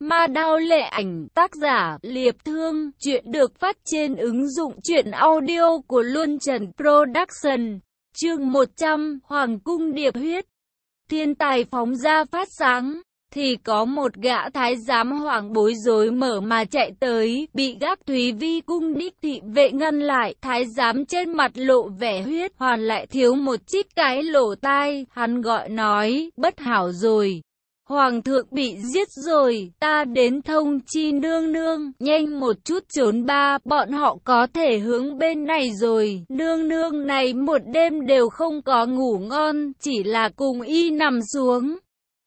Ma đao lệ ảnh tác giả Liệp Thương Chuyện được phát trên ứng dụng truyện audio của Luân Trần Production. Chương 100 Hoàng cung điệp huyết. Thiên tài phóng ra phát sáng thì có một gã thái giám hoàng bối rối mở mà chạy tới, bị gác Thúy Vi cung đích thị vệ ngăn lại, thái giám trên mặt lộ vẻ huyết, hoàn lại thiếu một chiếc cái lỗ tai, hắn gọi nói, bất hảo rồi. Hoàng thượng bị giết rồi, ta đến thông chi nương nương, nhanh một chút trốn ba, bọn họ có thể hướng bên này rồi. Nương nương này một đêm đều không có ngủ ngon, chỉ là cùng y nằm xuống.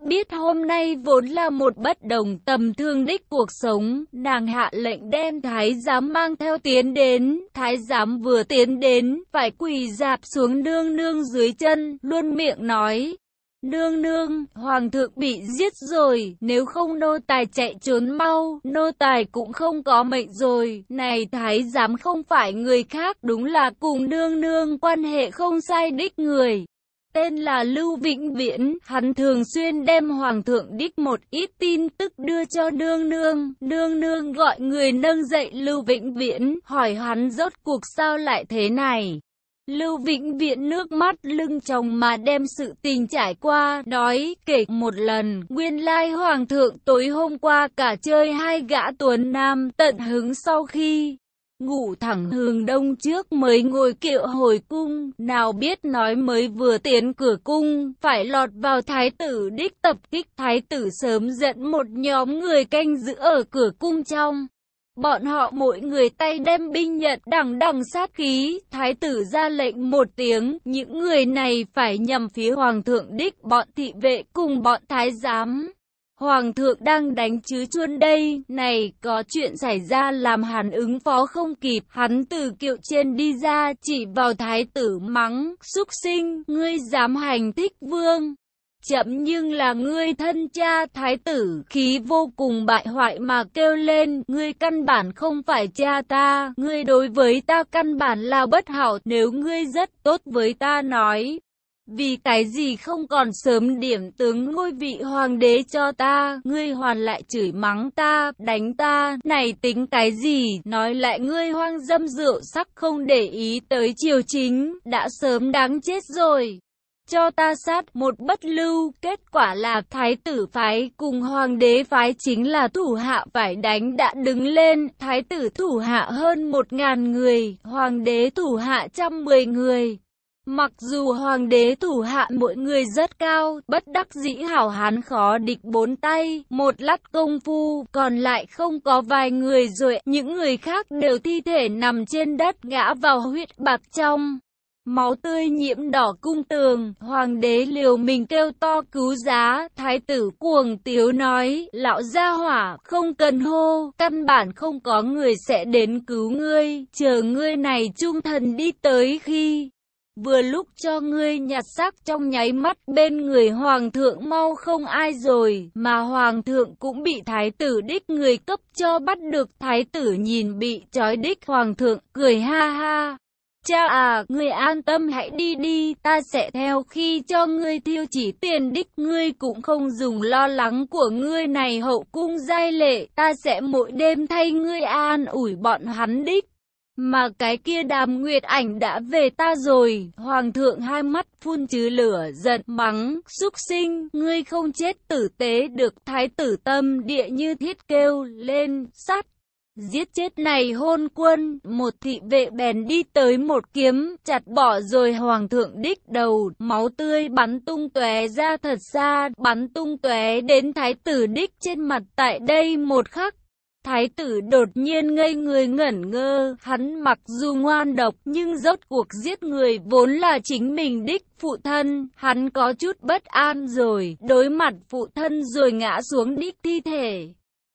Biết hôm nay vốn là một bất đồng tầm thương đích cuộc sống, nàng hạ lệnh đem thái giám mang theo tiến đến, thái giám vừa tiến đến, phải quỳ dạp xuống nương nương dưới chân, luôn miệng nói. Nương nương, hoàng thượng bị giết rồi, nếu không nô tài chạy trốn mau, nô tài cũng không có mệnh rồi. Này thái giám không phải người khác, đúng là cùng nương nương quan hệ không sai đích người. Tên là Lưu Vĩnh Viễn, hắn thường xuyên đem hoàng thượng đích một ít tin tức đưa cho nương nương. Nương nương gọi người nâng dậy Lưu Vĩnh Viễn, hỏi hắn rốt cuộc sao lại thế này. Lưu Vĩnh Viễn nước mắt lưng chồng mà đem sự tình trải qua, nói kể một lần, nguyên lai hoàng thượng tối hôm qua cả chơi hai gã tuấn nam tận hứng sau khi ngủ thẳng hướng đông trước mới ngồi kiệu hồi cung, nào biết nói mới vừa tiến cửa cung, phải lọt vào thái tử đích tập kích. Thái tử sớm dẫn một nhóm người canh giữ ở cửa cung trong. Bọn họ mỗi người tay đem binh nhận đằng đằng sát khí, thái tử ra lệnh một tiếng, những người này phải nhằm phía hoàng thượng đích bọn thị vệ cùng bọn thái giám. Hoàng thượng đang đánh chứ chuôn đây, này có chuyện xảy ra làm hắn ứng phó không kịp, hắn từ kiệu trên đi ra chỉ vào thái tử mắng, xúc sinh, ngươi dám hành thích vương. Chậm nhưng là ngươi thân cha thái tử, khí vô cùng bại hoại mà kêu lên, ngươi căn bản không phải cha ta, ngươi đối với ta căn bản là bất hảo, nếu ngươi rất tốt với ta nói, vì cái gì không còn sớm điểm tướng ngôi vị hoàng đế cho ta, ngươi hoàn lại chửi mắng ta, đánh ta, này tính cái gì, nói lại ngươi hoang dâm rượu sắc không để ý tới triều chính, đã sớm đáng chết rồi. Cho ta sát một bất lưu, kết quả là thái tử phái cùng hoàng đế phái chính là thủ hạ phải đánh đã đứng lên, thái tử thủ hạ hơn một ngàn người, hoàng đế thủ hạ trăm mười người. Mặc dù hoàng đế thủ hạ mỗi người rất cao, bất đắc dĩ hảo hán khó địch bốn tay, một lát công phu, còn lại không có vài người rồi, những người khác đều thi thể nằm trên đất ngã vào huyết bạc trong. Máu tươi nhiễm đỏ cung tường, hoàng đế liều mình kêu to cứu giá, thái tử cuồng tiếu nói, lão gia hỏa, không cần hô, căn bản không có người sẽ đến cứu ngươi, chờ ngươi này trung thần đi tới khi Vừa lúc cho ngươi nhặt xác trong nháy mắt bên người hoàng thượng mau không ai rồi, mà hoàng thượng cũng bị thái tử đích người cấp cho bắt được thái tử nhìn bị trói đích hoàng thượng cười ha ha. Cha à, ngươi an tâm hãy đi đi, ta sẽ theo khi cho ngươi tiêu chỉ tiền đích ngươi cũng không dùng lo lắng của ngươi này hậu cung giai lệ, ta sẽ mỗi đêm thay ngươi an ủi bọn hắn đích. Mà cái kia đàm nguyệt ảnh đã về ta rồi, hoàng thượng hai mắt phun chứ lửa giận mắng, xúc sinh, ngươi không chết tử tế được thái tử tâm địa như thiết kêu lên, sát. Giết chết này hôn quân, một thị vệ bèn đi tới một kiếm, chặt bỏ rồi hoàng thượng đích đầu, máu tươi bắn tung tóe ra thật xa, bắn tung tóe đến thái tử đích trên mặt tại đây một khắc. Thái tử đột nhiên ngây người ngẩn ngơ, hắn mặc dù ngoan độc nhưng rốt cuộc giết người vốn là chính mình đích phụ thân, hắn có chút bất an rồi, đối mặt phụ thân rồi ngã xuống đích thi thể.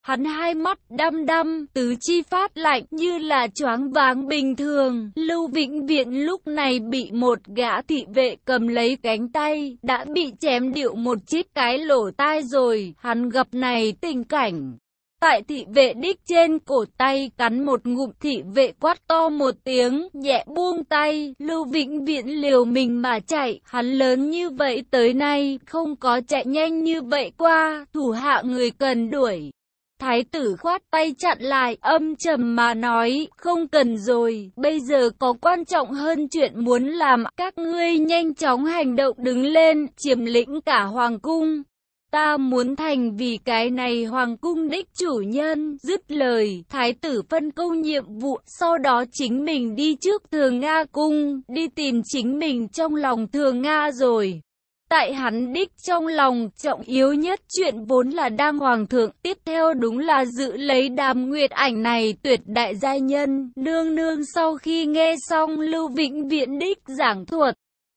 Hắn hai mắt đăm đăm, tứ chi phát lạnh như là choáng váng bình thường. Lưu Vĩnh Viện lúc này bị một gã thị vệ cầm lấy cánh tay, đã bị chém điệu một chiếc cái lỗ tai rồi. Hắn gặp này tình cảnh, Tại thị vệ đích trên cổ tay cắn một ngụm thị vệ quát to một tiếng, nhẹ buông tay, Lưu Vĩnh Viễn liều mình mà chạy, hắn lớn như vậy tới nay, không có chạy nhanh như vậy qua, thủ hạ người cần đuổi. Thái tử khoát tay chặn lại, âm trầm mà nói, không cần rồi, bây giờ có quan trọng hơn chuyện muốn làm, các ngươi nhanh chóng hành động đứng lên, chiếm lĩnh cả hoàng cung. Ta muốn thành vì cái này hoàng cung đích chủ nhân, dứt lời, thái tử phân công nhiệm vụ, sau đó chính mình đi trước thường Nga cung, đi tìm chính mình trong lòng thường Nga rồi. Tại hắn đích trong lòng trọng yếu nhất chuyện vốn là đang hoàng thượng tiếp theo đúng là giữ lấy đàm nguyệt ảnh này tuyệt đại gia nhân nương nương sau khi nghe xong lưu vĩnh viễn đích giảng thuật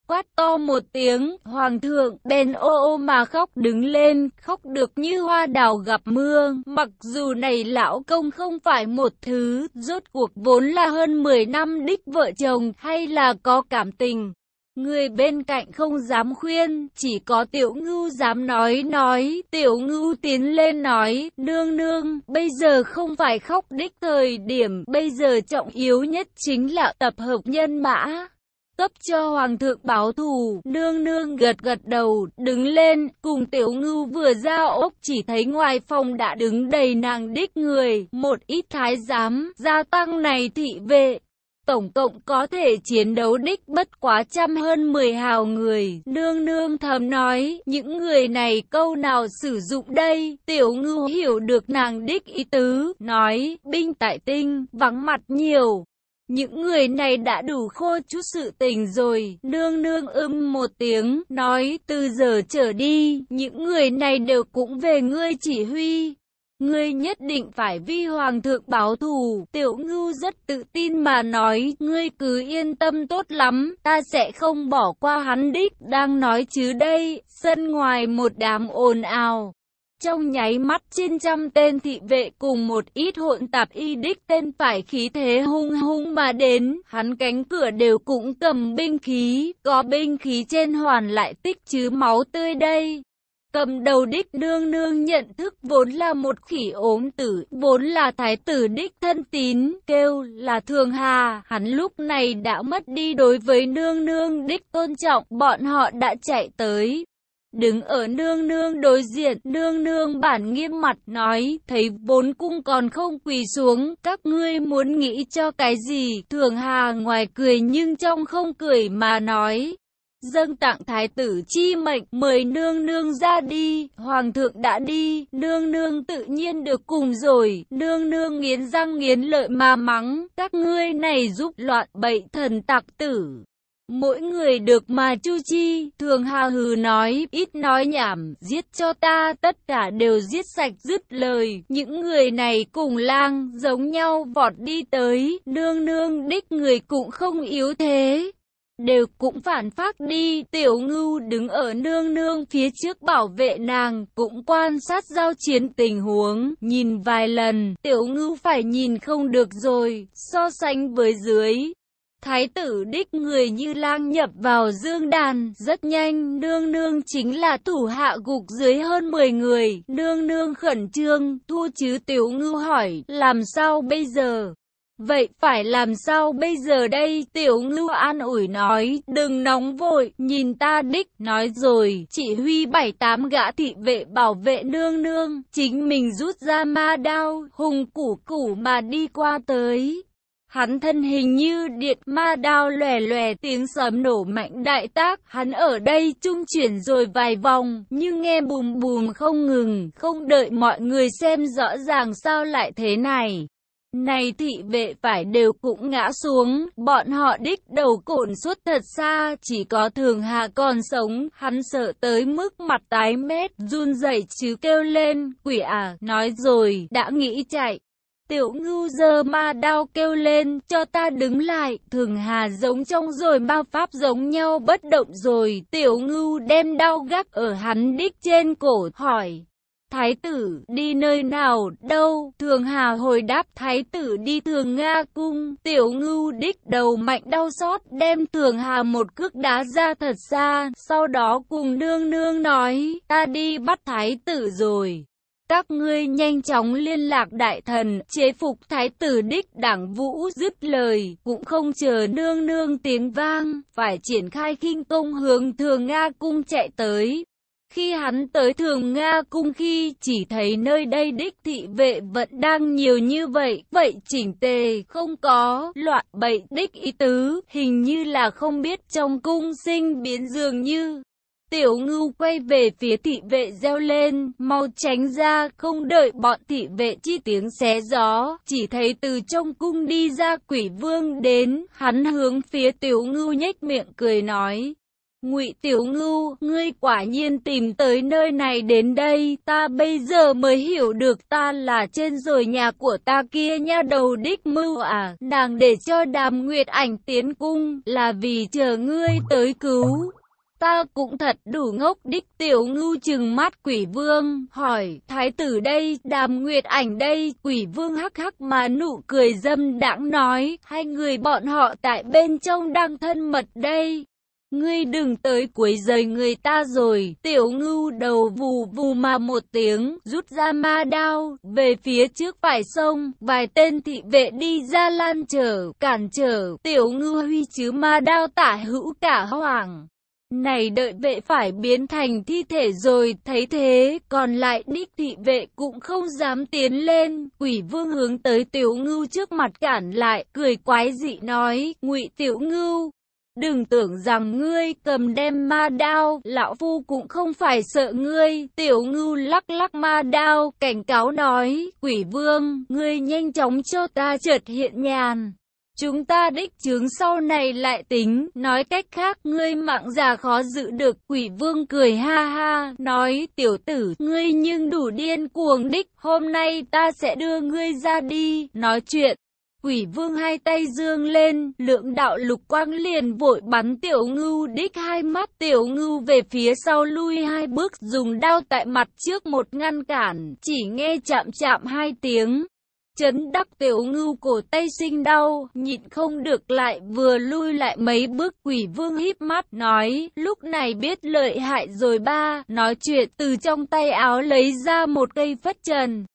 quát to một tiếng, hoàng thượng, bèn ô ô mà khóc đứng lên, khóc được như hoa đào gặp mưa, mặc dù này lão công không phải một thứ, rốt cuộc vốn là hơn 10 năm đích vợ chồng, hay là có cảm tình. Người bên cạnh không dám khuyên, chỉ có tiểu ngưu dám nói nói, tiểu ngưu tiến lên nói, nương nương, bây giờ không phải khóc đích thời điểm, bây giờ trọng yếu nhất chính là tập hợp nhân mã. Cấp cho hoàng thượng báo thù, nương nương gật gật đầu, đứng lên, cùng tiểu ngưu vừa ra ốc chỉ thấy ngoài phòng đã đứng đầy nàng đích người, một ít thái giám, gia tăng này thị vệ. Tổng cộng có thể chiến đấu đích bất quá trăm hơn 10 hào người, nương nương thầm nói, những người này câu nào sử dụng đây, tiểu Ngư hiểu được nàng đích ý tứ, nói, binh tại tinh, vắng mặt nhiều, những người này đã đủ khô chút sự tình rồi, nương nương ưm một tiếng, nói từ giờ trở đi, những người này đều cũng về ngươi chỉ huy. Ngươi nhất định phải vi hoàng thượng báo thù, tiểu ngưu rất tự tin mà nói, ngươi cứ yên tâm tốt lắm, ta sẽ không bỏ qua hắn đích, đang nói chứ đây, sân ngoài một đám ồn ào. Trong nháy mắt trên trăm tên thị vệ cùng một ít hỗn tạp y đích tên phải khí thế hung hung mà đến, hắn cánh cửa đều cũng cầm binh khí, có binh khí trên hoàn lại tích chứ máu tươi đây. Cầm đầu đích nương nương nhận thức vốn là một khỉ ốm tử, vốn là thái tử đích thân tín, kêu là thường hà, hắn lúc này đã mất đi đối với nương nương đích tôn trọng, bọn họ đã chạy tới, Đứng ở nương nương đối diện, nương nương bản nghiêm mặt nói, thấy bốn cung còn không quỳ xuống, các ngươi muốn nghĩ cho cái gì, thường hà ngoài cười nhưng trong không cười mà nói. Dâng tặng thái tử chi mệnh, mời nương nương ra đi, hoàng thượng đã đi, nương nương tự nhiên được cùng rồi, nương nương nghiến răng nghiến lợi mà mắng, các ngươi này giúp loạn bậy thần tặc tử. Mỗi người được mà chu chi, thường hà hừ nói, ít nói nhảm, giết cho ta, tất cả đều giết sạch dứt lời. Những người này cùng lang, giống nhau vọt đi tới, nương nương đích người cũng không yếu thế. Đều cũng phản phát đi, tiểu ngưu đứng ở nương nương phía trước bảo vệ nàng, cũng quan sát giao chiến tình huống, nhìn vài lần, tiểu ngưu phải nhìn không được rồi, so sánh với dưới, Thái tử đích người như lang nhập vào dương đàn, rất nhanh, nương nương chính là thủ hạ gục dưới hơn 10 người, nương nương khẩn trương, thu chứ tiểu ngưu hỏi, làm sao bây giờ? Vậy phải làm sao bây giờ đây? Tiểu ngư an ủi nói, đừng nóng vội, nhìn ta đích, nói rồi, chỉ huy bảy tám gã thị vệ bảo vệ nương nương, chính mình rút ra ma đao, hùng củ củ mà đi qua tới. Hắn thân hình như điện ma đao lòe lòe tiếng sấm nổ mạnh đại tác. Hắn ở đây trung chuyển rồi vài vòng, nhưng nghe bùm bùm không ngừng, không đợi mọi người xem rõ ràng sao lại thế này. Này thị vệ phải đều cũng ngã xuống, bọn họ đích đầu cổn suốt thật xa, chỉ có thường hạ còn sống, hắn sợ tới mức mặt tái mét, run rẩy chứ kêu lên, quỷ à, nói rồi, đã nghĩ chạy. Tiểu ngưu giờ ma đao kêu lên, cho ta đứng lại, thường hà giống trong rồi ma pháp giống nhau bất động rồi, tiểu ngưu đem đao gác ở hắn đích trên cổ, hỏi. Thái tử, đi nơi nào, đâu? Thường Hà hồi đáp Thái tử đi thường Nga cung, tiểu ngưu đích đầu mạnh đau xót, đem thường Hà một cước đá ra thật xa, sau đó cùng nương nương nói, ta đi bắt Thái tử rồi. Các ngươi nhanh chóng liên lạc đại thần, chế phục thái tử đích đảng vũ dứt lời, cũng không chờ nương nương tiếng vang, phải triển khai kinh công hướng thường Nga cung chạy tới. Khi hắn tới thường Nga cung khi chỉ thấy nơi đây đích thị vệ vẫn đang nhiều như vậy, vậy chỉnh tề, không có, loạn bậy, đích ý tứ, hình như là không biết trong cung sinh biến dường như. Tiểu ngưu quay về phía thị vệ reo lên, mau tránh ra, không đợi bọn thị vệ chi tiếng xé gió, chỉ thấy từ trong cung đi ra quỷ vương đến, hắn hướng phía tiểu ngưu nhếch miệng cười nói. Ngụy Tiểu Ngưu, ngươi quả nhiên tìm tới nơi này đến đây, ta bây giờ mới hiểu được ta là trên rồi nhà của ta kia nha đầu đích mưu à, nàng để cho đàm nguyệt ảnh tiến cung, là vì chờ ngươi tới cứu. Ta cũng thật đủ ngốc đích tiểu ngưu chừng mắt quỷ vương, hỏi, thái tử đây, đàm nguyệt ảnh đây, quỷ vương hắc hắc mà nụ cười dâm đãng nói, hai người bọn họ tại bên trong đang thân mật đây. Ngươi đừng tới cuối giời người ta rồi, tiểu ngưu đầu vù vù mà một tiếng, rút ra ma đao, về phía trước phải sông, vài tên thị vệ đi ra lan trở, cản trở, tiểu ngưu huy chứ ma đao tả hữu cả hoàng. Này đợi vệ phải biến thành thi thể rồi, thấy thế, còn lại đích thị vệ cũng không dám tiến lên, quỷ vương hướng tới tiểu ngưu trước mặt cản lại, cười quái dị nói, ngụy tiểu ngưu, Đừng tưởng rằng ngươi cầm đem ma đao, lão phu cũng không phải sợ ngươi. Tiểu ngưu lắc lắc ma đao, cảnh cáo nói, quỷ vương, ngươi nhanh chóng cho ta chợt hiện nhàn. Chúng ta đích chứng sau này lại tính, nói cách khác ngươi mạng già khó giữ được, quỷ vương cười ha ha, nói tiểu tử, ngươi nhưng đủ điên cuồng đích, hôm nay ta sẽ đưa ngươi ra đi, nói chuyện. Quỷ vương hai tay dương lên, lượng đạo lục quang liền vội bắn tiểu ngưu đích hai mắt tiểu ngưu về phía sau lui hai bước dùng đao tại mặt trước một ngăn cản, chỉ nghe chạm chạm hai tiếng. Chấn đắc tiểu ngưu cổ tay sinh đau, nhịn không được lại vừa lui lại mấy bước quỷ vương híp mắt nói, lúc này biết lợi hại rồi ba, nói chuyện từ trong tay áo lấy ra một cây phất trần.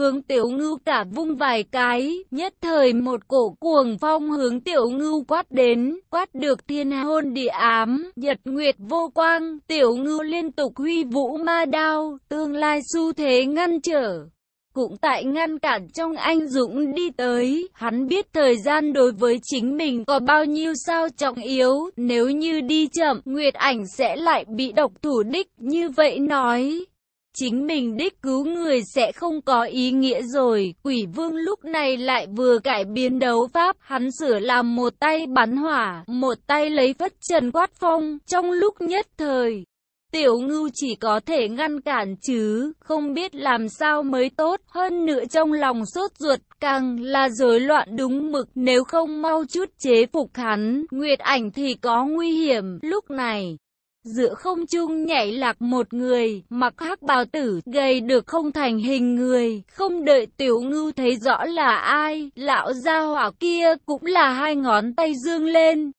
Hướng tiểu ngưu cả vung vài cái, nhất thời một cổ cuồng phong hướng tiểu ngưu quát đến, quát được thiên hôn địa ám, nhật nguyệt vô quang, tiểu ngưu liên tục huy vũ ma đao, tương lai xu thế ngăn trở. Cũng tại ngăn cản trong anh Dũng đi tới, hắn biết thời gian đối với chính mình có bao nhiêu sao trọng yếu, nếu như đi chậm, Nguyệt ảnh sẽ lại bị độc thủ đích, như vậy nói chính mình đích cứu người sẽ không có ý nghĩa rồi. Quỷ vương lúc này lại vừa cải biến đấu pháp, hắn sửa làm một tay bắn hỏa, một tay lấy phất trần quát phong, trong lúc nhất thời. Tiểu ngưu chỉ có thể ngăn cản chứ, không biết làm sao mới tốt, hơn nữa trong lòng sốt ruột, càng là rối loạn đúng mực, nếu không mau chút chế phục hắn, Nguyệt ảnh thì có nguy hiểm, lúc này. Giữa không trung nhảy lạc một người, mặc hắc bào tử, gầy được không thành hình người, không đợi tiểu ngưu thấy rõ là ai, lão gia hỏa kia cũng là hai ngón tay dương lên.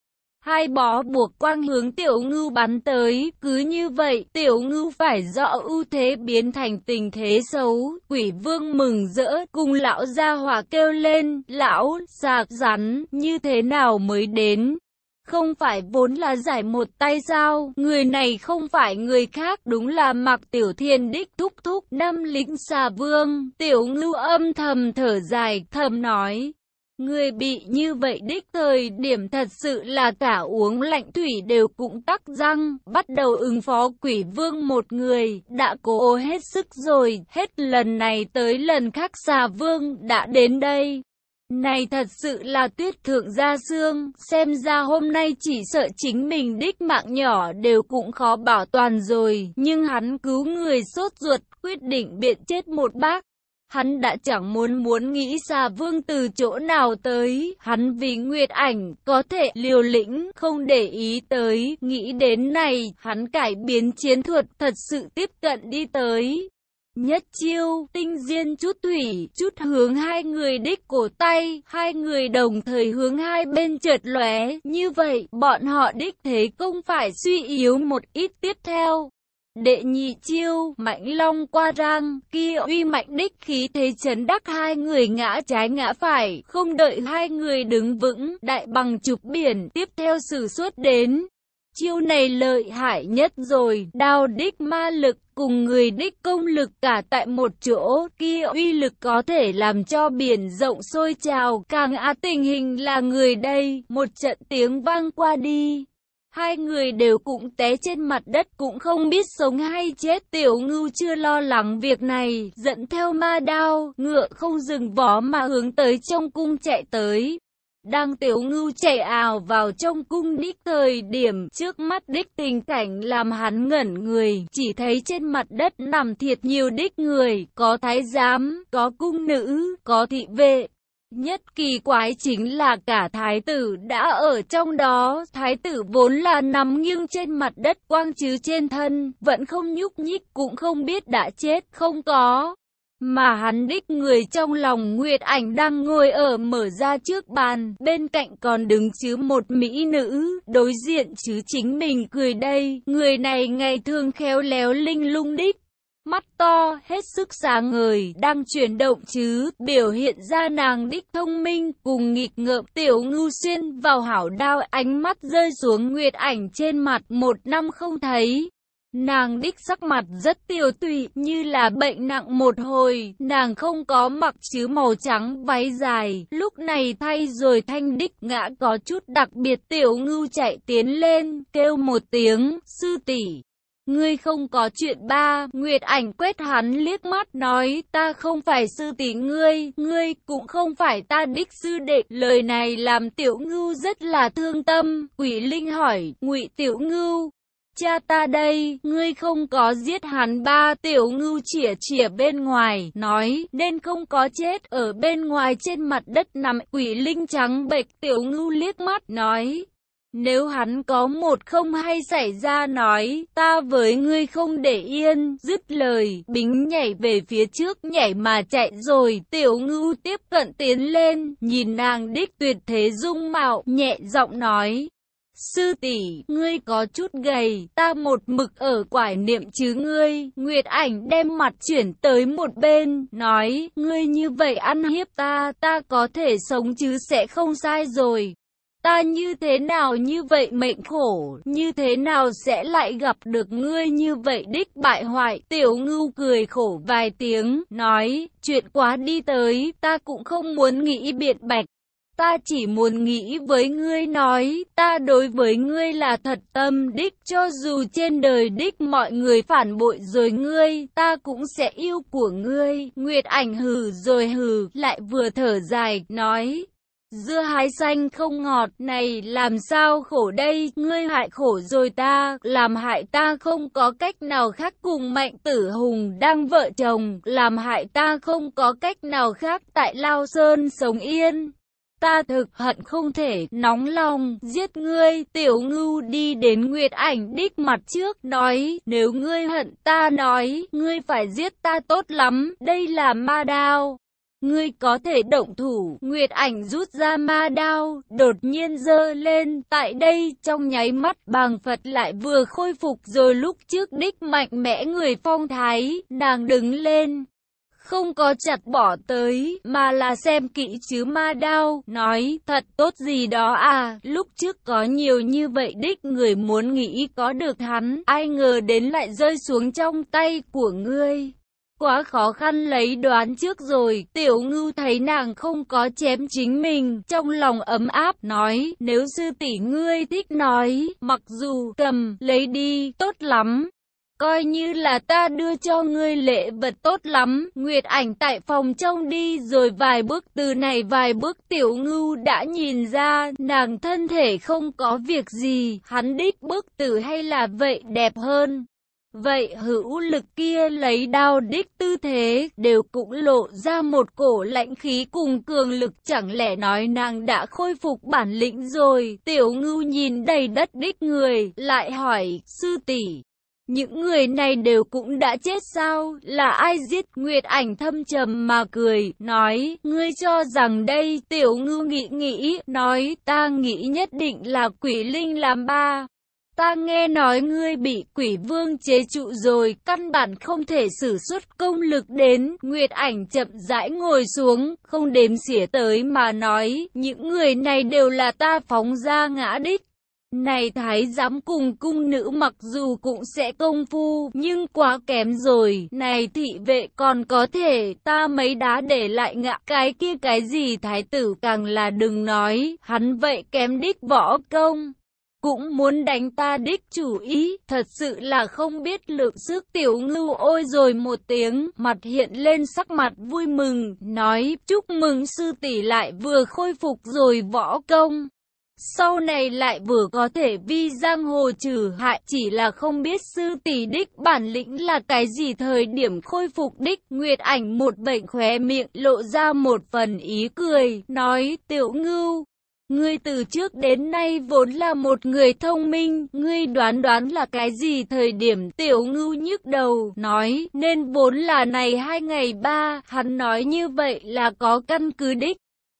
Hai bó buộc quang hướng tiểu ngưu bắn tới, cứ như vậy, tiểu ngưu phải rõ ưu thế biến thành tình thế xấu, quỷ vương mừng rỡ, cùng lão gia hỏa kêu lên, lão, sạc rắn, như thế nào mới đến. Không phải vốn là giải một tay sao, người này không phải người khác, đúng là mặc tiểu thiên đích thúc thúc, năm lính xà vương, tiểu ngưu âm thầm thở dài, thầm nói. Người bị như vậy đích thời điểm thật sự là cả uống lạnh thủy đều cũng tắc răng, bắt đầu ứng phó quỷ vương một người, đã cố hết sức rồi, hết lần này tới lần khác xà vương đã đến đây. Này thật sự là tuyết thượng gia xương, xem ra hôm nay chỉ sợ chính mình đích mạng nhỏ đều cũng khó bảo toàn rồi, nhưng hắn cứu người sốt ruột, quyết định biện chết một bác. Hắn đã chẳng muốn muốn nghĩ xa vương từ chỗ nào tới, hắn vì nguyệt ảnh, có thể liều lĩnh, không để ý tới, nghĩ đến này, hắn cải biến chiến thuật, thật sự tiếp cận đi tới. Nhất chiêu, tinh diên chút thủy, chút hướng hai người đích cổ tay, hai người đồng thời hướng hai bên chợt lóe, như vậy, bọn họ đích thế công phải suy yếu một ít tiếp theo. Đệ nhị chiêu, mạnh long qua răng, kia uy mạnh đích khí thế chấn đắc hai người ngã trái ngã phải, không đợi hai người đứng vững, đại bằng chụp biển, tiếp theo sử xuất đến. Chiêu này lợi hại nhất rồi, đao đích ma lực cùng người đích công lực cả tại một chỗ, kia uy lực có thể làm cho biển rộng sôi trào, càng á tình hình là người đây, một trận tiếng vang qua đi. Hai người đều cũng té trên mặt đất cũng không biết sống hay chết tiểu ngưu chưa lo lắng việc này, dẫn theo ma đao, ngựa không dừng vó mà hướng tới trong cung chạy tới. Đang tiểu ngưu chạy ào vào trong cung đích thời điểm trước mắt đích tình cảnh làm hắn ngẩn người, chỉ thấy trên mặt đất nằm thiệt nhiều đích người, có thái giám, có cung nữ, có thị vệ. Nhất kỳ quái chính là cả thái tử đã ở trong đó, thái tử vốn là nằm nghiêng trên mặt đất quang chứ trên thân, vẫn không nhúc nhích cũng không biết đã chết, không có. Mà hắn đích người trong lòng Nguyệt Ảnh đang ngồi ở mở ra trước bàn, bên cạnh còn đứng chứ một mỹ nữ, đối diện chứ chính mình cười đây, người này ngày thường khéo léo linh lung đích. Mắt to, hết sức sáng ngời, đang chuyển động chứ, biểu hiện ra nàng đích thông minh, cùng nghịch ngợm tiểu ngưu xuyên vào hảo đao ánh mắt rơi xuống nguyệt ảnh trên mặt một năm không thấy. Nàng đích sắc mặt rất tiêu tụy, như là bệnh nặng một hồi, nàng không có mặc chứ màu trắng váy dài, lúc này thay rồi thanh đích ngã có chút đặc biệt tiểu ngưu chạy tiến lên, kêu một tiếng, sư tỷ Ngươi không có chuyện ba, Nguyệt ảnh quét hắn liếc mắt nói, ta không phải sư tỷ ngươi, ngươi cũng không phải ta đích sư đệ. Lời này làm tiểu ngưu rất là thương tâm, quỷ linh hỏi, ngụy tiểu ngưu, Cha ta đây, ngươi không có giết hắn ba tiểu ngưu chỉa chỉa bên ngoài, nói, nên không có chết, ở bên ngoài trên mặt đất nằm quỷ linh trắng bệch tiểu ngưu liếc mắt, nói. Nếu hắn có một không hay xảy ra nói, ta với ngươi không để yên, dứt lời, bính nhảy về phía trước nhảy mà chạy rồi, tiểu ngưu tiếp cận tiến lên, nhìn nàng đích tuyệt thế dung mạo, nhẹ giọng nói, Sư tỷ, ngươi có chút gầy, ta một mực ở quải niệm chứ ngươi. Nguyệt ảnh đem mặt chuyển tới một bên, nói, ngươi như vậy ăn hiếp ta, ta có thể sống chứ sẽ không sai rồi. Ta như thế nào như vậy mệnh khổ, như thế nào sẽ lại gặp được ngươi như vậy đích bại hoại. Tiểu ngưu cười khổ vài tiếng, nói, chuyện quá đi tới, ta cũng không muốn nghĩ biện bạch. Ta chỉ muốn nghĩ với ngươi nói, ta đối với ngươi là thật tâm đích, cho dù trên đời đích mọi người phản bội rồi ngươi, ta cũng sẽ yêu của ngươi. Nguyệt ảnh hừ rồi hừ, lại vừa thở dài, nói, Dưa hái xanh không ngọt này làm sao khổ đây, ngươi hại khổ rồi ta, làm hại ta không có cách nào khác cùng mạnh tử hùng đang vợ chồng, làm hại ta không có cách nào khác tại Lao Sơn sống yên. Ta thực hận không thể nóng lòng giết ngươi, tiểu ngưu đi đến Nguyệt ảnh đích mặt trước nói, nếu ngươi hận ta nói, ngươi phải giết ta tốt lắm, đây là ma đao. Ngươi có thể động thủ, Nguyệt ảnh rút ra ma đao, đột nhiên dơ lên, tại đây trong nháy mắt bàng Phật lại vừa khôi phục. Rồi lúc trước đích mạnh mẽ người phong thái, nàng đứng lên. Không có chặt bỏ tới, mà là xem kỹ chứ ma đao, nói thật tốt gì đó à, lúc trước có nhiều như vậy đích người muốn nghĩ có được hắn, ai ngờ đến lại rơi xuống trong tay của ngươi quá khó khăn lấy đoán trước rồi. Tiểu ngưu thấy nàng không có chém chính mình, trong lòng ấm áp, nói, nếu sư tỷ ngươi thích nói, mặc dù cầm, lấy đi, tốt lắm. Coi như là ta đưa cho ngươi lễ vật tốt lắm, Nguyệt ảnh tại phòng trông đi rồi vài bước từ này vài bước tiểu ngưu đã nhìn ra nàng thân thể không có việc gì, hắn đích bước tử hay là vậy đẹp hơn. Vậy hữu lực kia lấy đao đích tư thế đều cũng lộ ra một cổ lãnh khí cùng cường lực chẳng lẽ nói nàng đã khôi phục bản lĩnh rồi. Tiểu ngưu nhìn đầy đất đích người, lại hỏi, sư tỷ những người này đều cũng đã chết sao, là ai giết Nguyệt ảnh thâm trầm mà cười, nói, ngươi cho rằng đây tiểu Ngư nghĩ nghĩ, nói ta nghĩ nhất định là quỷ linh làm ba. Ta nghe nói ngươi bị quỷ vương chế trụ rồi, căn bản không thể sử xuất công lực đến. Nguyệt ảnh chậm rãi ngồi xuống, không đếm xỉa tới mà nói, những người này đều là ta phóng ra ngã đích. Này thái giám cùng cung nữ mặc dù cũng sẽ công phu, nhưng quá kém rồi. Này thị vệ còn có thể, ta mấy đá để lại ngạ cái kia cái gì thái tử càng là đừng nói, hắn vậy kém đích võ công cũng muốn đánh ta đích chủ ý, thật sự là không biết lượng sức tiểu ngưu ôi rồi một tiếng, mặt hiện lên sắc mặt vui mừng, nói chúc mừng sư tỷ lại vừa khôi phục rồi võ công. Sau này lại vừa có thể vi giang hồ trừ hại chỉ là không biết sư tỷ đích bản lĩnh là cái gì thời điểm khôi phục đích Nguyệt ảnh một bệnh khóe miệng lộ ra một phần ý cười, nói tiểu ngưu, Ngươi từ trước đến nay vốn là một người thông minh, ngươi đoán đoán là cái gì thời điểm tiểu ngưu nhức đầu, nói, nên vốn là này hai ngày ba, hắn nói như vậy là có căn cứ đích.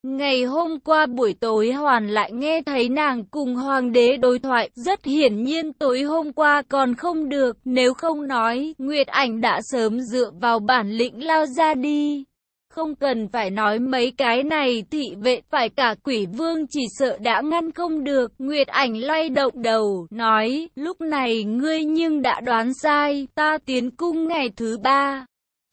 Ngày hôm qua buổi tối hoàn lại nghe thấy nàng cùng hoàng đế đối thoại, rất hiển nhiên tối hôm qua còn không được, nếu không nói, Nguyệt ảnh đã sớm dựa vào bản lĩnh lao ra đi. Không cần phải nói mấy cái này thị vệ phải cả quỷ vương chỉ sợ đã ngăn không được. Nguyệt ảnh lay động đầu, nói, lúc này ngươi nhưng đã đoán sai, ta tiến cung ngày thứ ba.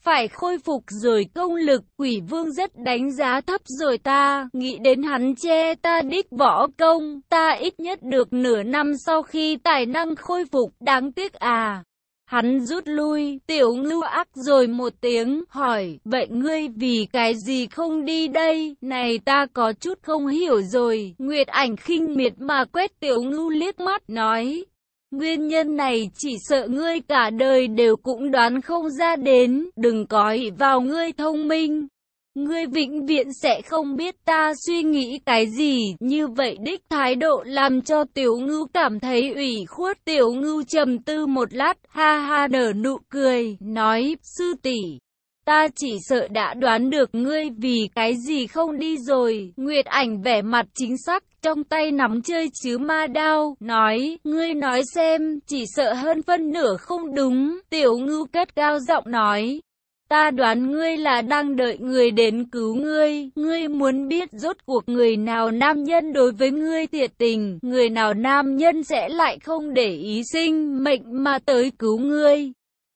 Phải khôi phục rồi công lực, quỷ vương rất đánh giá thấp rồi ta, nghĩ đến hắn che ta đích võ công, ta ít nhất được nửa năm sau khi tài năng khôi phục, đáng tiếc à. Hắn rút lui, tiểu ngưu ác rồi một tiếng, hỏi, vậy ngươi vì cái gì không đi đây? Này ta có chút không hiểu rồi. Nguyệt ảnh khinh miệt mà quét tiểu ngưu liếc mắt, nói, Nguyên nhân này chỉ sợ ngươi cả đời đều cũng đoán không ra đến, đừng có ý vào ngươi thông minh. Ngươi vĩnh viễn sẽ không biết ta suy nghĩ cái gì, như vậy đích thái độ làm cho tiểu ngưu cảm thấy ủy khuất. Tiểu ngưu trầm tư một lát, ha ha nở nụ cười, nói, sư tỷ Ta chỉ sợ đã đoán được ngươi vì cái gì không đi rồi. Nguyệt ảnh vẻ mặt chính xác, trong tay nắm chơi chứ ma đao, nói, ngươi nói xem, chỉ sợ hơn phân nửa không đúng. Tiểu ngưu cất cao giọng nói, Ta đoán ngươi là đang đợi người đến cứu ngươi, ngươi muốn biết rốt cuộc người nào nam nhân đối với ngươi thiệt tình, người nào nam nhân sẽ lại không để ý sinh mệnh mà tới cứu ngươi.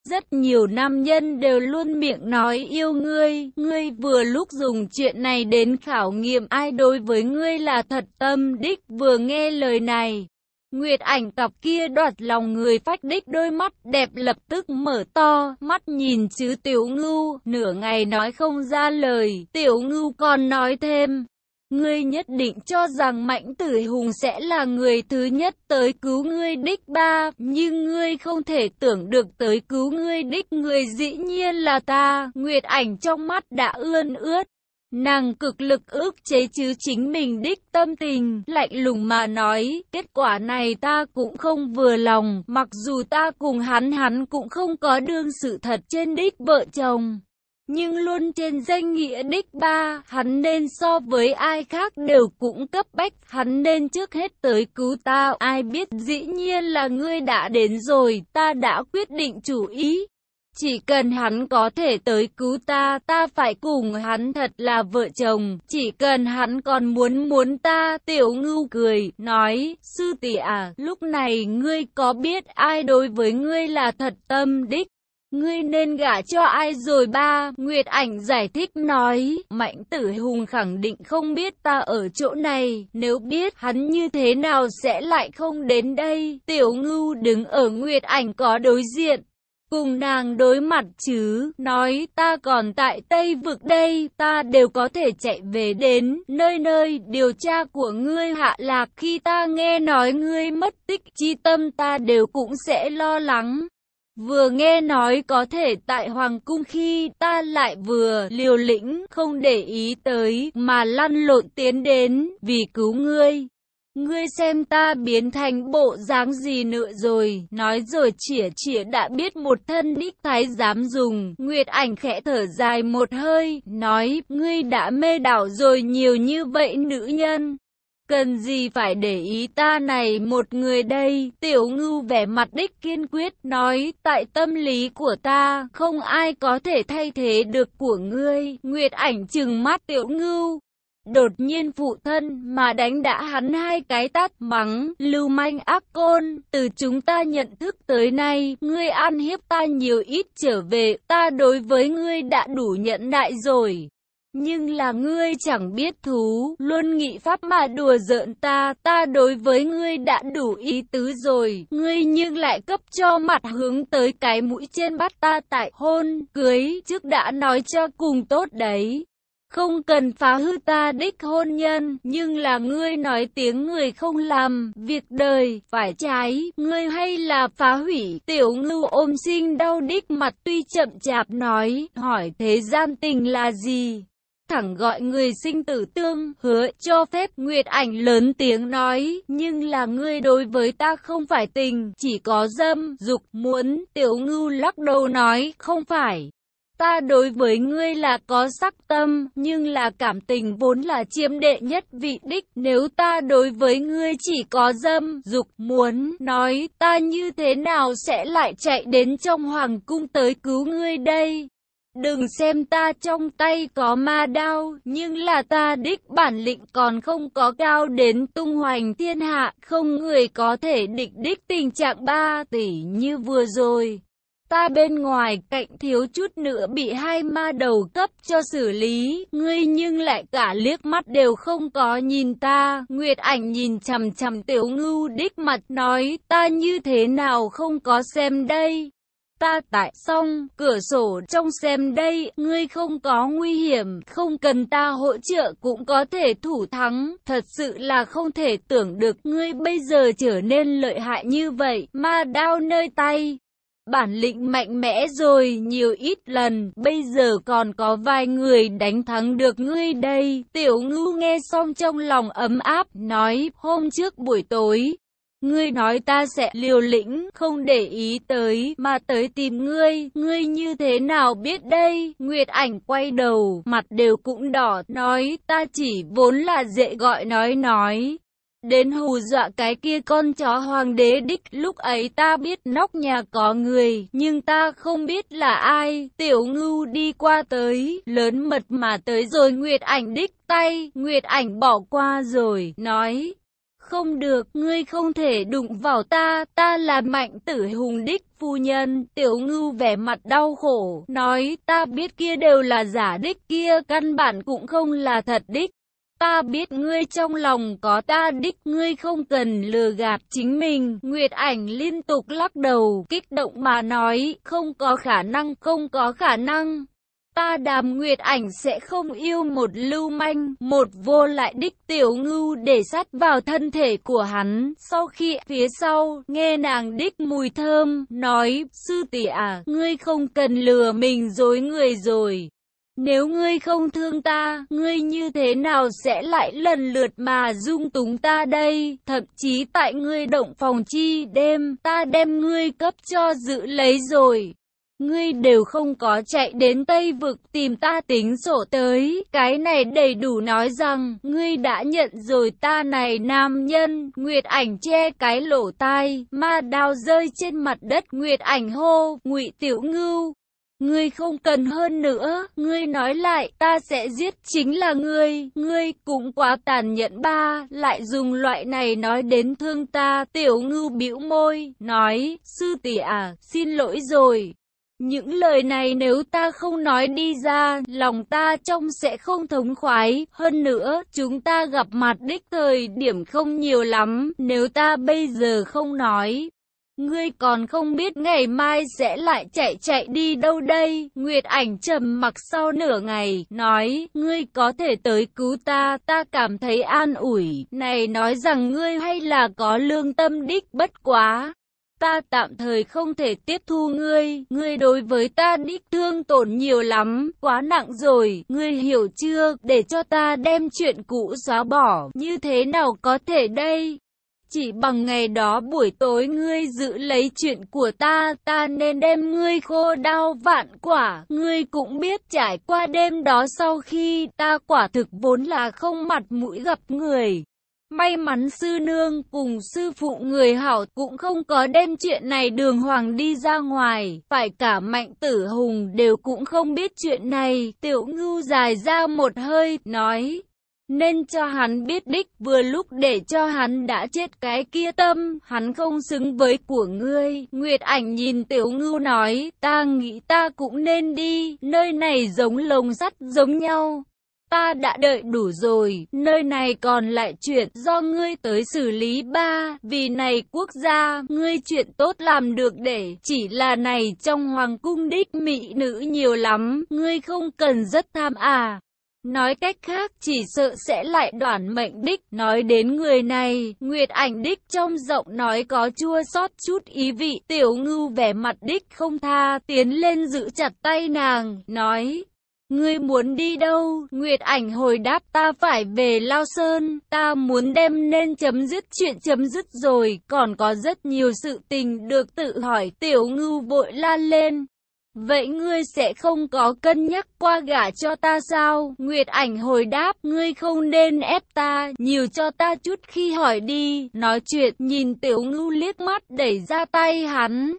Rất nhiều nam nhân đều luôn miệng nói yêu ngươi, ngươi vừa lúc dùng chuyện này đến khảo nghiệm ai đối với ngươi là thật tâm đích vừa nghe lời này. Nguyệt ảnh cặp kia đoạt lòng người phách đích đôi mắt đẹp lập tức mở to, mắt nhìn chứ tiểu ngưu, nửa ngày nói không ra lời, tiểu ngưu còn nói thêm. Ngươi nhất định cho rằng Mạnh Tử Hùng sẽ là người thứ nhất tới cứu ngươi đích ba, nhưng ngươi không thể tưởng được tới cứu ngươi đích người dĩ nhiên là ta. Nguyệt ảnh trong mắt đã ươn ướt, Nàng cực lực ước chế chứ chính mình đích tâm tình, lạnh lùng mà nói, kết quả này ta cũng không vừa lòng, mặc dù ta cùng hắn hắn cũng không có đương sự thật trên đích vợ chồng. Nhưng luôn trên danh nghĩa đích ba, hắn nên so với ai khác đều cũng cấp bách, hắn nên trước hết tới cứu ta, ai biết dĩ nhiên là ngươi đã đến rồi, ta đã quyết định chủ ý. Chỉ cần hắn có thể tới cứu ta, ta phải cùng hắn thật là vợ chồng. Chỉ cần hắn còn muốn muốn ta, tiểu ngưu cười, nói, sư tỷ à, lúc này ngươi có biết ai đối với ngươi là thật tâm đích? Ngươi nên gả cho ai rồi ba? Nguyệt ảnh giải thích nói, mạnh tử hùng khẳng định không biết ta ở chỗ này, nếu biết hắn như thế nào sẽ lại không đến đây. Tiểu ngưu đứng ở Nguyệt ảnh có đối diện, cùng nàng đối mặt chứ, nói ta còn tại Tây vực đây, ta đều có thể chạy về đến nơi nơi điều tra của ngươi hạ lạc khi ta nghe nói ngươi mất tích chi tâm ta đều cũng sẽ lo lắng. Vừa nghe nói có thể tại Hoàng cung khi ta lại vừa liều lĩnh không để ý tới mà lăn lộn tiến đến vì cứu ngươi. Ngươi xem ta biến thành bộ dáng gì nữa rồi, nói rồi chỉa chỉa đã biết một thân đích thái dám dùng, Nguyệt ảnh khẽ thở dài một hơi, nói, ngươi đã mê đảo rồi nhiều như vậy nữ nhân. Cần gì phải để ý ta này một người đây, tiểu ngưu vẻ mặt đích kiên quyết, nói, tại tâm lý của ta, không ai có thể thay thế được của ngươi, Nguyệt ảnh chừng mắt tiểu ngưu, Đột nhiên phụ thân mà đánh đã hắn hai cái tát mắng, lưu manh ác côn, từ chúng ta nhận thức tới nay, ngươi ăn hiếp ta nhiều ít trở về, ta đối với ngươi đã đủ nhận đại rồi. Nhưng là ngươi chẳng biết thú, luôn nghị pháp mà đùa giỡn ta, ta đối với ngươi đã đủ ý tứ rồi, ngươi nhưng lại cấp cho mặt hướng tới cái mũi trên bắt ta tại hôn, cưới, trước đã nói cho cùng tốt đấy. Không cần phá hư ta đích hôn nhân, nhưng là ngươi nói tiếng người không làm, việc đời, phải trái, ngươi hay là phá hủy, tiểu ngưu ôm sinh đau đích mặt tuy chậm chạp nói, hỏi thế gian tình là gì? Thẳng gọi người sinh tử tương, hứa cho phép Nguyệt ảnh lớn tiếng nói, nhưng là ngươi đối với ta không phải tình, chỉ có dâm, dục, muốn, tiểu ngưu lắc đầu nói, không phải. Ta đối với ngươi là có sắc tâm, nhưng là cảm tình vốn là chiếm đệ nhất vị đích. Nếu ta đối với ngươi chỉ có dâm, dục, muốn, nói ta như thế nào sẽ lại chạy đến trong hoàng cung tới cứu ngươi đây? Đừng xem ta trong tay có ma đao, nhưng là ta đích bản lĩnh còn không có cao đến tung hoành thiên hạ, không người có thể địch đích tình trạng ba tỷ như vừa rồi. Ta bên ngoài cạnh thiếu chút nữa bị hai ma đầu cấp cho xử lý, ngươi nhưng lại cả liếc mắt đều không có nhìn ta. Nguyệt ảnh nhìn chằm chằm tiểu ngưu đích mặt nói ta như thế nào không có xem đây ta tại xong, cửa sổ trong xem đây, ngươi không có nguy hiểm, không cần ta hỗ trợ cũng có thể thủ thắng, thật sự là không thể tưởng được ngươi bây giờ trở nên lợi hại như vậy, ma đao nơi tay. Bản lĩnh mạnh mẽ rồi nhiều ít lần, bây giờ còn có vài người đánh thắng được ngươi đây. Tiểu ngưu nghe xong trong lòng ấm áp, nói, hôm trước buổi tối, Ngươi nói ta sẽ liều lĩnh, không để ý tới, mà tới tìm ngươi, ngươi như thế nào biết đây? Nguyệt ảnh quay đầu, mặt đều cũng đỏ, nói ta chỉ vốn là dễ gọi nói nói. Đến hù dọa cái kia con chó hoàng đế đích, lúc ấy ta biết nóc nhà có người, nhưng ta không biết là ai, tiểu ngưu đi qua tới, lớn mật mà tới rồi Nguyệt ảnh đích tay, Nguyệt ảnh bỏ qua rồi, nói, không được, ngươi không thể đụng vào ta, ta là mạnh tử hùng đích phu nhân. Tiểu ngưu vẻ mặt đau khổ, nói ta biết kia đều là giả đích kia, căn bản cũng không là thật đích. Ta biết ngươi trong lòng có ta đích, ngươi không cần lừa gạt chính mình. Nguyệt ảnh liên tục lắc đầu, kích động mà nói, không có khả năng, không có khả năng. Ta đàm nguyệt ảnh sẽ không yêu một lưu manh, một vô lại đích tiểu ngưu để sát vào thân thể của hắn. Sau khi phía sau, nghe nàng đích mùi thơm, nói, sư tỷ à, ngươi không cần lừa mình dối người rồi. Nếu ngươi không thương ta, ngươi như thế nào sẽ lại lần lượt mà dung túng ta đây? Thậm chí tại ngươi động phòng chi đêm, ta đem ngươi cấp cho giữ lấy rồi ngươi đều không có chạy đến Tây Vực tìm ta tính sổ tới. Cái này đầy đủ nói rằng, ngươi đã nhận rồi ta này nam nhân. Nguyệt ảnh che cái lỗ tai, ma đao rơi trên mặt đất. Nguyệt ảnh hô, ngụy tiểu ngưu. Ngươi không cần hơn nữa, ngươi nói lại, ta sẽ giết chính là ngươi, ngươi cũng quá tàn nhẫn ba, lại dùng loại này nói đến thương ta, tiểu ngưu bĩu môi, nói, sư tỷ à, xin lỗi rồi, những lời này nếu ta không nói đi ra, lòng ta trong sẽ không thống khoái. Hơn nữa, chúng ta gặp mặt đích thời điểm không nhiều lắm, nếu ta bây giờ không nói. Ngươi còn không biết ngày mai sẽ lại chạy chạy đi đâu đây. Nguyệt ảnh trầm mặc sau nửa ngày, nói, ngươi có thể tới cứu ta, ta cảm thấy an ủi. Này nói rằng ngươi hay là có lương tâm đích bất quá ta tạm thời không thể tiếp thu ngươi, ngươi đối với ta đích thương tổn nhiều lắm, quá nặng rồi, ngươi hiểu chưa, để cho ta đem chuyện cũ xóa bỏ, như thế nào có thể đây? Chỉ bằng ngày đó buổi tối ngươi giữ lấy chuyện của ta, ta nên đem ngươi khô đau vạn quả. Ngươi cũng biết trải qua đêm đó sau khi ta quả thực vốn là không mặt mũi gặp người. May mắn sư nương cùng sư phụ người hảo cũng không có đem chuyện này đường hoàng đi ra ngoài, phải cả mạnh tử hùng đều cũng không biết chuyện này. Tiểu ngưu dài ra một hơi, nói, nên cho hắn biết đích vừa lúc để cho hắn đã chết cái kia tâm, hắn không xứng với của ngươi. Nguyệt ảnh nhìn tiểu ngưu nói, ta nghĩ ta cũng nên đi, nơi này giống lồng sắt giống nhau. Ta đã đợi đủ rồi, nơi này còn lại chuyện do ngươi tới xử lý ba, vì này quốc gia, ngươi chuyện tốt làm được để, chỉ là này trong hoàng cung đích mỹ nữ nhiều lắm, ngươi không cần rất tham à. Nói cách khác chỉ sợ sẽ lại đoản mệnh đích. Nói đến người này, Nguyệt ảnh đích trong giọng nói có chua xót chút ý vị. Tiểu ngưu vẻ mặt đích không tha, tiến lên giữ chặt tay nàng, nói. Ngươi muốn đi đâu? Nguyệt ảnh hồi đáp ta phải về Lao Sơn, ta muốn đem nên chấm dứt chuyện chấm dứt rồi, còn có rất nhiều sự tình được tự hỏi. Tiểu ngưu vội la lên. Vậy ngươi sẽ không có cân nhắc qua gả cho ta sao? Nguyệt ảnh hồi đáp, ngươi không nên ép ta, nhiều cho ta chút khi hỏi đi. Nói chuyện, nhìn tiểu ngưu liếc mắt đẩy ra tay hắn.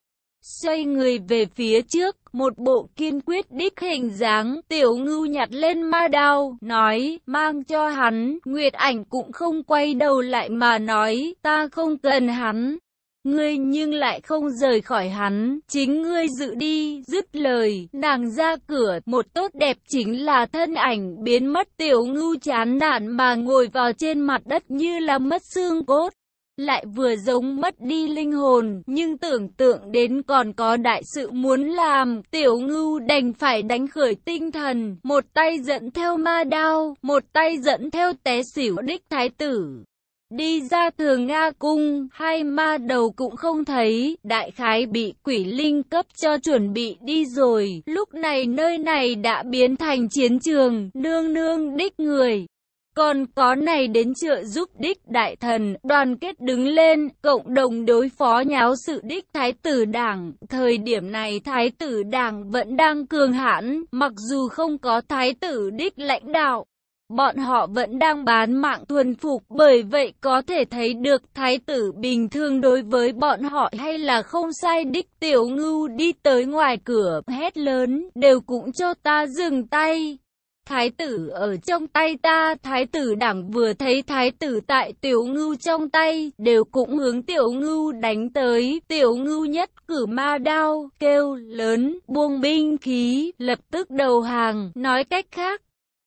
Xoay người về phía trước, một bộ kiên quyết đích hình dáng, tiểu ngưu nhặt lên ma đao, nói, mang cho hắn, Nguyệt ảnh cũng không quay đầu lại mà nói, ta không cần hắn. Ngươi nhưng lại không rời khỏi hắn, chính ngươi dự đi, dứt lời, nàng ra cửa, một tốt đẹp chính là thân ảnh biến mất tiểu ngưu chán nản mà ngồi vào trên mặt đất như là mất xương cốt. Lại vừa giống mất đi linh hồn, nhưng tưởng tượng đến còn có đại sự muốn làm, tiểu ngưu đành phải đánh khởi tinh thần, một tay dẫn theo ma đao, một tay dẫn theo té xỉu đích thái tử. Đi ra thường Nga cung, hai ma đầu cũng không thấy, đại khái bị quỷ linh cấp cho chuẩn bị đi rồi. Lúc này nơi này đã biến thành chiến trường, nương nương đích người. Còn có này đến trợ giúp đích đại thần, đoàn kết đứng lên, cộng đồng đối phó nháo sự đích thái tử đảng. Thời điểm này thái tử đảng vẫn đang cường hãn, mặc dù không có thái tử đích lãnh đạo. Bọn họ vẫn đang bán mạng thuần phục bởi vậy có thể thấy được thái tử bình thường đối với bọn họ hay là không sai đích tiểu ngưu đi tới ngoài cửa hét lớn đều cũng cho ta dừng tay. Thái tử ở trong tay ta, thái tử đảng vừa thấy thái tử tại tiểu ngưu trong tay, đều cũng hướng tiểu ngưu đánh tới, tiểu ngưu nhất cử ma đao, kêu lớn, buông binh khí, lập tức đầu hàng, nói cách khác,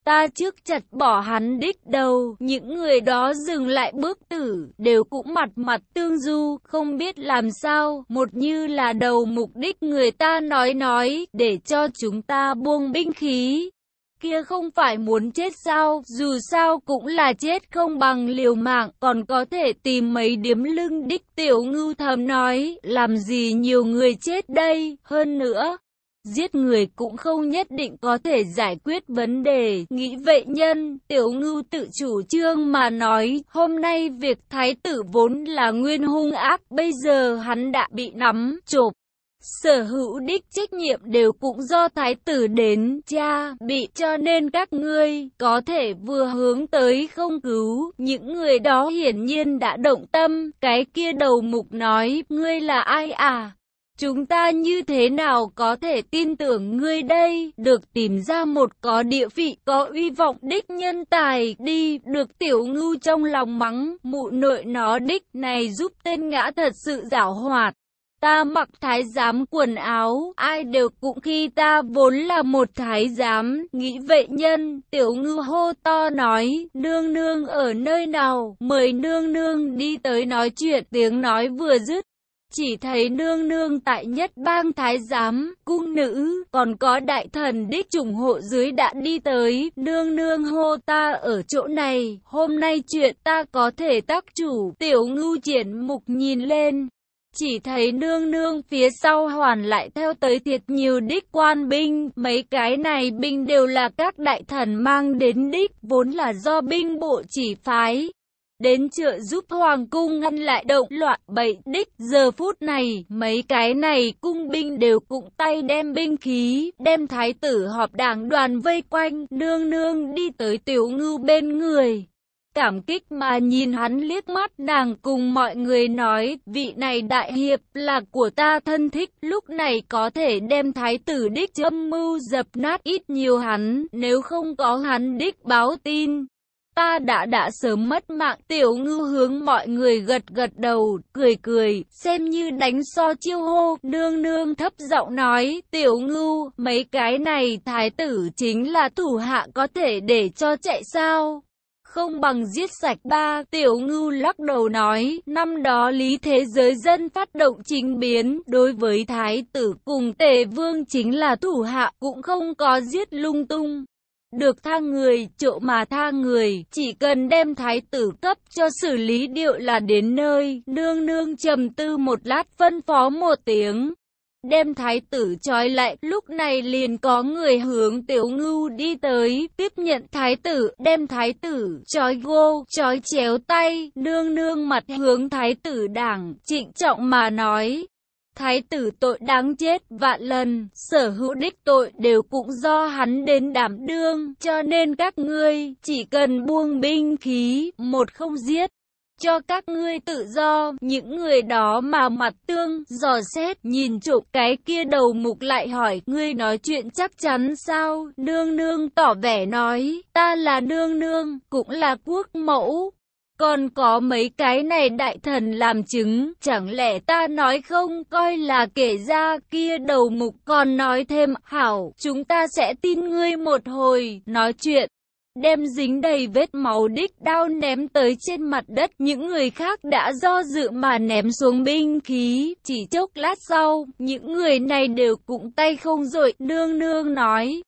Ta trước chặt bỏ hắn đích đầu, những người đó dừng lại bước tử, đều cũng mặt mặt tương du, không biết làm sao, một như là đầu mục đích người ta nói nói, để cho chúng ta buông binh khí. Kia không phải muốn chết sao, dù sao cũng là chết không bằng liều mạng, còn có thể tìm mấy điếm lưng đích tiểu ngưu thầm nói, làm gì nhiều người chết đây, hơn nữa. Giết người cũng không nhất định có thể giải quyết vấn đề. Nghĩ vậy nhân, tiểu ngưu tự chủ trương mà nói, hôm nay việc thái tử vốn là nguyên hung ác, bây giờ hắn đã bị nắm, chộp. Sở hữu đích trách nhiệm đều cũng do thái tử đến cha bị cho nên các ngươi có thể vừa hướng tới không cứu. Những người đó hiển nhiên đã động tâm. Cái kia đầu mục nói ngươi là ai à? Chúng ta như thế nào có thể tin tưởng ngươi đây, được tìm ra một có địa vị, có uy vọng đích nhân tài, đi, được tiểu ngưu trong lòng mắng, mụ nội nó đích này giúp tên ngã thật sự giảo hoạt. Ta mặc thái giám quần áo, ai đều cũng khi ta vốn là một thái giám, nghĩ vệ nhân, tiểu ngư hô to nói, nương nương ở nơi nào, mời nương nương đi tới nói chuyện, tiếng nói vừa dứt, chỉ thấy nương nương tại nhất bang thái giám, cung nữ, còn có đại thần đích trùng hộ dưới đã đi tới, nương nương hô ta ở chỗ này, hôm nay chuyện ta có thể tác chủ, tiểu ngưu triển mục nhìn lên. Chỉ thấy nương nương phía sau hoàn lại theo tới thiệt nhiều đích quan binh, mấy cái này binh đều là các đại thần mang đến đích, vốn là do binh bộ chỉ phái đến trợ giúp hoàng cung ngăn lại động loạn bậy đích. Giờ phút này, mấy cái này cung binh đều cụng tay đem binh khí, đem thái tử họp đảng đoàn vây quanh, nương nương đi tới tiểu ngưu bên người. Cảm kích mà nhìn hắn liếc mắt nàng cùng mọi người nói, vị này đại hiệp là của ta thân thích, lúc này có thể đem thái tử đích châm mưu dập nát ít nhiều hắn, nếu không có hắn đích báo tin ta đã đã sớm mất mạng. Tiểu ngư hướng mọi người gật gật đầu, cười cười, xem như đánh so chiêu hô. Nương nương thấp giọng nói, tiểu ngư, mấy cái này thái tử chính là thủ hạ có thể để cho chạy sao? Không bằng giết sạch ba. Tiểu ngưu lắc đầu nói, năm đó lý thế giới dân phát động chính biến, đối với thái tử cùng tề vương chính là thủ hạ, cũng không có giết lung tung. Được tha người, chỗ mà tha người, chỉ cần đem thái tử cấp cho xử lý điệu là đến nơi, nương nương trầm tư một lát phân phó một tiếng đem thái tử trói lại, lúc này liền có người hướng tiểu ngưu đi tới, tiếp nhận thái tử, đem thái tử, trói gô, trói chéo tay, nương nương mặt hướng thái tử đảng, trịnh trọng mà nói. Thái tử tội đáng chết vạn lần, sở hữu đích tội đều cũng do hắn đến đảm đương, cho nên các ngươi chỉ cần buông binh khí, một không giết, cho các ngươi tự do, những người đó mà mặt tương, dò xét, nhìn trộm cái kia đầu mục lại hỏi, ngươi nói chuyện chắc chắn sao, nương nương tỏ vẻ nói, ta là nương nương, cũng là quốc mẫu. Còn có mấy cái này đại thần làm chứng, chẳng lẽ ta nói không? Coi là kể ra kia đầu mục còn nói thêm, hảo, chúng ta sẽ tin ngươi một hồi, nói chuyện đem dính đầy vết máu đích đao ném tới trên mặt đất. Những người khác đã do dự mà ném xuống binh khí. Chỉ chốc lát sau, những người này đều cũng tay không rồi, Nương nương nói,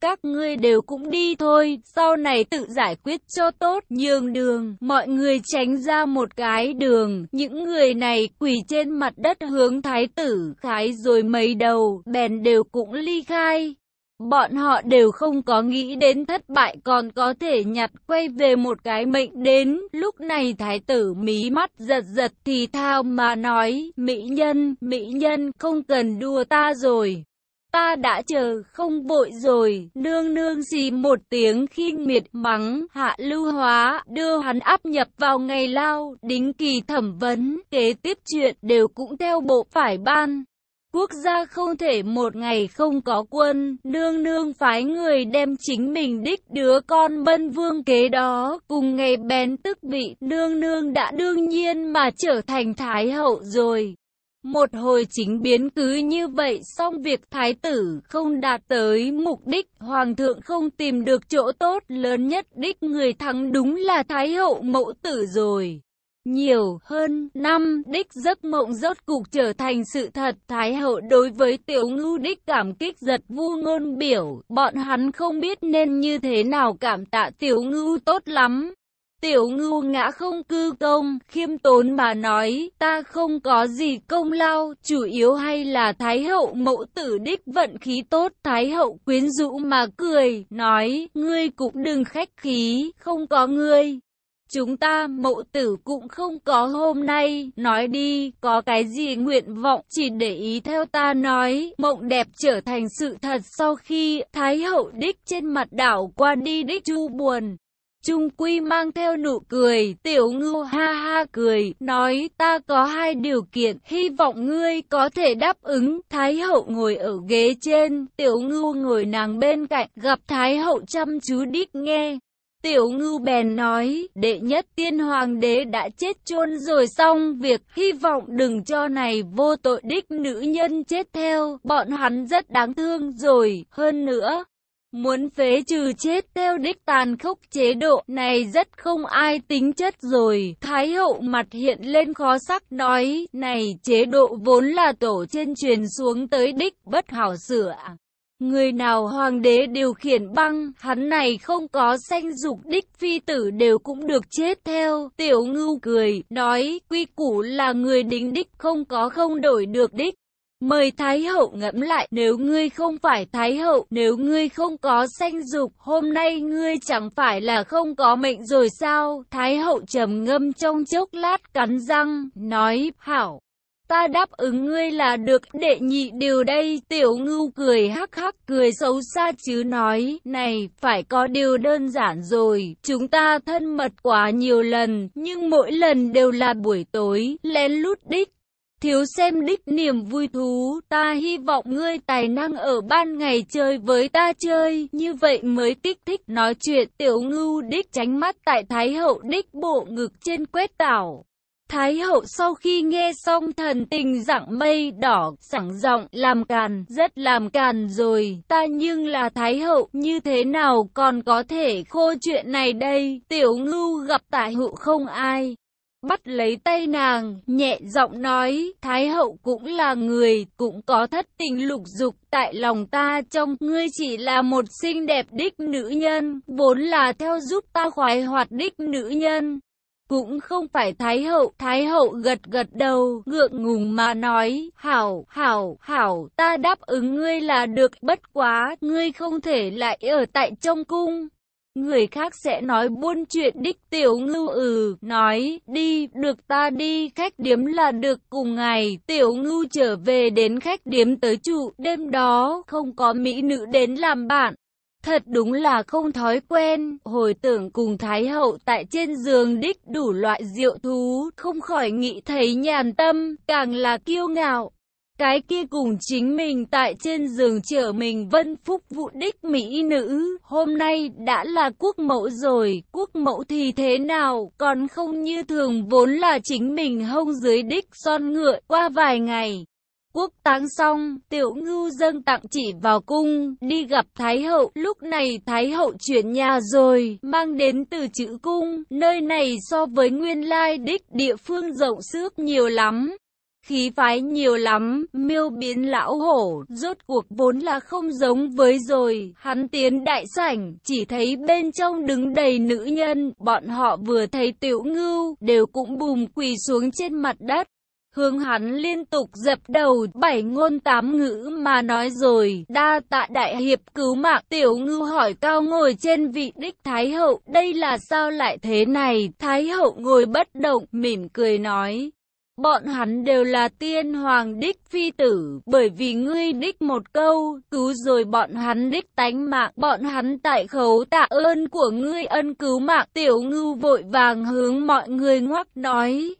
các ngươi đều cũng đi thôi, sau này tự giải quyết cho tốt, nhường đường, mọi người tránh ra một cái đường, những người này quỳ trên mặt đất hướng thái tử, khái rồi mấy đầu, bèn đều cũng ly khai. Bọn họ đều không có nghĩ đến thất bại còn có thể nhặt quay về một cái mệnh đến. Lúc này thái tử mí mắt giật giật thì thao mà nói, mỹ nhân, mỹ nhân không cần đua ta rồi. Ta đã chờ không vội rồi, nương nương gì một tiếng khinh miệt mắng, hạ lưu hóa, đưa hắn áp nhập vào ngày lao, đính kỳ thẩm vấn, kế tiếp chuyện đều cũng theo bộ phải ban. Quốc gia không thể một ngày không có quân, nương nương phái người đem chính mình đích đứa con bân vương kế đó, cùng ngày bén tức bị nương nương đã đương nhiên mà trở thành thái hậu rồi. Một hồi chính biến cứ như vậy xong việc thái tử không đạt tới mục đích, hoàng thượng không tìm được chỗ tốt. Lớn nhất đích người thắng đúng là thái hậu mẫu tử rồi nhiều hơn năm đích giấc mộng rốt cục trở thành sự thật thái hậu đối với tiểu ngưu đích cảm kích giật vu ngôn biểu bọn hắn không biết nên như thế nào cảm tạ tiểu ngưu tốt lắm Tiểu ngưu ngã không cư công, khiêm tốn mà nói, ta không có gì công lao, chủ yếu hay là Thái hậu mẫu tử đích vận khí tốt. Thái hậu quyến rũ mà cười, nói, ngươi cũng đừng khách khí, không có ngươi. Chúng ta mộ tử cũng không có hôm nay, nói đi, có cái gì nguyện vọng, chỉ để ý theo ta nói, mộng đẹp trở thành sự thật sau khi Thái hậu đích trên mặt đảo qua đi đích chu buồn. Trung Quy mang theo nụ cười, tiểu ngưu ha ha cười, nói ta có hai điều kiện, hy vọng ngươi có thể đáp ứng. Thái hậu ngồi ở ghế trên, tiểu ngưu ngồi nàng bên cạnh, gặp Thái hậu chăm chú đích nghe. Tiểu ngưu bèn nói, đệ nhất tiên hoàng đế đã chết chôn rồi xong việc, hy vọng đừng cho này vô tội đích nữ nhân chết theo, bọn hắn rất đáng thương rồi, hơn nữa. Muốn phế trừ chết theo đích tàn khốc chế độ này rất không ai tính chất rồi. Thái hậu mặt hiện lên khó sắc nói, này chế độ vốn là tổ trên truyền xuống tới đích bất hảo sửa. Người nào hoàng đế điều khiển băng, hắn này không có sanh dục đích phi tử đều cũng được chết theo. Tiểu ngưu cười, nói, quy củ là người đính đích không có không đổi được đích. Mời Thái Hậu ngẫm lại, nếu ngươi không phải Thái Hậu, nếu ngươi không có sanh dục, hôm nay ngươi chẳng phải là không có mệnh rồi sao? Thái Hậu trầm ngâm trong chốc lát cắn răng, nói, hảo. Ta đáp ứng ngươi là được. Đệ nhị điều đây. Tiểu ngưu cười hắc hắc cười xấu xa chứ nói Này phải có điều đơn giản rồi. Chúng ta thân mật quá nhiều lần Nhưng mỗi lần đều là buổi tối lén lút đích. Thiếu xem đích niềm vui thú, ta hy vọng ngươi tài năng ở ban ngày chơi với ta chơi, như vậy mới kích thích nói chuyện. Tiểu ngưu đích tránh mắt tại Thái hậu đích bộ ngực trên quét tảo. Thái hậu sau khi nghe xong thần tình dạng mây đỏ, sẵn giọng làm càn, rất làm càn rồi, ta nhưng là Thái hậu, như thế nào còn có thể khô chuyện này đây, tiểu ngưu gặp tại hậu không ai. Bắt lấy tay nàng, nhẹ giọng nói, Thái hậu cũng là người, cũng có thất tình lục dục tại lòng ta trong ngươi chỉ là một xinh đẹp đích nữ nhân, vốn là theo giúp ta khoái hoạt đích nữ nhân. Cũng không phải Thái hậu, Thái hậu gật gật đầu, ngượng ngùng mà nói, hảo, hảo, hảo, ta đáp ứng ngươi là được, bất quá, ngươi không thể lại ở tại trong cung. Người khác sẽ nói buôn chuyện đích tiểu ngưu ừ, nói, đi, được ta đi, khách điếm là được cùng ngày, tiểu ngưu trở về đến khách điếm tới trụ, đêm đó, không có mỹ nữ đến làm bạn. Thật đúng là không thói quen, hồi tưởng cùng Thái Hậu tại trên giường đích đủ loại rượu thú, không khỏi nghĩ thấy nhàn tâm, càng là kiêu ngạo. Cái kia cùng chính mình tại trên giường chở mình vân phúc vụ đích mỹ nữ, hôm nay đã là quốc mẫu rồi, quốc mẫu thì thế nào, còn không như thường vốn là chính mình hông dưới đích son ngựa qua vài ngày. Quốc táng xong, tiểu ngưu dâng tặng chỉ vào cung, đi gặp Thái hậu, lúc này Thái hậu chuyển nhà rồi, mang đến từ chữ cung, nơi này so với nguyên lai đích địa phương rộng xước nhiều lắm khí phái nhiều lắm, miêu biến lão hổ, rốt cuộc vốn là không giống với rồi, hắn tiến đại sảnh, chỉ thấy bên trong đứng đầy nữ nhân, bọn họ vừa thấy tiểu ngưu, đều cũng bùm quỳ xuống trên mặt đất. Hướng hắn liên tục dập đầu, bảy ngôn tám ngữ mà nói rồi, đa tạ đại hiệp cứu mạng, tiểu ngư hỏi cao ngồi trên vị đích Thái hậu, đây là sao lại thế này, Thái hậu ngồi bất động, mỉm cười nói, Bọn hắn đều là tiên hoàng đích phi tử, bởi vì ngươi đích một câu, cứu rồi bọn hắn đích tánh mạng, bọn hắn tại khấu tạ ơn của ngươi ân cứu mạng, tiểu ngưu vội vàng hướng mọi người ngoắc nói.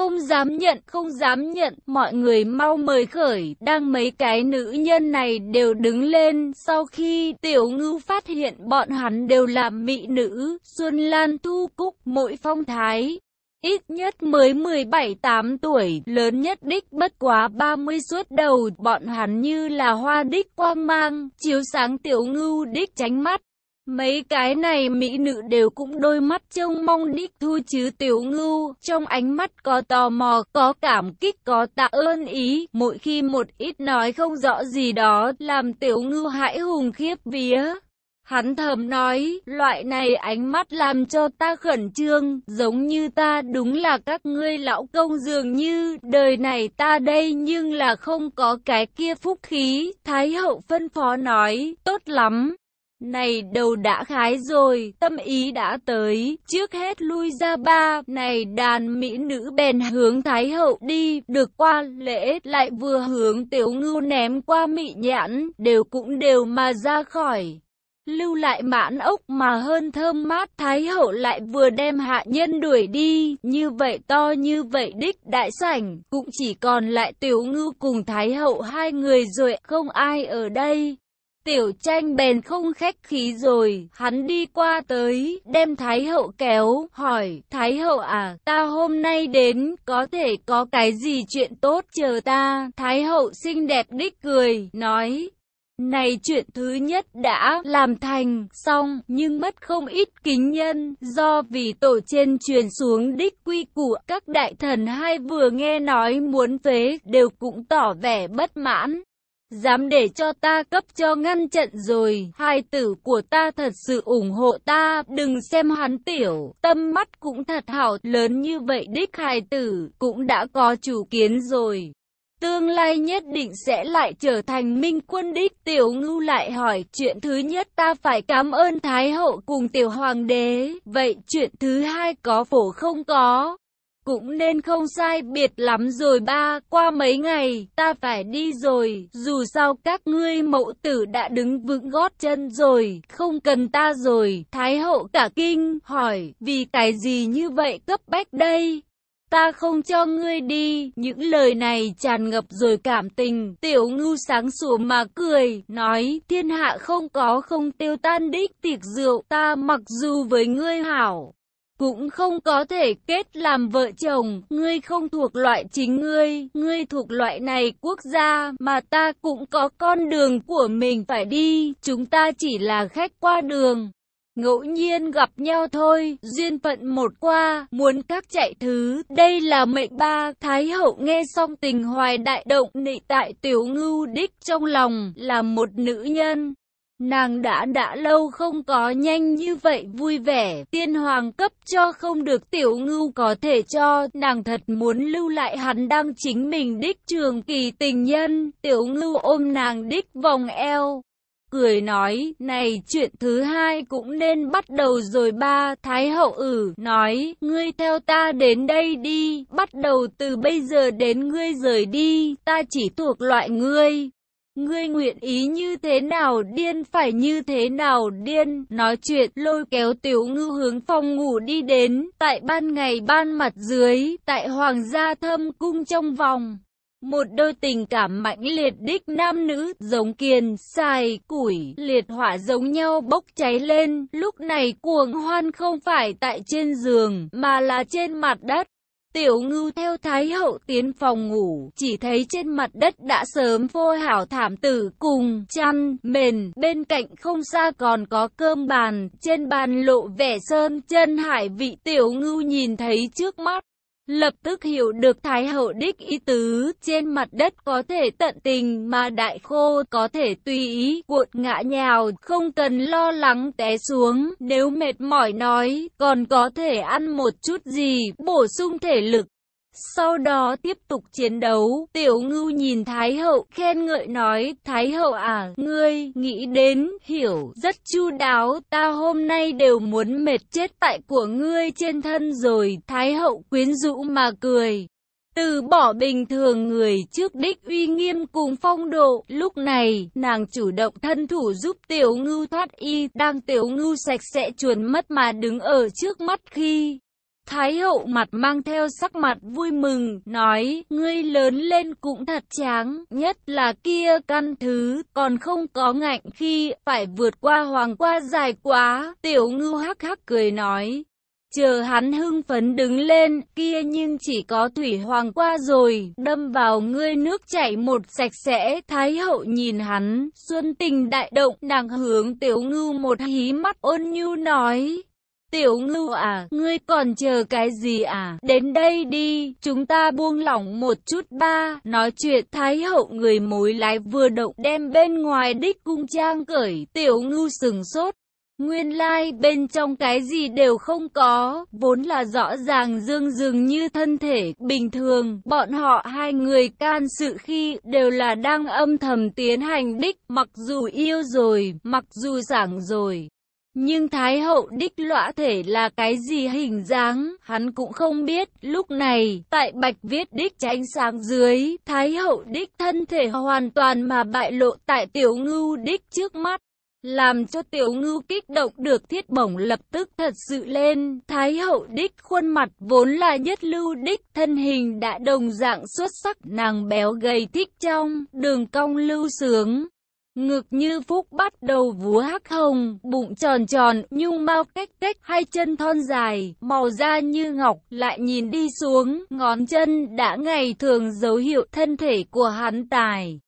Không dám nhận, không dám nhận, mọi người mau mời khởi, đang mấy cái nữ nhân này đều đứng lên, sau khi tiểu ngưu phát hiện bọn hắn đều là mỹ nữ, Xuân Lan Thu Cúc, mỗi phong thái, ít nhất mới 17-8 tuổi, lớn nhất đích bất quá 30 suốt đầu, bọn hắn như là hoa đích quang mang, chiếu sáng tiểu ngưu đích tránh mắt. Mấy cái này mỹ nữ đều cũng đôi mắt trông mong đích thu chứ tiểu ngưu, trong ánh mắt có tò mò, có cảm kích, có tạ ơn ý, mỗi khi một ít nói không rõ gì đó, làm tiểu ngưu hãi hùng khiếp vía. Hắn thầm nói, loại này ánh mắt làm cho ta khẩn trương, giống như ta đúng là các ngươi lão công dường như, đời này ta đây nhưng là không có cái kia phúc khí. Thái hậu phân phó nói, tốt lắm. Này đầu đã khái rồi, tâm ý đã tới, trước hết lui ra ba, này đàn mỹ nữ bèn hướng Thái hậu đi, được qua lễ, lại vừa hướng tiểu ngưu ném qua mị nhãn, đều cũng đều mà ra khỏi. Lưu lại mãn ốc mà hơn thơm mát Thái hậu lại vừa đem hạ nhân đuổi đi, như vậy to như vậy đích đại sảnh, cũng chỉ còn lại tiểu ngư cùng Thái hậu hai người rồi, không ai ở đây. Tiểu tranh bèn không khách khí rồi, hắn đi qua tới, đem Thái hậu kéo, hỏi, Thái hậu à, ta hôm nay đến, có thể có cái gì chuyện tốt chờ ta, Thái hậu xinh đẹp đích cười, nói, này chuyện thứ nhất đã làm thành xong nhưng mất không ít kính nhân do vì tổ trên truyền xuống đích quy của các đại thần hai vừa nghe nói muốn phế đều cũng tỏ vẻ bất mãn. Dám để cho ta cấp cho ngăn trận rồi, hai tử của ta thật sự ủng hộ ta, đừng xem hắn tiểu, tâm mắt cũng thật hảo, lớn như vậy đích hài tử, cũng đã có chủ kiến rồi tương lai nhất định sẽ lại trở thành minh quân đích. Tiểu ngưu lại hỏi, chuyện thứ nhất ta phải cảm ơn Thái hậu cùng tiểu hoàng đế, vậy chuyện thứ hai có phổ không có? Cũng nên không sai biệt lắm rồi ba, qua mấy ngày, ta phải đi rồi, dù sao các ngươi mẫu tử đã đứng vững gót chân rồi, không cần ta rồi, Thái hậu cả kinh, hỏi, vì cái gì như vậy cấp bách đây? ta không cho ngươi đi. Những lời này tràn ngập rồi cảm tình, tiểu ngưu sáng sủa mà cười, nói, thiên hạ không có không tiêu tan đích tiệc rượu, ta mặc dù với ngươi hảo. Cũng không có thể kết làm vợ chồng, ngươi không thuộc loại chính ngươi, ngươi thuộc loại này quốc gia, mà ta cũng có con đường của mình phải đi, chúng ta chỉ là khách qua đường. Ngẫu nhiên gặp nhau thôi, duyên phận một qua, muốn các chạy thứ, đây là mệnh ba, Thái hậu nghe xong tình hoài đại động nị tại tiểu ngưu đích trong lòng, là một nữ nhân. Nàng đã đã lâu không có nhanh như vậy vui vẻ, tiên hoàng cấp cho không được tiểu ngưu có thể cho, nàng thật muốn lưu lại hắn đang chính mình đích trường kỳ tình nhân, tiểu ngưu ôm nàng đích vòng eo cười nói, này chuyện thứ hai cũng nên bắt đầu rồi ba, Thái hậu ử, nói, ngươi theo ta đến đây đi, bắt đầu từ bây giờ đến ngươi rời đi, ta chỉ thuộc loại ngươi. Ngươi nguyện ý như thế nào điên phải như thế nào điên, nói chuyện lôi kéo tiểu ngư hướng phòng ngủ đi đến, tại ban ngày ban mặt dưới, tại hoàng gia thâm cung trong vòng. Một đôi tình cảm mãnh liệt đích nam nữ, giống kiền, xài, củi, liệt hỏa giống nhau bốc cháy lên, lúc này cuồng hoan không phải tại trên giường, mà là trên mặt đất. Tiểu ngưu theo Thái hậu tiến phòng ngủ, chỉ thấy trên mặt đất đã sớm phô hảo thảm tử cùng chăn, mền, bên cạnh không xa còn có cơm bàn, trên bàn lộ vẻ sơn chân hải vị tiểu ngưu nhìn thấy trước mắt. Lập tức hiểu được Thái hậu đích ý tứ, trên mặt đất có thể tận tình mà đại khô có thể tùy ý cuộn ngã nhào, không cần lo lắng té xuống, nếu mệt mỏi nói, còn có thể ăn một chút gì, bổ sung thể lực. Sau đó tiếp tục chiến đấu, tiểu ngưu nhìn Thái hậu, khen ngợi nói, Thái hậu à, ngươi, nghĩ đến, hiểu, rất chu đáo, ta hôm nay đều muốn mệt chết tại của ngươi trên thân rồi, Thái hậu quyến rũ mà cười. Từ bỏ bình thường người trước đích uy nghiêm cùng phong độ, lúc này, nàng chủ động thân thủ giúp tiểu ngưu thoát y, đang tiểu ngưu sạch sẽ chuồn mất mà đứng ở trước mắt khi Thái hậu mặt mang theo sắc mặt vui mừng, nói, ngươi lớn lên cũng thật tráng, nhất là kia căn thứ, còn không có ngạnh khi phải vượt qua hoàng qua dài quá. Tiểu ngưu hắc hắc cười nói, chờ hắn hưng phấn đứng lên, kia nhưng chỉ có thủy hoàng qua rồi, đâm vào ngươi nước chảy một sạch sẽ. Thái hậu nhìn hắn, xuân tình đại động, nàng hướng tiểu ngưu một hí mắt ôn nhu nói. Tiểu ngưu à, ngươi còn chờ cái gì à? Đến đây đi, chúng ta buông lỏng một chút ba. Nói chuyện thái hậu người mối lái vừa động đem bên ngoài đích cung trang cởi. Tiểu ngưu sừng sốt. Nguyên lai like, bên trong cái gì đều không có, vốn là rõ ràng dương dường như thân thể, bình thường, bọn họ hai người can sự khi đều là đang âm thầm tiến hành đích, mặc dù yêu rồi, mặc dù giảng rồi. Nhưng Thái hậu đích lõa thể là cái gì hình dáng, hắn cũng không biết. Lúc này, tại bạch viết đích tránh sáng dưới, Thái hậu đích thân thể hoàn toàn mà bại lộ tại tiểu ngưu đích trước mắt. Làm cho tiểu ngưu kích động được thiết bổng lập tức thật sự lên, Thái hậu đích khuôn mặt vốn là nhất lưu đích thân hình đã đồng dạng xuất sắc, nàng béo gầy thích trong, đường cong lưu sướng. Ngực như phúc bắt đầu vú hắc hồng, bụng tròn tròn, nhung mau cách cách, hai chân thon dài, màu da như ngọc, lại nhìn đi xuống, ngón chân đã ngày thường dấu hiệu thân thể của hắn tài.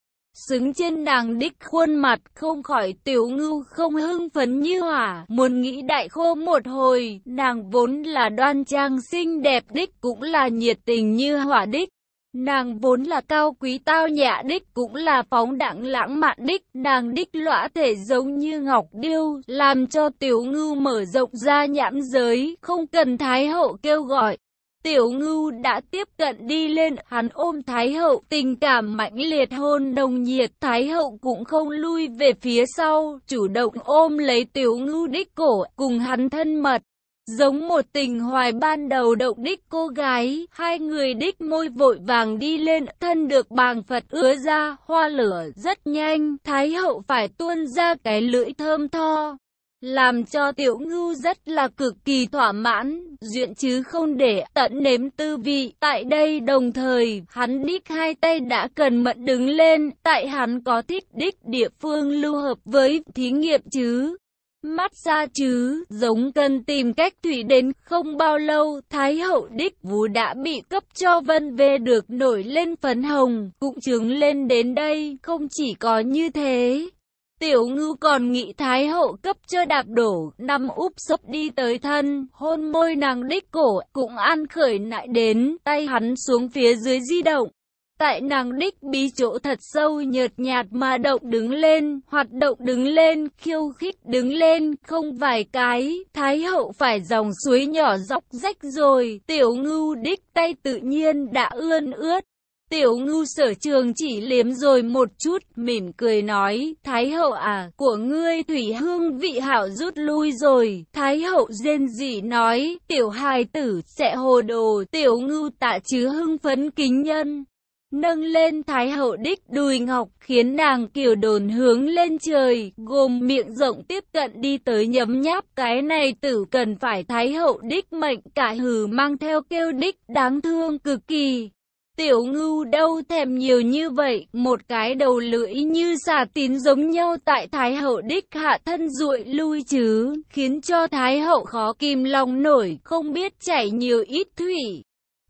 Xứng trên nàng đích khuôn mặt không khỏi tiểu ngưu không hưng phấn như hỏa, muốn nghĩ đại khô một hồi, nàng vốn là đoan trang xinh đẹp đích cũng là nhiệt tình như hỏa đích. Nàng vốn là cao quý tao nhã đích cũng là phóng đẳng lãng mạn đích, nàng đích lõa thể giống như ngọc điêu, làm cho tiểu ngưu mở rộng ra nhãn giới, không cần thái hậu kêu gọi. Tiểu ngưu đã tiếp cận đi lên, hắn ôm Thái hậu, tình cảm mãnh liệt hôn đồng nhiệt, Thái hậu cũng không lui về phía sau, chủ động ôm lấy tiểu ngưu đích cổ, cùng hắn thân mật. Giống một tình hoài ban đầu động đích cô gái, hai người đích môi vội vàng đi lên, thân được bàng Phật ứa ra, hoa lửa rất nhanh, Thái hậu phải tuôn ra cái lưỡi thơm tho. làm cho tiểu ngưu rất là cực kỳ thỏa mãn, duyện chứ không để tận nếm tư vị. Tại đây đồng thời, hắn đích hai tay đã cần mận đứng lên, tại hắn có thích đích địa phương lưu hợp với thí nghiệm chứ. Mắt ra chứ, giống cần tìm cách thủy đến không bao lâu, Thái hậu đích vú đã bị cấp cho vân về được nổi lên phấn hồng, cũng chứng lên đến đây, không chỉ có như thế. Tiểu ngư còn nghĩ Thái hậu cấp cho đạp đổ, năm úp sấp đi tới thân, hôn môi nàng đích cổ, cũng ăn khởi nại đến, tay hắn xuống phía dưới di động. Tại nàng đích bí chỗ thật sâu nhợt nhạt mà động đứng lên, hoạt động đứng lên, khiêu khích đứng lên, không vài cái, thái hậu phải dòng suối nhỏ dọc rách rồi, tiểu ngưu đích tay tự nhiên đã ươn ướt. Tiểu ngưu sở trường chỉ liếm rồi một chút, mỉm cười nói, Thái hậu à, của ngươi thủy hương vị hảo rút lui rồi. Thái hậu rên dị nói, tiểu hài tử sẽ hồ đồ, tiểu ngưu tạ chứ hưng phấn kính nhân nâng lên thái hậu đích đùi ngọc khiến nàng kiểu đồn hướng lên trời, gồm miệng rộng tiếp cận đi tới nhấm nháp cái này tử cần phải thái hậu đích mệnh cả hừ mang theo kêu đích đáng thương cực kỳ. Tiểu ngưu đâu thèm nhiều như vậy, một cái đầu lưỡi như xà tín giống nhau tại Thái hậu đích hạ thân ruội lui chứ, khiến cho Thái hậu khó kìm lòng nổi, không biết chảy nhiều ít thủy.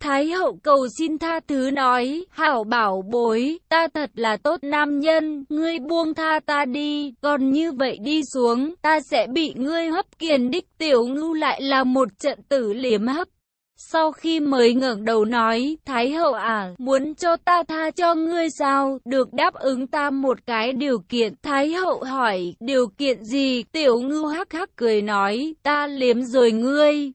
Thái hậu cầu xin tha thứ nói, hảo bảo bối, ta thật là tốt nam nhân, ngươi buông tha ta đi, còn như vậy đi xuống, ta sẽ bị ngươi hấp kiền đích tiểu ngưu lại là một trận tử liếm hấp. Sau khi mới ngẩng đầu nói, Thái hậu à, muốn cho ta tha cho ngươi sao, được đáp ứng ta một cái điều kiện. Thái hậu hỏi, điều kiện gì, tiểu ngưu hắc hắc cười nói, ta liếm rồi ngươi.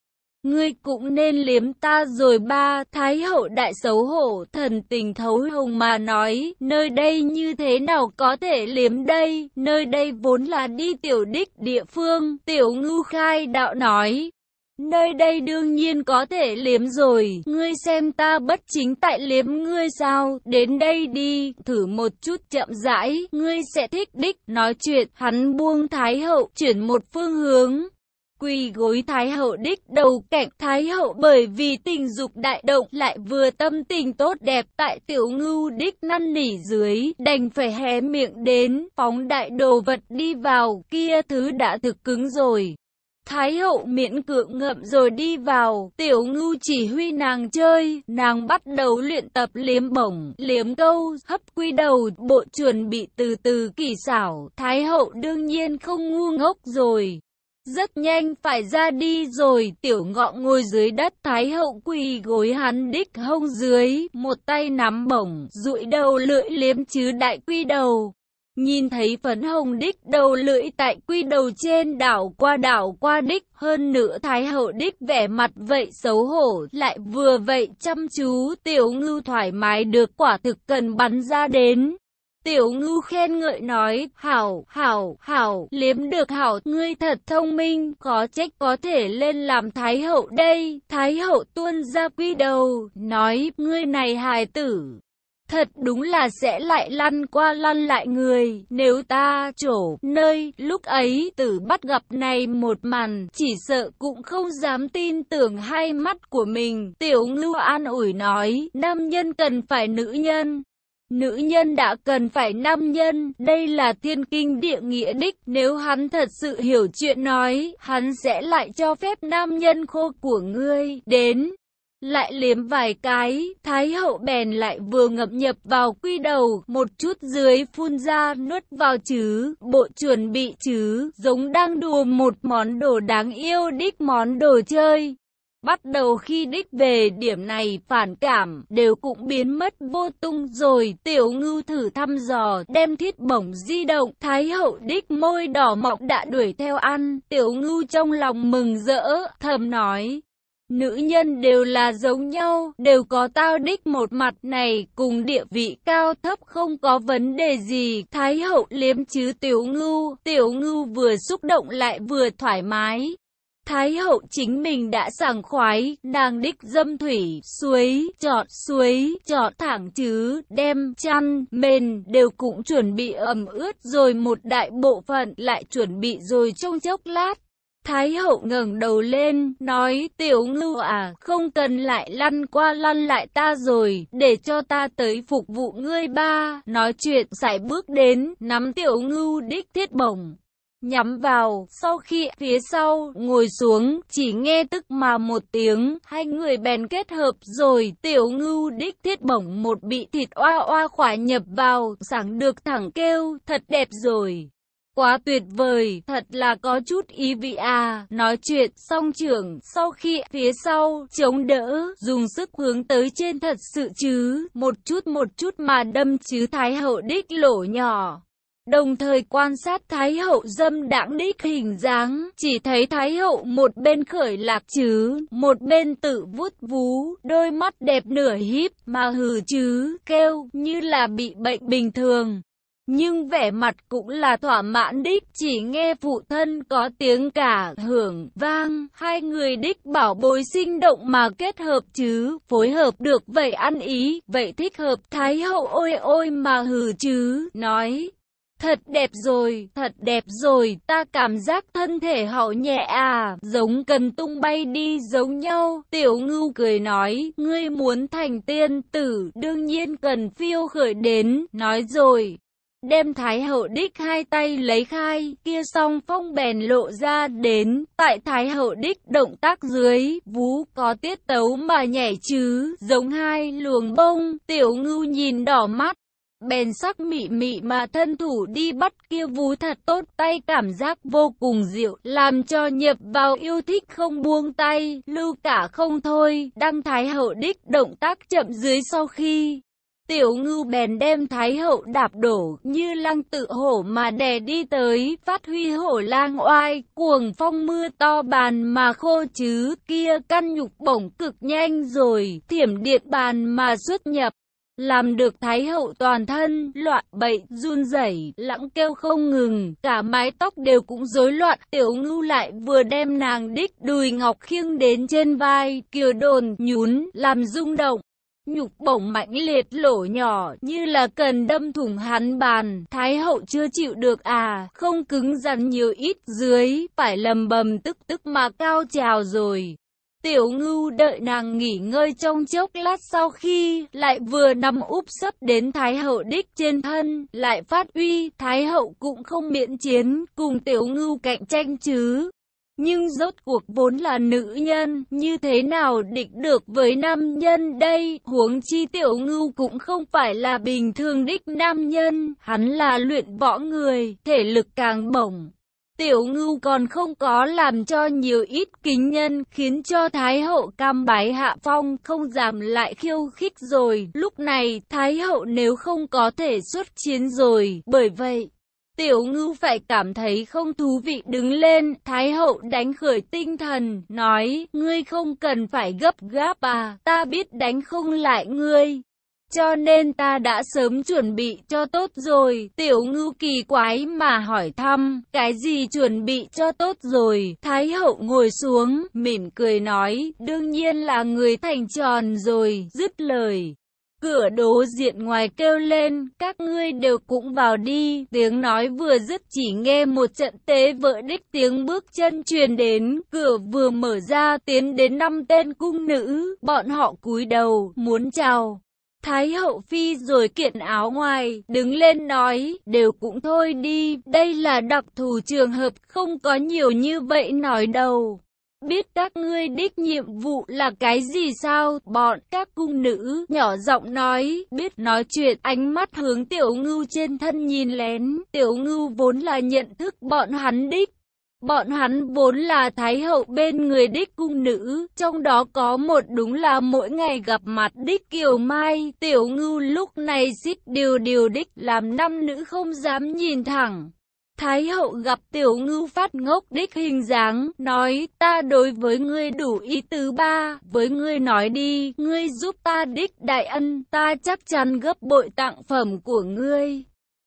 Ngươi cũng nên liếm ta rồi ba, Thái hậu đại xấu hổ, thần tình thấu hồng mà nói, nơi đây như thế nào có thể liếm đây, nơi đây vốn là đi tiểu đích địa phương, tiểu ngưu khai đạo nói. Nơi đây đương nhiên có thể liếm rồi, ngươi xem ta bất chính tại liếm ngươi sao, đến đây đi, thử một chút chậm rãi, ngươi sẽ thích đích, nói chuyện, hắn buông thái hậu, chuyển một phương hướng, quỳ gối Thái hậu đích đầu cạnh Thái hậu bởi vì tình dục đại động lại vừa tâm tình tốt đẹp tại tiểu ngưu đích năn nỉ dưới, đành phải hé miệng đến, phóng đại đồ vật đi vào, kia thứ đã thực cứng rồi. Thái hậu miễn cưỡng ngậm rồi đi vào, tiểu ngưu chỉ huy nàng chơi, nàng bắt đầu luyện tập liếm bổng, liếm câu, hấp quy đầu, bộ chuẩn bị từ từ kỳ xảo, Thái hậu đương nhiên không ngu ngốc rồi. Rất nhanh phải ra đi rồi, tiểu ngọ ngồi dưới đất thái hậu quỳ gối hắn đích hông dưới, một tay nắm bổng, rụi đầu lưỡi liếm chứ đại quy đầu. Nhìn thấy phấn hồng đích đầu lưỡi tại quy đầu trên đảo qua đảo qua đích, hơn nữa thái hậu đích vẻ mặt vậy xấu hổ, lại vừa vậy chăm chú, tiểu ngưu thoải mái được quả thực cần bắn ra đến. Tiểu ngưu khen ngợi nói, hảo, hảo, hảo, liếm được hảo, ngươi thật thông minh, có trách có thể lên làm thái hậu đây. Thái hậu tuôn ra quy đầu, nói, ngươi này hài tử. Thật đúng là sẽ lại lăn qua lăn lại người, nếu ta trổ nơi, lúc ấy tử bắt gặp này một màn, chỉ sợ cũng không dám tin tưởng hai mắt của mình. Tiểu ngưu an ủi nói, nam nhân cần phải nữ nhân, Nữ nhân đã cần phải nam nhân, đây là thiên kinh địa nghĩa đích, nếu hắn thật sự hiểu chuyện nói, hắn sẽ lại cho phép nam nhân khô của ngươi, đến. Lại liếm vài cái, Thái hậu bèn lại vừa ngập nhập vào quy đầu, một chút dưới phun ra nuốt vào chứ, bộ chuẩn bị chứ, giống đang đùa một món đồ đáng yêu đích món đồ chơi. Bắt đầu khi đích về điểm này phản cảm đều cũng biến mất vô tung rồi. Tiểu ngưu thử thăm dò đem thiết bổng di động. Thái hậu đích môi đỏ mọc đã đuổi theo ăn. Tiểu ngưu trong lòng mừng rỡ thầm nói. Nữ nhân đều là giống nhau, đều có tao đích một mặt này, cùng địa vị cao thấp không có vấn đề gì. Thái hậu liếm chứ tiểu ngưu, tiểu ngưu vừa xúc động lại vừa thoải mái. Thái hậu chính mình đã sảng khoái, nàng đích dâm thủy, suối, chọt, suối, chọt thẳng chứ, đem, chăn, mền, đều cũng chuẩn bị ẩm ướt rồi một đại bộ phận lại chuẩn bị rồi trong chốc lát. Thái hậu ngẩng đầu lên, nói, tiểu ngưu à, không cần lại lăn qua lăn lại ta rồi, để cho ta tới phục vụ ngươi ba. Nói chuyện, sải bước đến, nắm tiểu ngưu đích thiết bổng nhắm vào, sau khi phía sau ngồi xuống, chỉ nghe tức mà một tiếng, hai người bèn kết hợp rồi, tiểu ngưu đích thiết bổng một bị thịt oa oa khỏa nhập vào, sảng được thẳng kêu, thật đẹp rồi. Quá tuyệt vời, thật là có chút ý vị à, nói chuyện song trưởng, sau khi phía sau, chống đỡ, dùng sức hướng tới trên thật sự chứ, một chút một chút mà đâm chứ thái hậu đích lỗ nhỏ. Đồng thời quan sát Thái hậu dâm đãng đích hình dáng, chỉ thấy Thái hậu một bên khởi lạc chứ, một bên tự vuốt vú, đôi mắt đẹp nửa híp mà hừ chứ, kêu như là bị bệnh bình thường. Nhưng vẻ mặt cũng là thỏa mãn đích, chỉ nghe phụ thân có tiếng cả hưởng vang, hai người đích bảo bối sinh động mà kết hợp chứ, phối hợp được vậy ăn ý, vậy thích hợp Thái hậu ôi ôi mà hừ chứ, nói. Thật đẹp rồi, thật đẹp rồi, ta cảm giác thân thể hậu nhẹ à, giống cần tung bay đi giống nhau. Tiểu ngưu cười nói, ngươi muốn thành tiên tử, đương nhiên cần phiêu khởi đến, nói rồi. Đem Thái hậu đích hai tay lấy khai, kia song phong bèn lộ ra đến, tại Thái hậu đích động tác dưới, vú có tiết tấu mà nhảy chứ, giống hai luồng bông, tiểu ngưu nhìn đỏ mắt, bèn sắc mị mị mà thân thủ đi bắt kia vú thật tốt tay cảm giác vô cùng dịu, làm cho nhập vào yêu thích không buông tay, lưu cả không thôi, đăng thái hậu đích động tác chậm dưới sau khi. Tiểu ngưu bèn đem thái hậu đạp đổ như lăng tự hổ mà đè đi tới, phát huy hổ lang oai, cuồng phong mưa to bàn mà khô chứ, kia căn nhục bổng cực nhanh rồi, thiểm điện bàn mà xuất nhập. Làm được Thái hậu toàn thân, loạn bậy, run rẩy, lãng kêu không ngừng, cả mái tóc đều cũng rối loạn, tiểu ngưu lại vừa đem nàng đích đùi ngọc khiêng đến trên vai, kiều đồn, nhún, làm rung động. Nhục bổng mãnh liệt lỗ nhỏ như là cần đâm thủng hắn bàn, Thái hậu chưa chịu được à, không cứng rắn nhiều ít dưới, phải lầm bầm tức tức mà cao trào rồi. Tiểu ngưu đợi nàng nghỉ ngơi trong chốc lát sau khi lại vừa nằm úp sấp đến Thái hậu đích trên thân, lại phát uy, Thái hậu cũng không miễn chiến, cùng tiểu ngưu cạnh tranh chứ. Nhưng rốt cuộc vốn là nữ nhân, như thế nào địch được với nam nhân đây, huống chi tiểu ngưu cũng không phải là bình thường đích nam nhân, hắn là luyện võ người, thể lực càng bổng, Tiểu ngưu còn không có làm cho nhiều ít kính nhân, khiến cho Thái hậu cam bái hạ phong, không dám lại khiêu khích rồi. Lúc này, Thái hậu nếu không có thể xuất chiến rồi, bởi vậy, Tiểu ngưu phải cảm thấy không thú vị đứng lên, Thái hậu đánh khởi tinh thần, nói, ngươi không cần phải gấp gáp à, ta biết đánh không lại ngươi. Cho nên ta đã sớm chuẩn bị cho tốt rồi. Tiểu ngưu kỳ quái mà hỏi thăm, cái gì chuẩn bị cho tốt rồi? Thái hậu ngồi xuống, mỉm cười nói, đương nhiên là người thành tròn rồi, dứt lời. Cửa đố diện ngoài kêu lên, các ngươi đều cũng vào đi, tiếng nói vừa dứt chỉ nghe một trận tế vỡ đích tiếng bước chân truyền đến, cửa vừa mở ra tiến đến năm tên cung nữ, bọn họ cúi đầu, muốn chào. Thái hậu phi rồi kiện áo ngoài, đứng lên nói, đều cũng thôi đi, đây là đặc thù trường hợp không có nhiều như vậy nói đâu. Biết các ngươi đích nhiệm vụ là cái gì sao? Bọn các cung nữ nhỏ giọng nói, biết nói chuyện, ánh mắt hướng tiểu ngưu trên thân nhìn lén. Tiểu ngưu vốn là nhận thức bọn hắn đích Bọn hắn vốn là thái hậu bên người đích cung nữ, trong đó có một đúng là mỗi ngày gặp mặt đích kiều mai, tiểu ngưu lúc này xích điều điều đích làm năm nữ không dám nhìn thẳng. Thái hậu gặp tiểu ngưu phát ngốc đích hình dáng, nói ta đối với ngươi đủ ý tứ ba, với ngươi nói đi, ngươi giúp ta đích đại ân, ta chắc chắn gấp bội tặng phẩm của ngươi.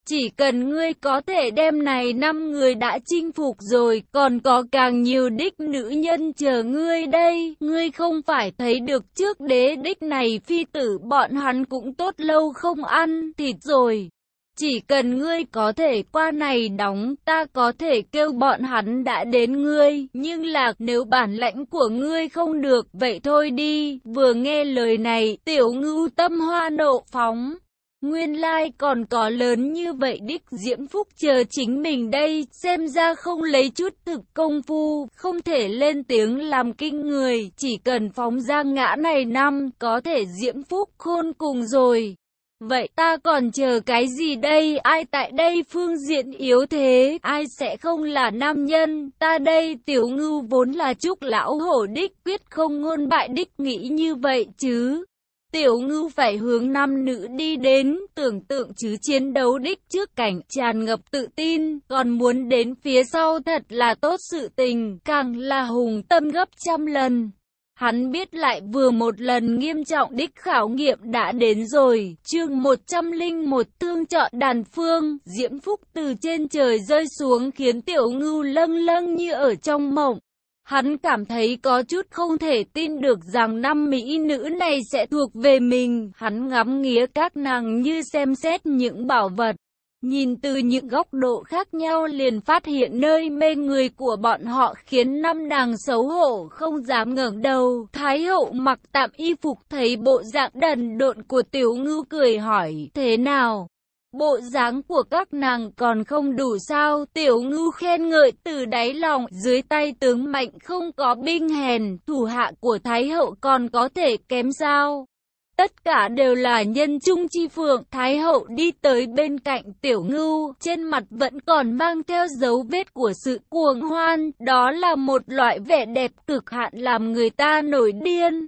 Chỉ cần ngươi có thể đem này năm người đã chinh phục rồi, còn có càng nhiều đích nữ nhân chờ ngươi đây. Ngươi không phải thấy được trước đế đích này phi tử bọn hắn cũng tốt lâu không ăn thịt rồi. Chỉ cần ngươi có thể qua này đóng, ta có thể kêu bọn hắn đã đến ngươi, nhưng là nếu bản lãnh của ngươi không được, vậy thôi đi. Vừa nghe lời này, tiểu ngưu tâm hoa nộ phóng. Nguyên lai like còn có lớn như vậy đích diễm phúc chờ chính mình đây, xem ra không lấy chút thực công phu, không thể lên tiếng làm kinh người, chỉ cần phóng ra ngã này năm, có thể diễm phúc khôn cùng rồi. Vậy ta còn chờ cái gì đây? Ai tại đây phương diện yếu thế? Ai sẽ không là nam nhân? Ta đây tiểu ngưu vốn là trúc lão hổ đích quyết không ngôn bại đích nghĩ như vậy chứ. Tiểu ngưu phải hướng nam nữ đi đến, tưởng tượng chứ chiến đấu đích trước cảnh tràn ngập tự tin, còn muốn đến phía sau thật là tốt sự tình, càng là hùng tâm gấp trăm lần. Hắn biết lại vừa một lần nghiêm trọng đích khảo nghiệm đã đến rồi, chương 101 thương chọn đàn phương, diễm phúc từ trên trời rơi xuống khiến tiểu ngưu lâng lâng như ở trong mộng. Hắn cảm thấy có chút không thể tin được rằng năm mỹ nữ này sẽ thuộc về mình, hắn ngắm nghía các nàng như xem xét những bảo vật. Nhìn từ những góc độ khác nhau liền phát hiện nơi mê người của bọn họ khiến năm nàng xấu hổ không dám ngẩng đầu. Thái hậu mặc tạm y phục thấy bộ dạng đần độn của tiểu ngư cười hỏi thế nào? Bộ dáng của các nàng còn không đủ sao, tiểu ngư khen ngợi từ đáy lòng, dưới tay tướng mạnh không có binh hèn, thủ hạ của Thái hậu còn có thể kém sao. Tất cả đều là nhân trung chi phượng, Thái hậu đi tới bên cạnh tiểu ngưu, trên mặt vẫn còn mang theo dấu vết của sự cuồng hoan, đó là một loại vẻ đẹp cực hạn làm người ta nổi điên.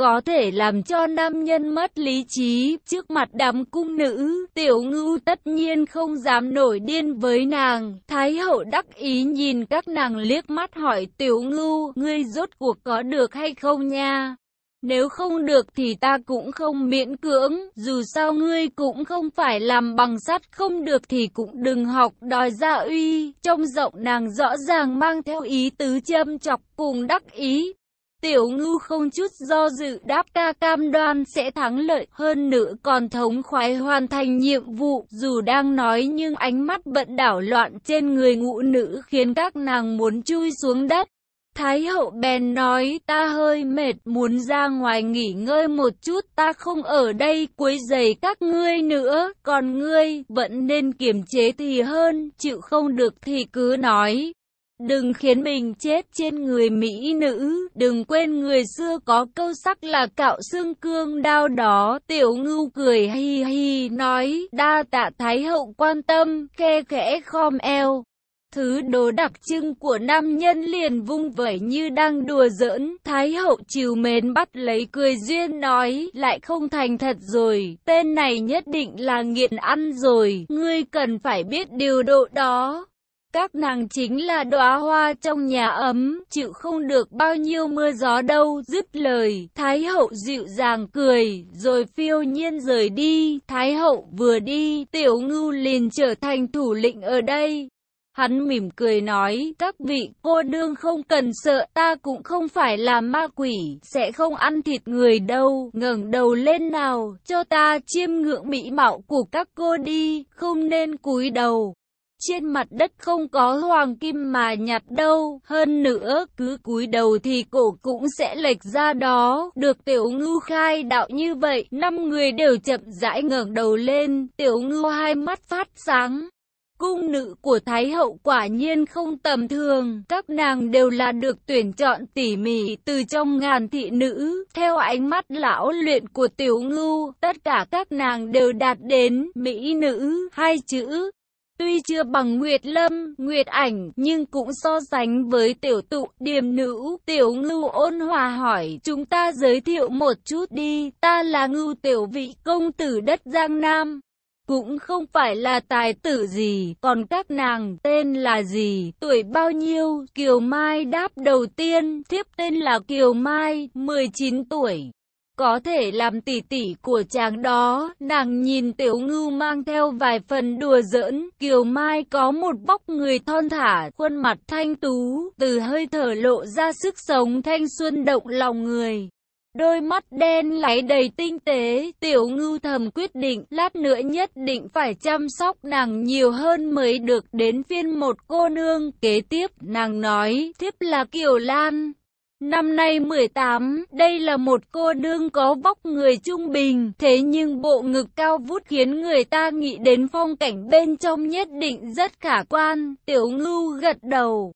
Có thể làm cho nam nhân mất lý trí, trước mặt đám cung nữ, tiểu ngưu tất nhiên không dám nổi điên với nàng. Thái hậu đắc ý nhìn các nàng liếc mắt hỏi tiểu ngưu, ngươi rốt cuộc có được hay không nha? Nếu không được thì ta cũng không miễn cưỡng, dù sao ngươi cũng không phải làm bằng sắt không được thì cũng đừng học đòi ra uy. Trong giọng nàng rõ ràng mang theo ý tứ châm chọc cùng đắc ý. Tiểu ngư không chút do dự đáp ca cam đoan sẽ thắng lợi hơn nữa còn thống khoái hoàn thành nhiệm vụ, dù đang nói nhưng ánh mắt bận đảo loạn trên người ngũ nữ khiến các nàng muốn chui xuống đất. Thái hậu bèn nói, ta hơi mệt, muốn ra ngoài nghỉ ngơi một chút, ta không ở đây quấy giày các ngươi nữa còn ngươi vẫn nên kiềm chế thì hơn, chịu không được thì cứ nói. Đừng khiến mình chết trên người Mỹ nữ, đừng quên người xưa có câu sắc là cạo xương cương đao đó. Tiểu ngưu cười hi hi nói, đa tạ Thái hậu quan tâm, khe khẽ khom eo. Thứ đồ đặc trưng của nam nhân liền vung vẩy như đang đùa giỡn, Thái hậu chiều mến bắt lấy cười duyên nói, lại không thành thật rồi, tên này nhất định là nghiện ăn rồi, ngươi cần phải biết điều độ đó. Các nàng chính là đóa hoa trong nhà ấm, chịu không được bao nhiêu mưa gió đâu, dứt lời, Thái hậu dịu dàng cười, rồi phiêu nhiên rời đi, Thái hậu vừa đi, tiểu ngưu liền trở thành thủ lĩnh ở đây. Hắn mỉm cười nói, các vị cô đương không cần sợ, ta cũng không phải là ma quỷ, sẽ không ăn thịt người đâu, ngẩng đầu lên nào, cho ta chiêm ngưỡng mỹ mạo của các cô đi, không nên cúi đầu. Trên mặt đất không có hoàng kim mà nhặt đâu, hơn nữa, cứ cúi đầu thì cổ cũng sẽ lệch ra đó. Được tiểu ngưu khai đạo như vậy, năm người đều chậm rãi ngẩng đầu lên, tiểu ngưu hai mắt phát sáng. Cung nữ của Thái hậu quả nhiên không tầm thường, các nàng đều là được tuyển chọn tỉ mỉ từ trong ngàn thị nữ. Theo ánh mắt lão luyện của tiểu ngưu, tất cả các nàng đều đạt đến mỹ nữ, hai chữ. Tuy chưa bằng Nguyệt Lâm, Nguyệt Ảnh, nhưng cũng so sánh với tiểu tụ, điềm nữ, tiểu ngưu ôn hòa hỏi, chúng ta giới thiệu một chút đi, ta là ngưu tiểu vị công tử đất Giang Nam cũng không phải là tài tử gì, còn các nàng tên là gì, tuổi bao nhiêu, Kiều Mai đáp đầu tiên, thiếp tên là Kiều Mai, 19 tuổi có thể làm tỷ tỷ của chàng đó. Nàng nhìn tiểu ngưu mang theo vài phần đùa giỡn, Kiều Mai có một vóc người thon thả, khuôn mặt thanh tú, từ hơi thở lộ ra sức sống thanh xuân động lòng người. Đôi mắt đen láy đầy tinh tế, tiểu ngưu thầm quyết định, lát nữa nhất định phải chăm sóc nàng nhiều hơn mới được đến phiên một cô nương. Kế tiếp, nàng nói, thiếp là Kiều Lan. Năm nay 18, đây là một cô nương có vóc người trung bình, thế nhưng bộ ngực cao vút khiến người ta nghĩ đến phong cảnh bên trong nhất định rất khả quan. Tiểu ngưu gật đầu.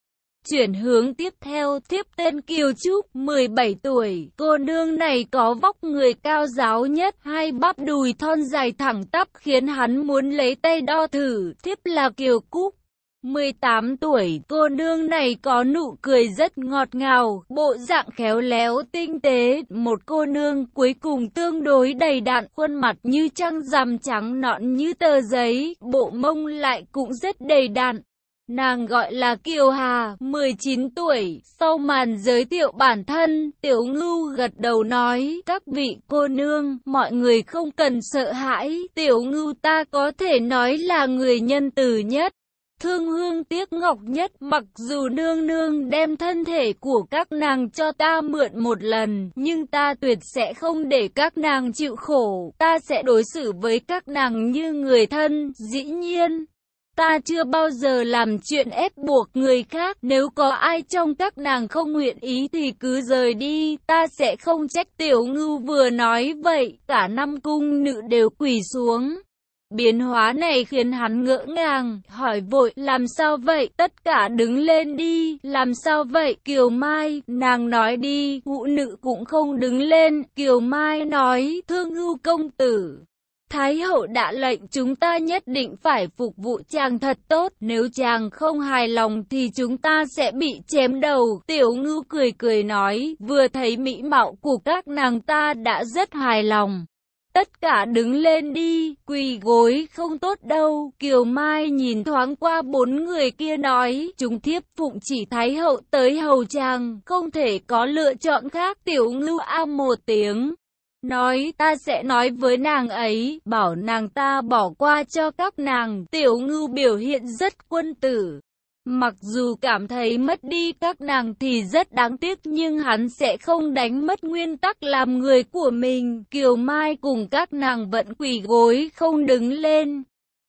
Chuyển hướng tiếp theo, tiếp tên Kiều Trúc, 17 tuổi, cô nương này có vóc người cao giáo nhất, hai bắp đùi thon dài thẳng tắp khiến hắn muốn lấy tay đo thử, tiếp là Kiều Cúc. 18 tuổi, cô nương này có nụ cười rất ngọt ngào, bộ dạng khéo léo tinh tế, một cô nương cuối cùng tương đối đầy đặn, khuôn mặt như trăng rằm trắng nõn như tờ giấy, bộ mông lại cũng rất đầy đặn. Nàng gọi là Kiều Hà, 19 tuổi, sau màn giới thiệu bản thân, Tiểu Ngưu gật đầu nói, các vị cô nương, mọi người không cần sợ hãi, Tiểu Ngưu ta có thể nói là người nhân từ nhất. Thương hương tiếc ngọc nhất mặc dù nương nương đem thân thể của các nàng cho ta mượn một lần, nhưng ta tuyệt sẽ không để các nàng chịu khổ, ta sẽ đối xử với các nàng như người thân, dĩ nhiên. Ta chưa bao giờ làm chuyện ép buộc người khác, nếu có ai trong các nàng không nguyện ý thì cứ rời đi, ta sẽ không trách tiểu ngưu vừa nói vậy, cả năm cung nữ đều quỳ xuống. Biến hóa này khiến hắn ngỡ ngàng, hỏi vội, làm sao vậy, tất cả đứng lên đi, làm sao vậy, Kiều Mai, nàng nói đi, ngũ nữ cũng không đứng lên, Kiều Mai nói, thương hưu công tử. Thái hậu đã lệnh chúng ta nhất định phải phục vụ chàng thật tốt, nếu chàng không hài lòng thì chúng ta sẽ bị chém đầu. Tiểu ngư cười cười nói, vừa thấy mỹ mạo của các nàng ta đã rất hài lòng. Tất cả đứng lên đi, quỳ gối không tốt đâu. Kiều Mai nhìn thoáng qua bốn người kia nói, chúng thiếp phụng chỉ Thái Hậu tới hầu chàng, không thể có lựa chọn khác. Tiểu ngưu a một tiếng. Nói ta sẽ nói với nàng ấy, bảo nàng ta bỏ qua cho các nàng. Tiểu ngưu biểu hiện rất quân tử. Mặc dù cảm thấy mất đi các nàng thì rất đáng tiếc nhưng hắn sẽ không đánh mất nguyên tắc làm người của mình. Kiều Mai cùng các nàng vẫn quỳ gối không đứng lên.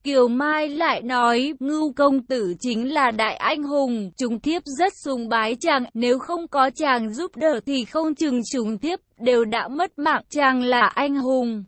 Kiều Mai lại nói, ngưu công tử chính là đại anh hùng, chúng thiếp rất sùng bái chàng, nếu không có chàng giúp đỡ thì không chừng chúng thiếp đều đã mất mạng, chàng là anh hùng.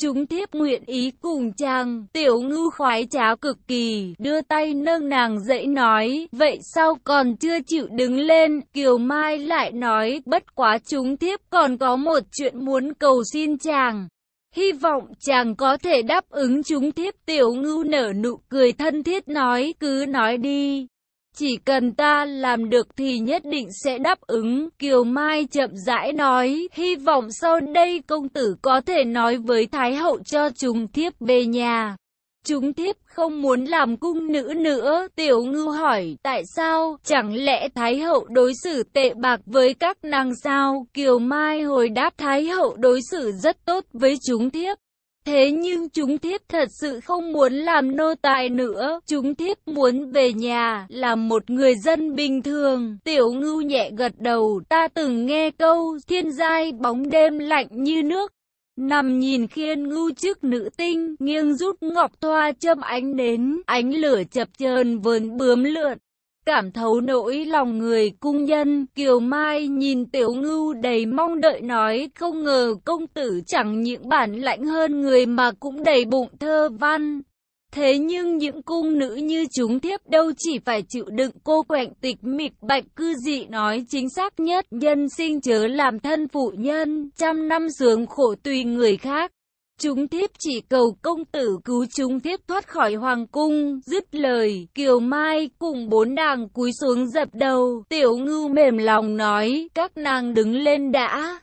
Chúng thiếp nguyện ý cùng chàng, tiểu ngư khoái cháo cực kỳ, đưa tay nâng nàng dậy nói, vậy sao còn chưa chịu đứng lên, Kiều Mai lại nói, bất quá chúng thiếp còn có một chuyện muốn cầu xin chàng. Hy vọng chàng có thể đáp ứng chúng thiếp tiểu ngưu nở nụ cười thân thiết nói cứ nói đi. Chỉ cần ta làm được thì nhất định sẽ đáp ứng. Kiều Mai chậm rãi nói, hy vọng sau đây công tử có thể nói với Thái hậu cho chúng thiếp về nhà. Chúng thiếp không muốn làm cung nữ nữa, tiểu ngư hỏi, tại sao, chẳng lẽ Thái hậu đối xử tệ bạc với các nàng sao? Kiều Mai hồi đáp Thái hậu đối xử rất tốt với chúng thiếp. Thế nhưng chúng thiếp thật sự không muốn làm nô tài nữa, chúng thiếp muốn về nhà, làm một người dân bình thường. Tiểu ngưu nhẹ gật đầu, ta từng nghe câu, thiên giai bóng đêm lạnh như nước. Nằm nhìn khiên ngưu trước nữ tinh, nghiêng rút ngọc thoa châm ánh đến, ánh lửa chập chờn vườn bướm lượn cảm thấu nỗi lòng người cung nhân, Kiều Mai nhìn tiểu ngưu đầy mong đợi nói, không ngờ công tử chẳng những bản lãnh hơn người mà cũng đầy bụng thơ văn. Thế nhưng những cung nữ như chúng thiếp đâu chỉ phải chịu đựng cô quạnh tịch mịch bạch cư dị nói chính xác nhất, nhân sinh chớ làm thân phụ nhân, trăm năm sướng khổ tùy người khác. Chúng thiếp chỉ cầu công tử cứu chúng thiếp thoát khỏi hoàng cung, dứt lời, Kiều Mai cùng bốn nàng cúi xuống dập đầu, tiểu ngưu mềm lòng nói, các nàng đứng lên đã.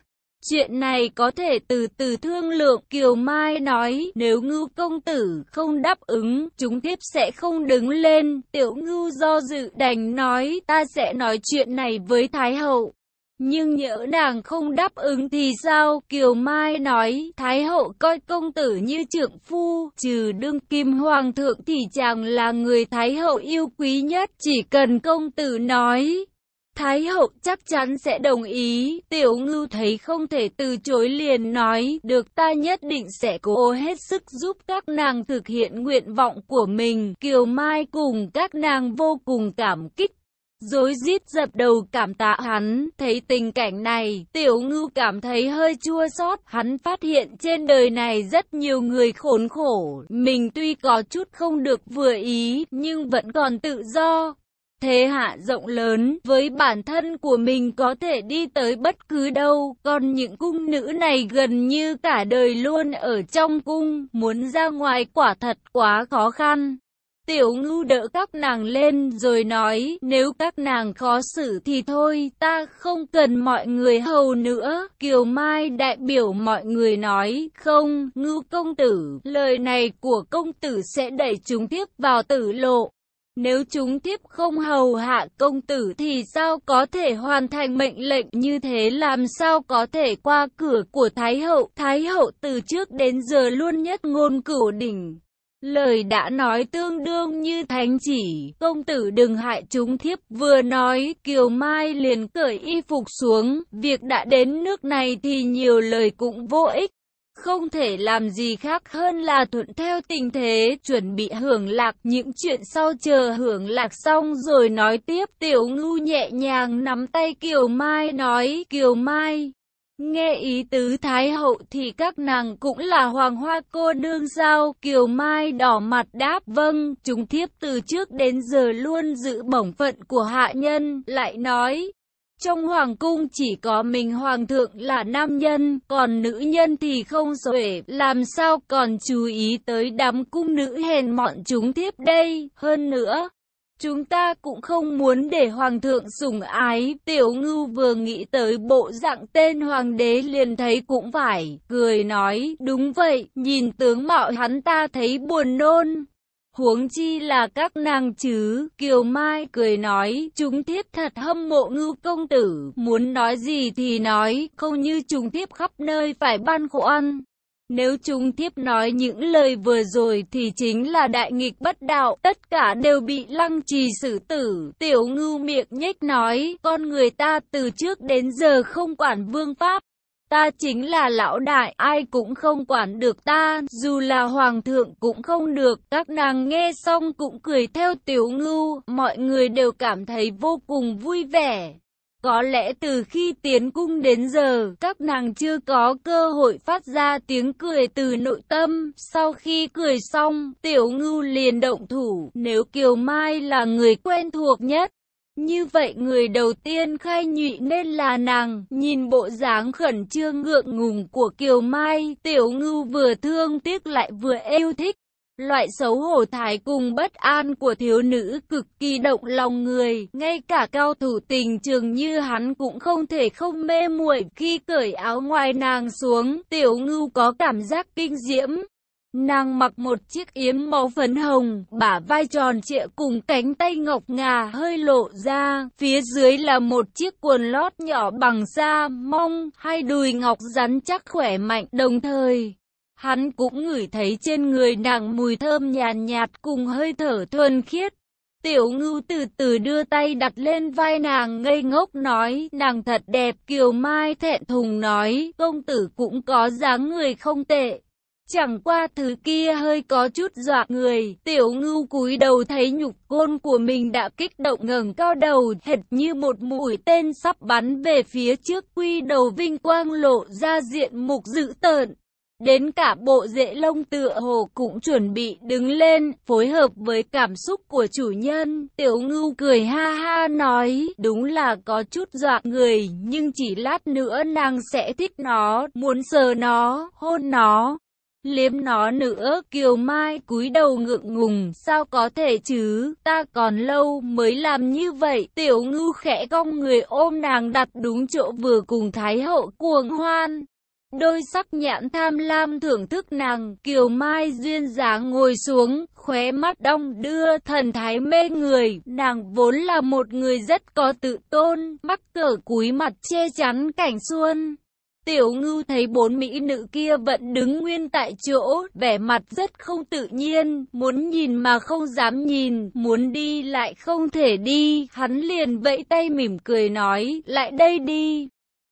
Chuyện này có thể từ từ thương lượng, Kiều Mai nói, nếu ngưu công tử không đáp ứng, chúng thiếp sẽ không đứng lên, tiểu ngưu do dự đành nói, ta sẽ nói chuyện này với Thái Hậu. Nhưng nhỡ nàng không đáp ứng thì sao? Kiều Mai nói, Thái hậu coi công tử như trượng phu, trừ đương kim hoàng thượng thì chàng là người Thái hậu yêu quý nhất, chỉ cần công tử nói. Thái hậu chắc chắn sẽ đồng ý, tiểu ngưu thấy không thể từ chối liền nói, được ta nhất định sẽ cố hết sức giúp các nàng thực hiện nguyện vọng của mình. Kiều Mai cùng các nàng vô cùng cảm kích Dối rít dập đầu cảm tạ hắn, thấy tình cảnh này, tiểu ngưu cảm thấy hơi chua xót hắn phát hiện trên đời này rất nhiều người khốn khổ, mình tuy có chút không được vừa ý, nhưng vẫn còn tự do. Thế hạ rộng lớn, với bản thân của mình có thể đi tới bất cứ đâu, còn những cung nữ này gần như cả đời luôn ở trong cung, muốn ra ngoài quả thật quá khó khăn. Tiểu ngưu đỡ các nàng lên rồi nói, nếu các nàng khó xử thì thôi, ta không cần mọi người hầu nữa. Kiều Mai đại biểu mọi người nói, không, ngưu công tử, lời này của công tử sẽ đẩy chúng tiếp vào tử lộ. Nếu chúng tiếp không hầu hạ công tử thì sao có thể hoàn thành mệnh lệnh như thế làm sao có thể qua cửa của Thái hậu. Thái hậu từ trước đến giờ luôn nhất ngôn cửu đỉnh. Lời đã nói tương đương như thánh chỉ, công tử đừng hại chúng thiếp, vừa nói, Kiều Mai liền cởi y phục xuống, việc đã đến nước này thì nhiều lời cũng vô ích. Không thể làm gì khác hơn là thuận theo tình thế, chuẩn bị hưởng lạc những chuyện sau chờ hưởng lạc xong rồi nói tiếp. Tiểu Ngu nhẹ nhàng nắm tay Kiều Mai nói, Kiều Mai, Nghe ý tứ Thái hậu thì các nàng cũng là hoàng hoa cô đương sao? Kiều Mai đỏ mặt đáp vâng, chúng thiếp từ trước đến giờ luôn giữ bổng phận của hạ nhân, lại nói. Trong hoàng cung chỉ có mình hoàng thượng là nam nhân, còn nữ nhân thì không xuể, làm sao còn chú ý tới đám cung nữ hèn mọn chúng thiếp đây, hơn nữa. Chúng ta cũng không muốn để hoàng thượng sủng ái, tiểu ngưu vừa nghĩ tới bộ dạng tên hoàng đế liền thấy cũng phải, cười nói, đúng vậy, nhìn tướng mạo hắn ta thấy buồn nôn. Huống chi là các nàng chứ, Kiều Mai cười nói, chúng thiếp thật hâm mộ ngưu công tử, muốn nói gì thì nói, không như chúng thiếp khắp nơi phải ban khoan. Nếu chúng tiếp nói những lời vừa rồi thì chính là đại nghịch bất đạo, tất cả đều bị lăng trì xử tử. Tiểu ngưu miệng nhếch nói, con người ta từ trước đến giờ không quản vương pháp. Ta chính là lão đại, ai cũng không quản được ta, dù là hoàng thượng cũng không được. Các nàng nghe xong cũng cười theo tiểu ngưu, mọi người đều cảm thấy vô cùng vui vẻ. Có lẽ từ khi tiến cung đến giờ, các nàng chưa có cơ hội phát ra tiếng cười từ nội tâm. Sau khi cười xong, tiểu ngưu liền động thủ, nếu Kiều Mai là người quen thuộc nhất. Như vậy người đầu tiên khai nhụy nên là nàng, nhìn bộ dáng khẩn trương ngượng ngùng của Kiều Mai, tiểu ngưu vừa thương tiếc lại vừa yêu thích. Loại xấu hổ thái cùng bất an của thiếu nữ cực kỳ động lòng người, ngay cả cao thủ tình trường như hắn cũng không thể không mê muội khi cởi áo ngoài nàng xuống, tiểu ngưu có cảm giác kinh diễm. Nàng mặc một chiếc yếm màu phấn hồng, bả vai tròn trịa cùng cánh tay ngọc ngà hơi lộ ra, phía dưới là một chiếc quần lót nhỏ bằng da, mong, hai đùi ngọc rắn chắc khỏe mạnh, đồng thời. Hắn cũng ngửi thấy trên người nàng mùi thơm nhàn nhạt, cùng hơi thở thuần khiết. Tiểu ngưu từ từ đưa tay đặt lên vai nàng ngây ngốc nói, nàng thật đẹp, kiều mai thẹn thùng nói, công tử cũng có dáng người không tệ. Chẳng qua thứ kia hơi có chút dọa người, tiểu ngưu cúi đầu thấy nhục côn của mình đã kích động ngẩng cao đầu, hệt như một mũi tên sắp bắn về phía trước quy đầu vinh quang lộ ra diện mục dữ tợn. Đến cả bộ rễ lông tựa hồ cũng chuẩn bị đứng lên, phối hợp với cảm xúc của chủ nhân. Tiểu ngưu cười ha ha nói, đúng là có chút dọa người, nhưng chỉ lát nữa nàng sẽ thích nó, muốn sờ nó, hôn nó. Liếm nó nữa, Kiều Mai cúi đầu ngượng ngùng, sao có thể chứ, ta còn lâu mới làm như vậy. Tiểu ngưu khẽ cong người ôm nàng đặt đúng chỗ vừa cùng Thái hậu cuồng hoan. Đôi sắc nhãn tham lam thưởng thức nàng, Kiều Mai duyên dáng ngồi xuống, khóe mắt đong đưa, thần thái mê người, nàng vốn là một người rất có tự tôn, mắc cỡ cúi mặt che chắn cảnh xuân. Tiểu ngưu thấy bốn mỹ nữ kia vẫn đứng nguyên tại chỗ, vẻ mặt rất không tự nhiên, muốn nhìn mà không dám nhìn, muốn đi lại không thể đi, hắn liền vẫy tay mỉm cười nói, lại đây đi.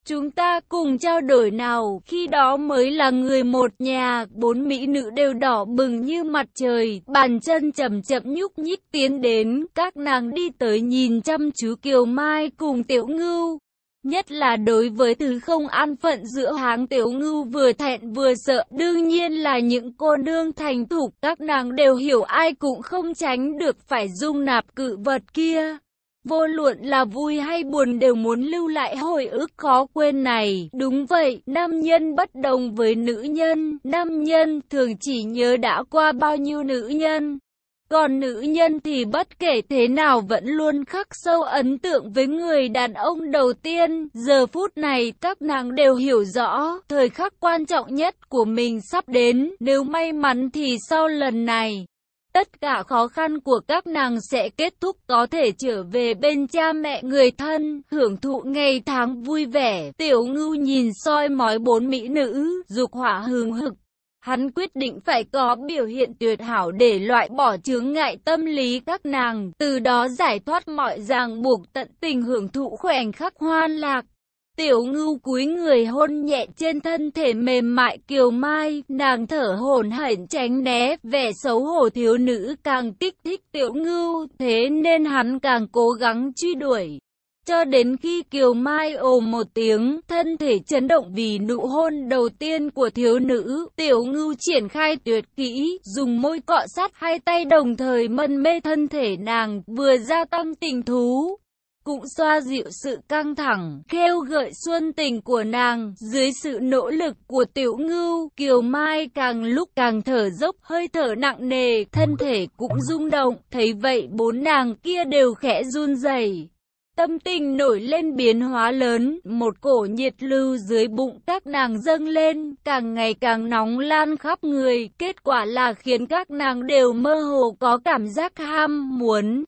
Chúng ta cùng trao đổi nào, khi đó mới là người một nhà, bốn mỹ nữ đều đỏ bừng như mặt trời, bàn chân chậm chậm nhúc nhích tiến đến, các nàng đi tới nhìn chăm chú Kiều Mai cùng Tiểu Ngưu. Nhất là đối với từ không an phận giữa háng tiểu ngưu vừa thẹn vừa sợ, đương nhiên là những cô nương thành thục, các nàng đều hiểu ai cũng không tránh được phải dung nạp cự vật kia. Vô luận là vui hay buồn đều muốn lưu lại hồi ức khó quên này. Đúng vậy, nam nhân bất đồng với nữ nhân. Nam nhân thường chỉ nhớ đã qua bao nhiêu nữ nhân. Còn nữ nhân thì bất kể thế nào vẫn luôn khắc sâu ấn tượng với người đàn ông đầu tiên. Giờ phút này các nàng đều hiểu rõ, thời khắc quan trọng nhất của mình sắp đến. Nếu may mắn thì sau lần này, tất cả khó khăn của các nàng sẽ kết thúc có thể trở về bên cha mẹ người thân, hưởng thụ ngày tháng vui vẻ. Tiểu ngưu nhìn soi mói bốn mỹ nữ, dục hỏa hừng hực Hắn quyết định phải có biểu hiện tuyệt hảo để loại bỏ chướng ngại tâm lý các nàng, từ đó giải thoát mọi ràng buộc tận tình hưởng thụ khoảnh khắc hoan lạc. Tiểu ngưu cúi người hôn nhẹ trên thân thể mềm mại kiều mai, nàng thở hổn hển tránh né, vẻ xấu hổ thiếu nữ càng kích thích tiểu ngưu, thế nên hắn càng cố gắng truy đuổi. Cho đến khi Kiều Mai ồ một tiếng, thân thể chấn động vì nụ hôn đầu tiên của thiếu nữ, tiểu ngưu triển khai tuyệt kỹ, dùng môi cọ sát hai tay đồng thời mân mê thân thể nàng, vừa gia tăng tình thú. Cũng xoa dịu sự căng thẳng, khêu gợi xuân tình của nàng, dưới sự nỗ lực của tiểu ngưu, Kiều Mai càng lúc càng thở dốc, hơi thở nặng nề, thân thể cũng rung động, thấy vậy bốn nàng kia đều khẽ run rẩy. Tâm tình nổi lên biến hóa lớn, một cổ nhiệt lưu dưới bụng các nàng dâng lên, càng ngày càng nóng lan khắp người, kết quả là khiến các nàng đều mơ hồ có cảm giác ham muốn.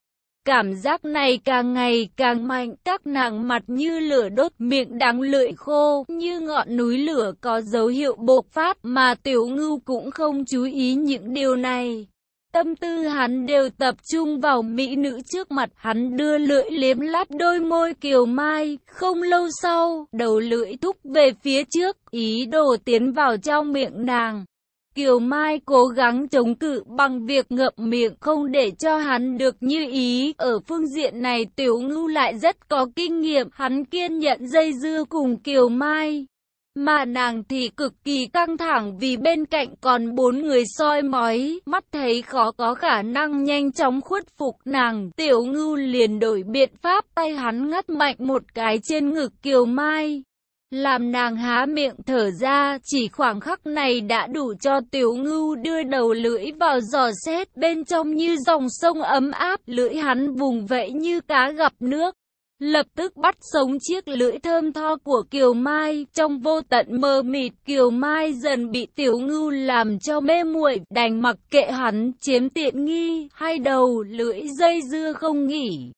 Cảm giác này càng ngày càng mạnh, các nàng mặt như lửa đốt, miệng đắng lưỡi khô, như ngọn núi lửa có dấu hiệu bộc phát, mà tiểu ngưu cũng không chú ý những điều này. Tâm tư hắn đều tập trung vào mỹ nữ trước mặt, hắn đưa lưỡi liếm lát đôi môi kiều mai, không lâu sau, đầu lưỡi thúc về phía trước, ý đồ tiến vào trong miệng nàng. Kiều Mai cố gắng chống cự bằng việc ngậm miệng không để cho hắn được như ý. Ở phương diện này Tiểu Ngưu lại rất có kinh nghiệm, hắn kiên nhẫn dây dưa cùng Kiều Mai. Mà nàng thì cực kỳ căng thẳng vì bên cạnh còn bốn người soi mói, mắt thấy khó có khả năng nhanh chóng khuất phục nàng. Tiểu ngưu liền đổi biện pháp tay hắn ngắt mạnh một cái trên ngực Kiều Mai. Làm nàng há miệng thở ra, chỉ khoảng khắc này đã đủ cho tiểu ngưu đưa đầu lưỡi vào giò xét bên trong như dòng sông ấm áp, lưỡi hắn vùng vẫy như cá gặp nước. Lập tức bắt sống chiếc lưỡi thơm tho của Kiều Mai, trong vô tận mơ mịt Kiều Mai dần bị tiểu ngưu làm cho mê muội, đành mặc kệ hắn, chiếm tiện nghi, hai đầu lưỡi dây dưa không nghỉ.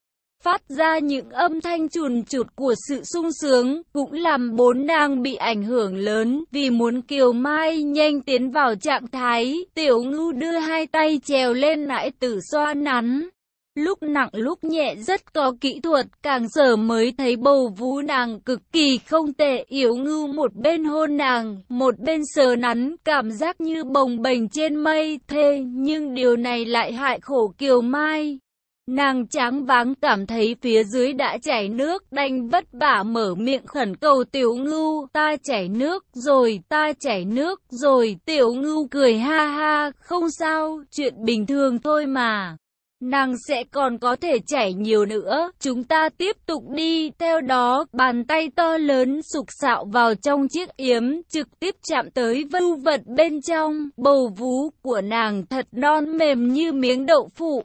Phát ra những âm thanh chùn chụt của sự sung sướng, cũng làm bốn nàng bị ảnh hưởng lớn, vì muốn Kiều Mai nhanh tiến vào trạng thái, tiểu ngưu đưa hai tay trèo lên nãi tử xoa nắn. Lúc nặng lúc nhẹ rất có kỹ thuật, càng giờ mới thấy bầu vú nàng cực kỳ không tệ, yếu ngưu một bên hôn nàng, một bên sờ nắn, cảm giác như bồng bềnh trên mây, thê, nhưng điều này lại hại khổ Kiều Mai. Nàng tráng váng cảm thấy phía dưới đã chảy nước, đành vất vả mở miệng khẩn cầu tiểu ngưu, ta chảy nước rồi, ta chảy nước rồi, tiểu ngưu cười ha ha, không sao, chuyện bình thường thôi mà. Nàng sẽ còn có thể chảy nhiều nữa, chúng ta tiếp tục đi, theo đó, bàn tay to lớn sục sạo vào trong chiếc yếm, trực tiếp chạm tới vưu vật bên trong, bầu vú của nàng thật non mềm như miếng đậu phụ.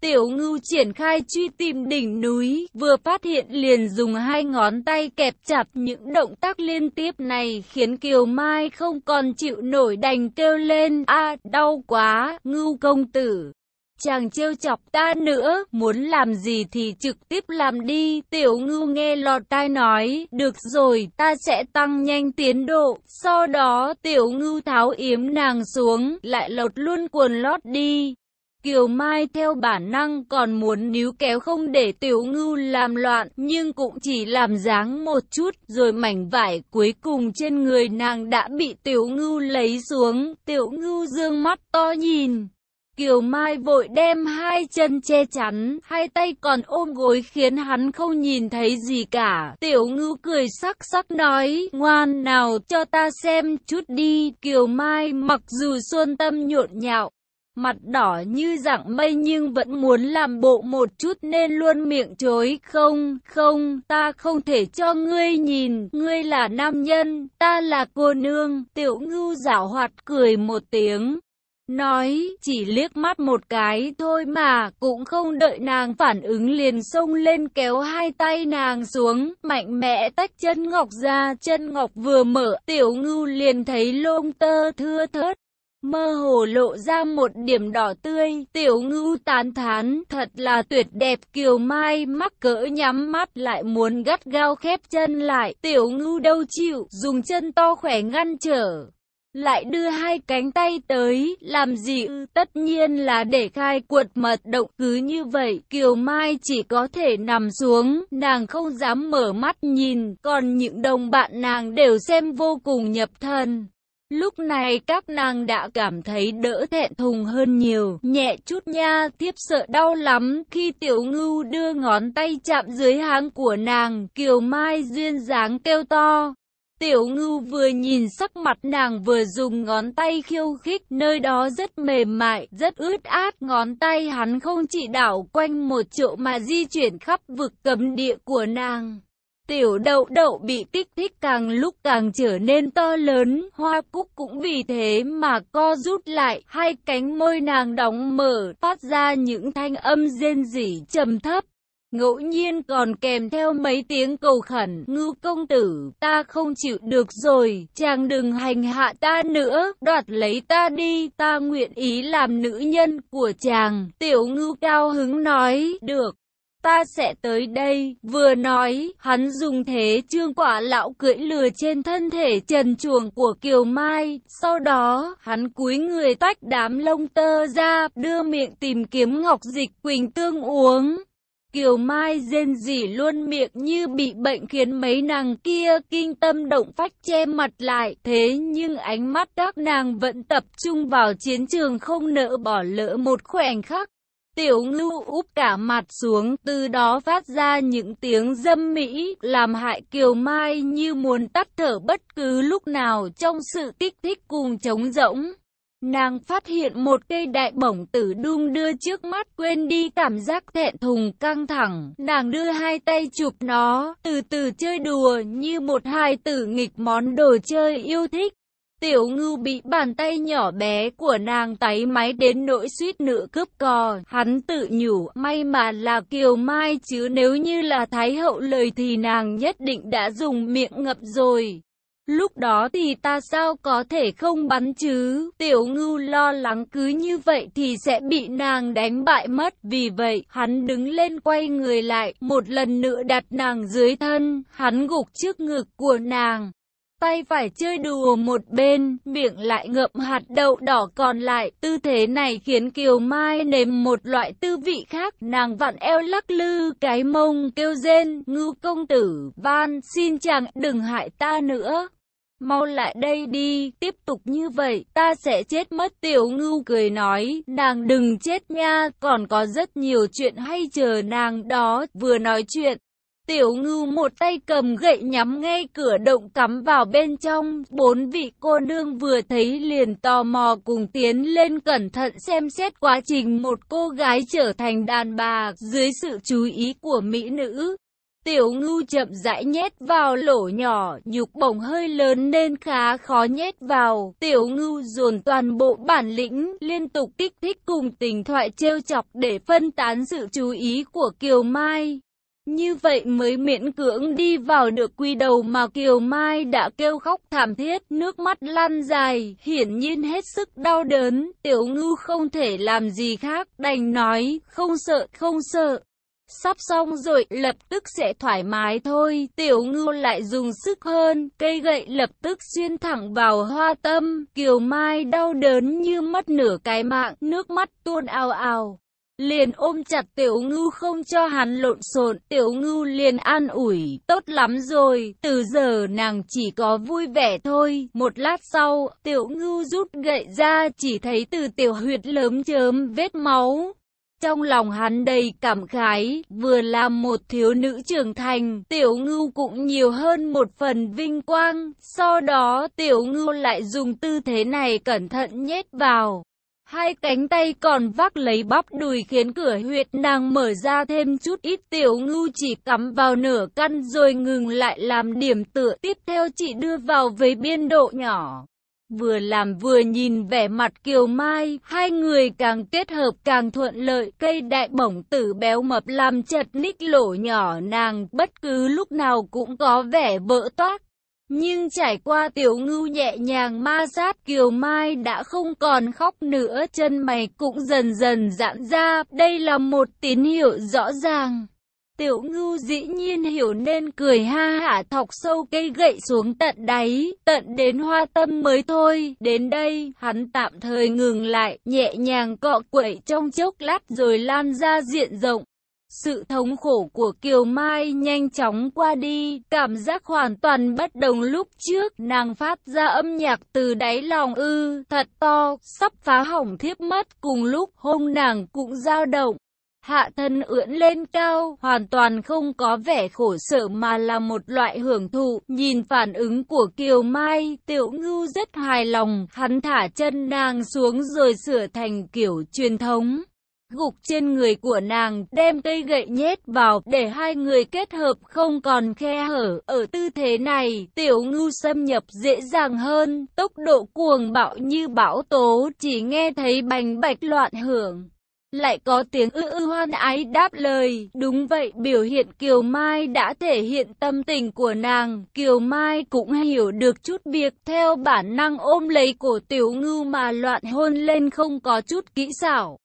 Tiểu ngưu triển khai truy tìm đỉnh núi, vừa phát hiện liền dùng hai ngón tay kẹp chặt những động tác liên tiếp này khiến Kiều Mai không còn chịu nổi đành kêu lên, a đau quá, ngưu công tử. Chàng trêu chọc ta nữa, muốn làm gì thì trực tiếp làm đi. Tiểu ngưu nghe lọt tai nói, được rồi, ta sẽ tăng nhanh tiến độ. Sau đó tiểu ngưu tháo yếm nàng xuống, lại lột luôn quần lót đi. Kiều Mai theo bản năng còn muốn níu kéo không để tiểu ngưu làm loạn, nhưng cũng chỉ làm dáng một chút, rồi mảnh vải cuối cùng trên người nàng đã bị tiểu ngưu lấy xuống, tiểu ngưu dương mắt to nhìn. Kiều Mai vội đem hai chân che chắn, hai tay còn ôm gối khiến hắn không nhìn thấy gì cả. Tiểu ngưu cười sắc sắc nói, ngoan nào cho ta xem chút đi. Kiều Mai mặc dù xuân tâm nhộn nhạo, mặt đỏ như dạng mây nhưng vẫn muốn làm bộ một chút nên luôn miệng chối. Không, không, ta không thể cho ngươi nhìn, ngươi là nam nhân, ta là cô nương. Tiểu ngưu giảo hoạt cười một tiếng. Nói, chỉ liếc mắt một cái thôi mà, cũng không đợi nàng phản ứng liền xông lên kéo hai tay nàng xuống, mạnh mẽ tách chân ngọc ra, chân ngọc vừa mở, tiểu ngưu liền thấy lông tơ thưa thớt. Mơ hồ lộ ra một điểm đỏ tươi, tiểu ngưu tán thán, thật là tuyệt đẹp kiều mai, mắc cỡ nhắm mắt lại muốn gắt gao khép chân lại, tiểu ngưu đâu chịu, dùng chân to khỏe ngăn trở lại đưa hai cánh tay tới, làm gì ư, tất nhiên là để khai cuột mật động, cứ như vậy, Kiều Mai chỉ có thể nằm xuống, nàng không dám mở mắt nhìn, còn những đồng bạn nàng đều xem vô cùng nhập thần. Lúc này các nàng đã cảm thấy đỡ thẹn thùng hơn nhiều, nhẹ chút nha, thiếp sợ đau lắm, khi tiểu ngưu đưa ngón tay chạm dưới háng của nàng, Kiều Mai duyên dáng kêu to. Tiểu ngưu vừa nhìn sắc mặt nàng vừa dùng ngón tay khiêu khích, nơi đó rất mềm mại, rất ướt át, ngón tay hắn không chỉ đảo quanh một chỗ mà di chuyển khắp vực cấm địa của nàng. Tiểu đậu đậu bị kích thích càng lúc càng trở nên to lớn, hoa cúc cũng vì thế mà co rút lại, hai cánh môi nàng đóng mở, phát ra những thanh âm rên rỉ trầm thấp. Ngẫu nhiên còn kèm theo mấy tiếng cầu khẩn, Ngư công tử, ta không chịu được rồi, chàng đừng hành hạ ta nữa, đoạt lấy ta đi, ta nguyện ý làm nữ nhân của chàng. Tiểu Ngư cao hứng nói, được. Ta sẽ tới đây, vừa nói, hắn dùng thế trương quả lão cưỡi lừa trên thân thể trần chuồng của Kiều Mai, sau đó, hắn cúi người tách đám lông tơ ra, đưa miệng tìm kiếm ngọc dịch quỳnh tương uống. Kiều Mai rên rỉ luôn miệng như bị bệnh khiến mấy nàng kia kinh tâm động phách che mặt lại. Thế nhưng ánh mắt các nàng vẫn tập trung vào chiến trường không nỡ bỏ lỡ một khoảnh khắc. Tiểu ngưu úp cả mặt xuống từ đó phát ra những tiếng dâm mỹ làm hại Kiều Mai như muốn tắt thở bất cứ lúc nào trong sự kích thích cùng trống rỗng. Nàng phát hiện một cây đại bổng tử đung đưa trước mắt quên đi cảm giác thẹn thùng căng thẳng. Nàng đưa hai tay chụp nó, từ từ chơi đùa như một hài tử nghịch món đồ chơi yêu thích. Tiểu ngưu bị bàn tay nhỏ bé của nàng táy máy đến nỗi suýt nữa cướp cò. Hắn tự nhủ, may mà là kiều mai chứ nếu như là thái hậu lời thì nàng nhất định đã dùng miệng ngập rồi. Lúc đó thì ta sao có thể không bắn chứ? Tiểu ngưu lo lắng cứ như vậy thì sẽ bị nàng đánh bại mất. Vì vậy, hắn đứng lên quay người lại, một lần nữa đặt nàng dưới thân, hắn gục trước ngực của nàng. Tay phải chơi đùa một bên, miệng lại ngậm hạt đậu đỏ còn lại. Tư thế này khiến Kiều Mai nếm một loại tư vị khác. Nàng vặn eo lắc lư cái mông kêu rên, ngưu công tử, van, xin chàng đừng hại ta nữa. Mau lại đây đi, tiếp tục như vậy, ta sẽ chết mất. Tiểu ngưu cười nói, nàng đừng chết nha, còn có rất nhiều chuyện hay chờ nàng đó. Vừa nói chuyện, tiểu ngưu một tay cầm gậy nhắm ngay cửa động cắm vào bên trong. Bốn vị cô nương vừa thấy liền tò mò cùng tiến lên cẩn thận xem xét quá trình một cô gái trở thành đàn bà dưới sự chú ý của mỹ nữ. tiểu ngưu chậm rãi nhét vào lỗ nhỏ, nhục bổng hơi lớn nên khá khó nhét vào. Tiểu ngưu dồn toàn bộ bản lĩnh, liên tục kích thích cùng tình thoại trêu chọc để phân tán sự chú ý của Kiều Mai. Như vậy mới miễn cưỡng đi vào được quy đầu mà Kiều Mai đã kêu khóc thảm thiết, nước mắt lan dài, hiển nhiên hết sức đau đớn, tiểu ngư không thể làm gì khác, đành nói, không sợ, không sợ. Sắp xong rồi, lập tức sẽ thoải mái thôi, tiểu ngư lại dùng sức hơn, cây gậy lập tức xuyên thẳng vào hoa tâm, Kiều Mai đau đớn như mất nửa cái mạng, nước mắt tuôn ào ào liền ôm chặt tiểu ngưu không cho hắn lộn xộn, tiểu ngưu liền an ủi, tốt lắm rồi, từ giờ nàng chỉ có vui vẻ thôi, một lát sau, tiểu ngưu rút gậy ra, chỉ thấy từ tiểu huyệt lớn chớm vết máu. Trong lòng hắn đầy cảm khái, vừa làm một thiếu nữ trưởng thành, tiểu ngưu cũng nhiều hơn một phần vinh quang, sau đó tiểu ngưu lại dùng tư thế này cẩn thận nhét vào. Hai cánh tay còn vác lấy bắp đùi khiến cửa huyệt nàng mở ra thêm chút ít tiểu ngưu chỉ cắm vào nửa căn rồi ngừng lại làm điểm tựa tiếp theo chị đưa vào với biên độ nhỏ. Vừa làm vừa nhìn vẻ mặt kiều mai, hai người càng kết hợp càng thuận lợi, cây đại bổng tử béo mập làm chật ních lỗ nhỏ nàng, bất cứ lúc nào cũng có vẻ vỡ toát. Nhưng trải qua tiểu ngưu nhẹ nhàng ma sát Kiều Mai đã không còn khóc nữa chân mày cũng dần dần giãn ra, đây là một tín hiệu rõ ràng. Tiểu ngưu dĩ nhiên hiểu nên cười ha hả thọc sâu cây gậy xuống tận đáy, tận đến hoa tâm mới thôi. Đến đây, hắn tạm thời ngừng lại, nhẹ nhàng cọ quậy trong chốc lát rồi lan ra diện rộng. Sự thống khổ của Kiều Mai nhanh chóng qua đi, cảm giác hoàn toàn bất đồng lúc trước, nàng phát ra âm nhạc từ đáy lòng ư, thật to, sắp phá hỏng thiếp mất, cùng lúc hông nàng cũng dao động. Hạ thân ưỡn lên cao, hoàn toàn không có vẻ khổ sở mà là một loại hưởng thụ. Nhìn phản ứng của Kiều Mai, tiểu ngưu rất hài lòng, hắn thả chân nàng xuống rồi sửa thành kiểu truyền thống gục trên người của nàng, đem cây gậy nhét vào, để hai người kết hợp không còn khe hở. Ở tư thế này, tiểu ngưu xâm nhập dễ dàng hơn, tốc độ cuồng bạo như bão tố, chỉ nghe thấy bành bạch loạn hưởng. Lại có tiếng ư ư hoan ái đáp lời, đúng vậy biểu hiện Kiều Mai đã thể hiện tâm tình của nàng, Kiều Mai cũng hiểu được chút việc theo bản năng ôm lấy cổ tiểu ngưu mà loạn hôn lên không có chút kỹ xảo.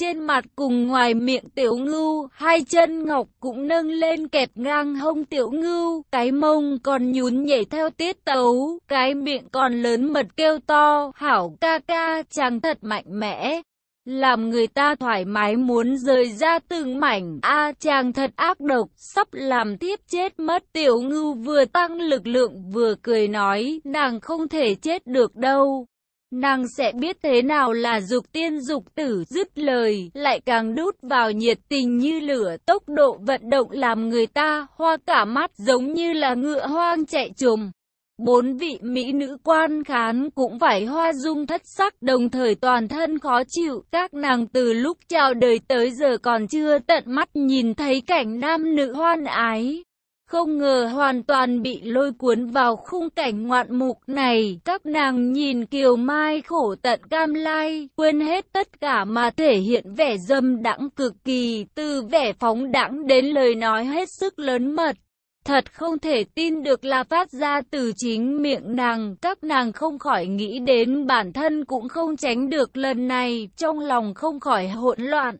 Trên mặt cùng ngoài miệng tiểu ngưu, hai chân ngọc cũng nâng lên kẹp ngang hông tiểu ngưu, cái mông còn nhún nhảy theo tiết tấu, cái miệng còn lớn mật kêu to, hảo ca ca, chàng thật mạnh mẽ. Làm người ta thoải mái muốn rời ra từng mảnh, a chàng thật ác độc, sắp làm tiếp chết mất. Tiểu ngưu vừa tăng lực lượng vừa cười nói, nàng không thể chết được đâu. Nàng sẽ biết thế nào là dục tiên dục tử dứt lời, lại càng đút vào nhiệt tình như lửa tốc độ vận động làm người ta hoa cả mắt giống như là ngựa hoang chạy trùm. Bốn vị mỹ nữ quan khán cũng phải hoa dung thất sắc đồng thời toàn thân khó chịu. Các nàng từ lúc chào đời tới giờ còn chưa tận mắt nhìn thấy cảnh nam nữ hoan ái. Không ngờ hoàn toàn bị lôi cuốn vào khung cảnh ngoạn mục này, các nàng nhìn Kiều Mai khổ tận cam lai, quên hết tất cả mà thể hiện vẻ dâm đãng cực kỳ, từ vẻ phóng đãng đến lời nói hết sức lớn mật. Thật không thể tin được là phát ra từ chính miệng nàng, các nàng không khỏi nghĩ đến bản thân cũng không tránh được lần này, trong lòng không khỏi hỗn loạn.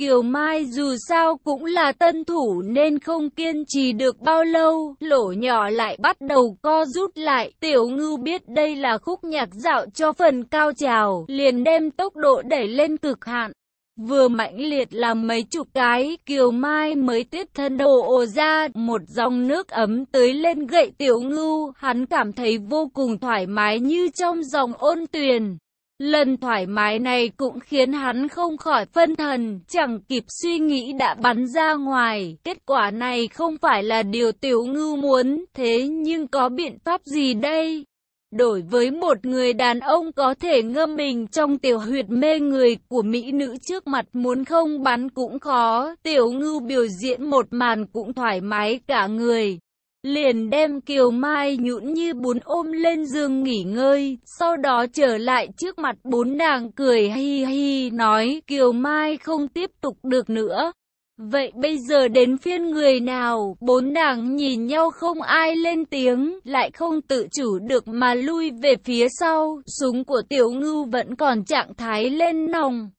Kiều Mai dù sao cũng là tân thủ nên không kiên trì được bao lâu, lỗ nhỏ lại bắt đầu co rút lại. Tiểu ngư biết đây là khúc nhạc dạo cho phần cao trào, liền đem tốc độ đẩy lên cực hạn. Vừa mãnh liệt làm mấy chục cái, Kiều Mai mới tiết thân đồ ồ ra, một dòng nước ấm tới lên gậy tiểu ngưu, hắn cảm thấy vô cùng thoải mái như trong dòng ôn tuyền. Lần thoải mái này cũng khiến hắn không khỏi phân thần, chẳng kịp suy nghĩ đã bắn ra ngoài. Kết quả này không phải là điều tiểu ngư muốn, thế nhưng có biện pháp gì đây? Đổi với một người đàn ông có thể ngâm mình trong tiểu huyệt mê người của mỹ nữ trước mặt muốn không bắn cũng khó, tiểu ngư biểu diễn một màn cũng thoải mái cả người. Liền đem Kiều Mai nhũn như bún ôm lên giường nghỉ ngơi, sau đó trở lại trước mặt bốn nàng cười hi hi nói Kiều Mai không tiếp tục được nữa. Vậy bây giờ đến phiên người nào, bốn nàng nhìn nhau không ai lên tiếng, lại không tự chủ được mà lui về phía sau, súng của tiểu ngưu vẫn còn trạng thái lên nòng.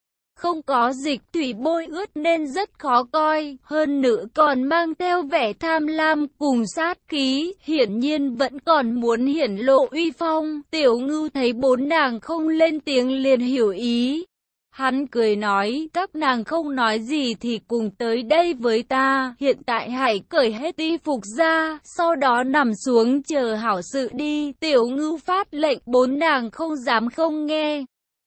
Không có dịch thủy bôi ướt nên rất khó coi, hơn nữa còn mang theo vẻ tham lam cùng sát khí, hiển nhiên vẫn còn muốn hiển lộ uy phong. Tiểu ngưu thấy bốn nàng không lên tiếng liền hiểu ý, Hắn cười nói, các nàng không nói gì thì cùng tới đây với ta, hiện tại hãy cởi hết y phục ra, sau đó nằm xuống chờ hảo sự đi, tiểu ngưu phát lệnh bốn nàng không dám không nghe.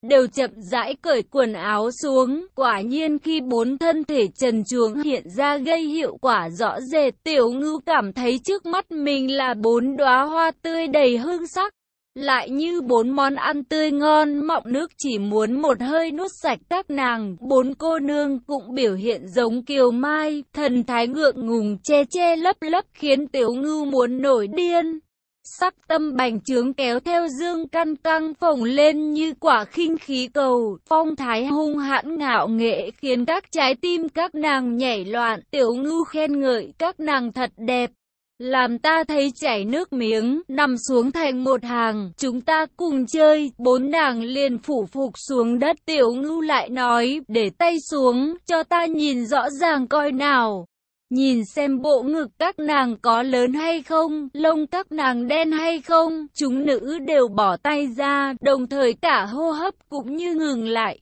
Đều chậm rãi cởi quần áo xuống, quả nhiên khi bốn thân thể trần chuồng hiện ra gây hiệu quả rõ rệt, tiểu ngưu cảm thấy trước mắt mình là bốn đóa hoa tươi đầy hương sắc. Lại như bốn món ăn tươi ngon mọng nước chỉ muốn một hơi nuốt sạch các nàng, bốn cô nương cũng biểu hiện giống kiều mai, thần thái ngượng ngùng che che lấp lấp khiến tiểu ngư muốn nổi điên. Sắc tâm bành trướng kéo theo dương căn căng phồng lên như quả khinh khí cầu, phong thái hung hãn ngạo nghệ khiến các trái tim các nàng nhảy loạn, tiểu ngư khen ngợi các nàng thật đẹp. Làm ta thấy chảy nước miếng, nằm xuống thành một hàng, chúng ta cùng chơi, bốn nàng liền phủ phục xuống đất. Tiểu ngưu lại nói, để tay xuống, cho ta nhìn rõ ràng coi nào. Nhìn xem bộ ngực các nàng có lớn hay không, lông các nàng đen hay không, chúng nữ đều bỏ tay ra, đồng thời cả hô hấp cũng như ngừng lại.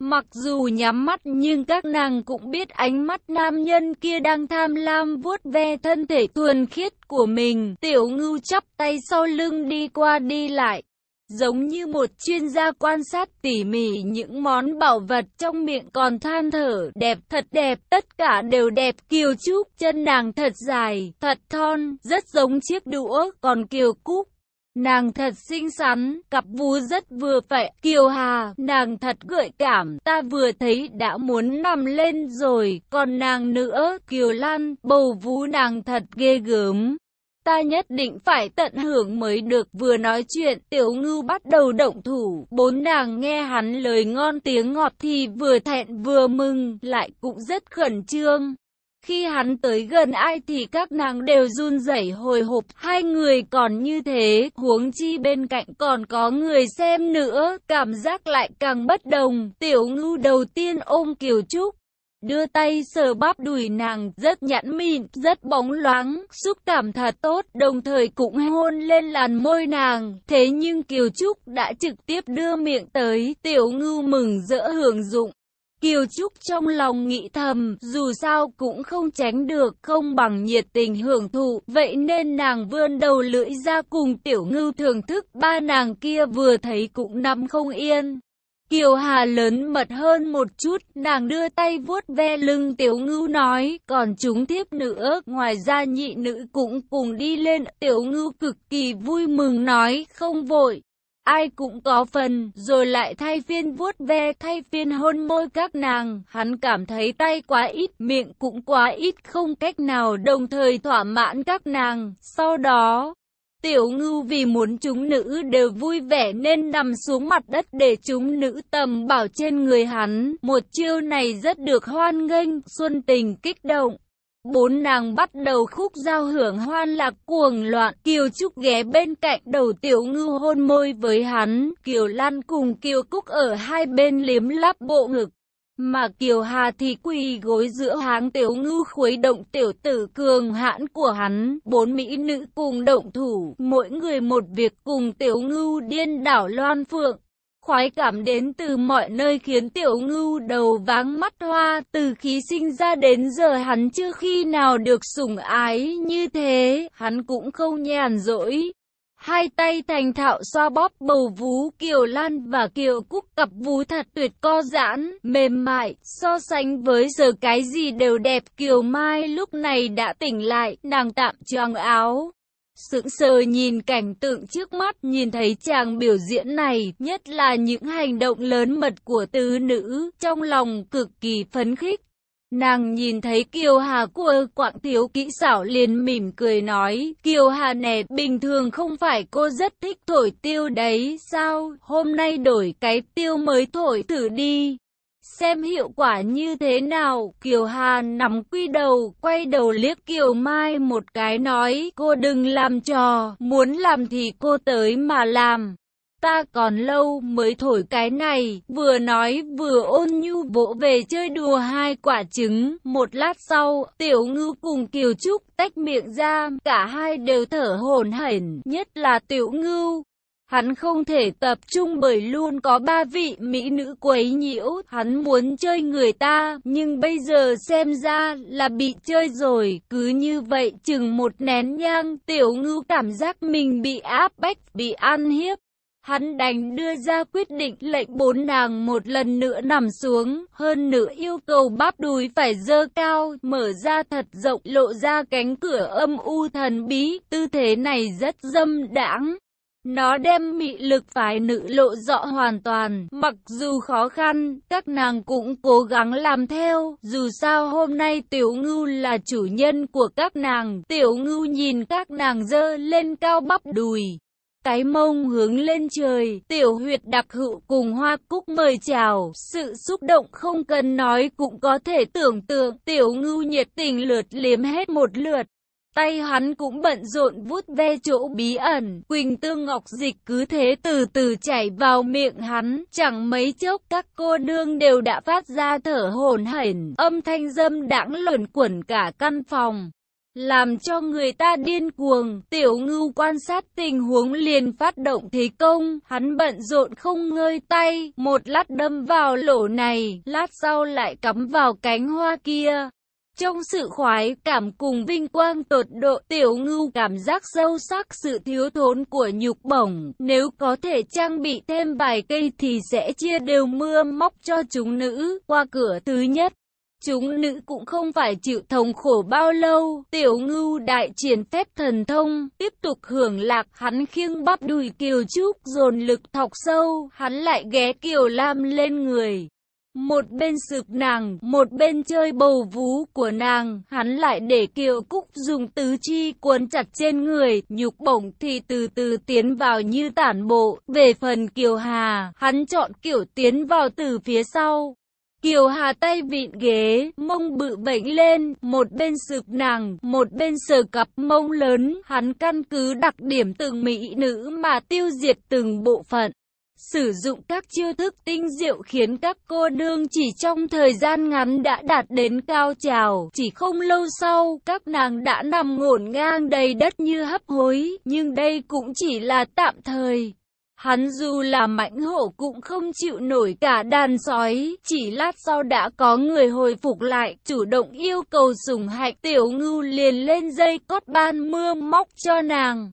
Mặc dù nhắm mắt nhưng các nàng cũng biết ánh mắt nam nhân kia đang tham lam vuốt ve thân thể thuần khiết của mình. Tiểu ngưu chắp tay sau lưng đi qua đi lại. Giống như một chuyên gia quan sát tỉ mỉ những món bảo vật trong miệng còn than thở, đẹp thật đẹp, tất cả đều đẹp. Kiều Trúc, chân nàng thật dài, thật thon, rất giống chiếc đũa, còn Kiều Cúc, Nàng thật xinh xắn, cặp vú rất vừa phải, kiều hà, nàng thật gợi cảm, ta vừa thấy đã muốn nằm lên rồi, còn nàng nữa, kiều lan, bầu vú nàng thật ghê gớm. Ta nhất định phải tận hưởng mới được vừa nói chuyện, tiểu ngưu bắt đầu động thủ, bốn nàng nghe hắn lời ngon tiếng ngọt thì vừa thẹn vừa mừng, lại cũng rất khẩn trương. Khi hắn tới gần ai thì các nàng đều run rẩy hồi hộp, hai người còn như thế, huống chi bên cạnh còn có người xem nữa, cảm giác lại càng bất đồng. Tiểu ngưu đầu tiên ôm Kiều Trúc, đưa tay sờ bắp đùi nàng, rất nhẵn mịn, rất bóng loáng, xúc cảm thật tốt, đồng thời cũng hôn lên làn môi nàng. Thế nhưng Kiều Trúc đã trực tiếp đưa miệng tới, tiểu ngưu mừng rỡ hưởng dụng. Kiều Trúc trong lòng nghĩ thầm, dù sao cũng không tránh được, không bằng nhiệt tình hưởng thụ, vậy nên nàng vươn đầu lưỡi ra cùng tiểu ngưu thưởng thức, ba nàng kia vừa thấy cũng nằm không yên. Kiều Hà lớn mật hơn một chút, nàng đưa tay vuốt ve lưng tiểu ngưu nói, còn chúng tiếp nữa, ngoài ra nhị nữ cũng cùng đi lên, tiểu ngưu cực kỳ vui mừng nói, không vội, Ai cũng có phần, rồi lại thay phiên vuốt ve, thay phiên hôn môi các nàng. Hắn cảm thấy tay quá ít, miệng cũng quá ít, không cách nào đồng thời thỏa mãn các nàng. Sau đó, tiểu ngưu vì muốn chúng nữ đều vui vẻ nên nằm xuống mặt đất để chúng nữ tầm bảo trên người hắn. Một chiêu này rất được hoan nghênh, xuân tình kích động. Bốn nàng bắt đầu khúc giao hưởng hoan lạc cuồng loạn. Kiều Trúc ghé bên cạnh đầu tiểu ngư hôn môi với hắn. Kiều Lan cùng Kiều Cúc ở hai bên liếm láp bộ ngực. Mà Kiều Hà thì quỳ gối giữa háng tiểu ngư khuấy động tiểu tử cường hãn của hắn. Bốn mỹ nữ cùng động thủ, mỗi người một việc cùng tiểu ngư điên đảo loan phượng. Khoái cảm đến từ mọi nơi khiến tiểu Ngư đầu váng mắt hoa, từ khi sinh ra đến giờ hắn chưa khi nào được sủng ái như thế, hắn cũng không nhàn rỗi. Hai tay thành thạo xoa bóp bầu vú Kiều Lan và Kiều Cúc cặp vú thật tuyệt co giãn, mềm mại, so sánh với giờ cái gì đều đẹp Kiều Mai lúc này đã tỉnh lại, nàng tạm choàng áo, sững sờ nhìn cảnh tượng trước mắt, nhìn thấy chàng biểu diễn này, nhất là những hành động lớn mật của tứ nữ, trong lòng cực kỳ phấn khích. Nàng nhìn thấy Kiều Hà của quạng thiếu kỹ xảo liền mỉm cười nói, Kiều Hà nè, bình thường không phải cô rất thích thổi tiêu đấy sao, hôm nay đổi cái tiêu mới thổi thử đi. Xem hiệu quả như thế nào, Kiều Hà nắm quy đầu, quay đầu liếc Kiều Mai một cái nói, cô đừng làm trò, muốn làm thì cô tới mà làm ta còn lâu mới thổi cái này, vừa nói vừa ôn nhu vỗ về chơi đùa hai quả trứng, một lát sau, tiểu ngư cùng kiều trúc tách miệng ra, cả hai đều thở hổn hển, nhất là tiểu ngư. Hắn không thể tập trung bởi luôn có ba vị mỹ nữ quấy nhiễu, hắn muốn chơi người ta, nhưng bây giờ xem ra là bị chơi rồi, cứ như vậy chừng một nén nhang, tiểu ngư cảm giác mình bị áp bách, bị ăn hiếp. Hắn đành đưa ra quyết định lệnh bốn nàng một lần nữa nằm xuống, hơn nữa yêu cầu bắp đùi phải dơ cao, mở ra thật rộng lộ ra cánh cửa âm u thần bí, tư thế này rất dâm đãng. Nó đem mị lực phái nữ lộ rõ hoàn toàn, mặc dù khó khăn, các nàng cũng cố gắng làm theo, dù sao hôm nay tiểu ngưu là chủ nhân của các nàng, tiểu ngưu nhìn các nàng dơ lên cao bắp đùi, cái mông hướng lên trời, tiểu huyệt đặc hữu cùng hoa cúc mời chào, sự xúc động không cần nói cũng có thể tưởng tượng, tiểu ngưu nhiệt tình lượt liếm hết một lượt. Tay hắn cũng bận rộn vuốt ve chỗ bí ẩn, Quỳnh Tương Ngọc Dịch cứ thế từ từ chảy vào miệng hắn, chẳng mấy chốc các cô nương đều đã phát ra thở hồn hển, âm thanh dâm đãng luẩn quẩn cả căn phòng làm cho người ta điên cuồng. Tiểu ngưu quan sát tình huống liền phát động thế công, hắn bận rộn không ngơi tay, một lát đâm vào lỗ này, lát sau lại cắm vào cánh hoa kia. Trong sự khoái cảm cùng vinh quang tột độ, tiểu ngưu cảm giác sâu sắc sự thiếu thốn của nhục bổng. Nếu có thể trang bị thêm vài cây thì sẽ chia đều mưa móc cho chúng nữ qua cửa thứ nhất. Chúng nữ cũng không phải chịu thống khổ bao lâu, tiểu ngưu đại triển phép thần thông, tiếp tục hưởng lạc, hắn khiêng bắp đùi kiều trúc, dồn lực thọc sâu, hắn lại ghé kiều lam lên người. Một bên sực nàng, một bên chơi bầu vú của nàng, hắn lại để kiều cúc dùng tứ chi cuốn chặt trên người, nhục bổng thì từ từ tiến vào như tản bộ. Về phần kiều hà, hắn chọn kiểu tiến vào từ phía sau. Kiều Hà tay vịn ghế, mông bự bệnh lên, một bên sực nàng, một bên sờ cặp mông lớn, hắn căn cứ đặc điểm từng mỹ nữ mà tiêu diệt từng bộ phận. Sử dụng các chiêu thức tinh diệu khiến các cô nương chỉ trong thời gian ngắn đã đạt đến cao trào. Chỉ không lâu sau, các nàng đã nằm ngổn ngang đầy đất như hấp hối, nhưng đây cũng chỉ là tạm thời. Hắn dù là mãnh hổ cũng không chịu nổi cả đàn sói, chỉ lát sau đã có người hồi phục lại, chủ động yêu cầu sùng hạnh tiểu ngưu liền lên dây cót ban mưa móc cho nàng.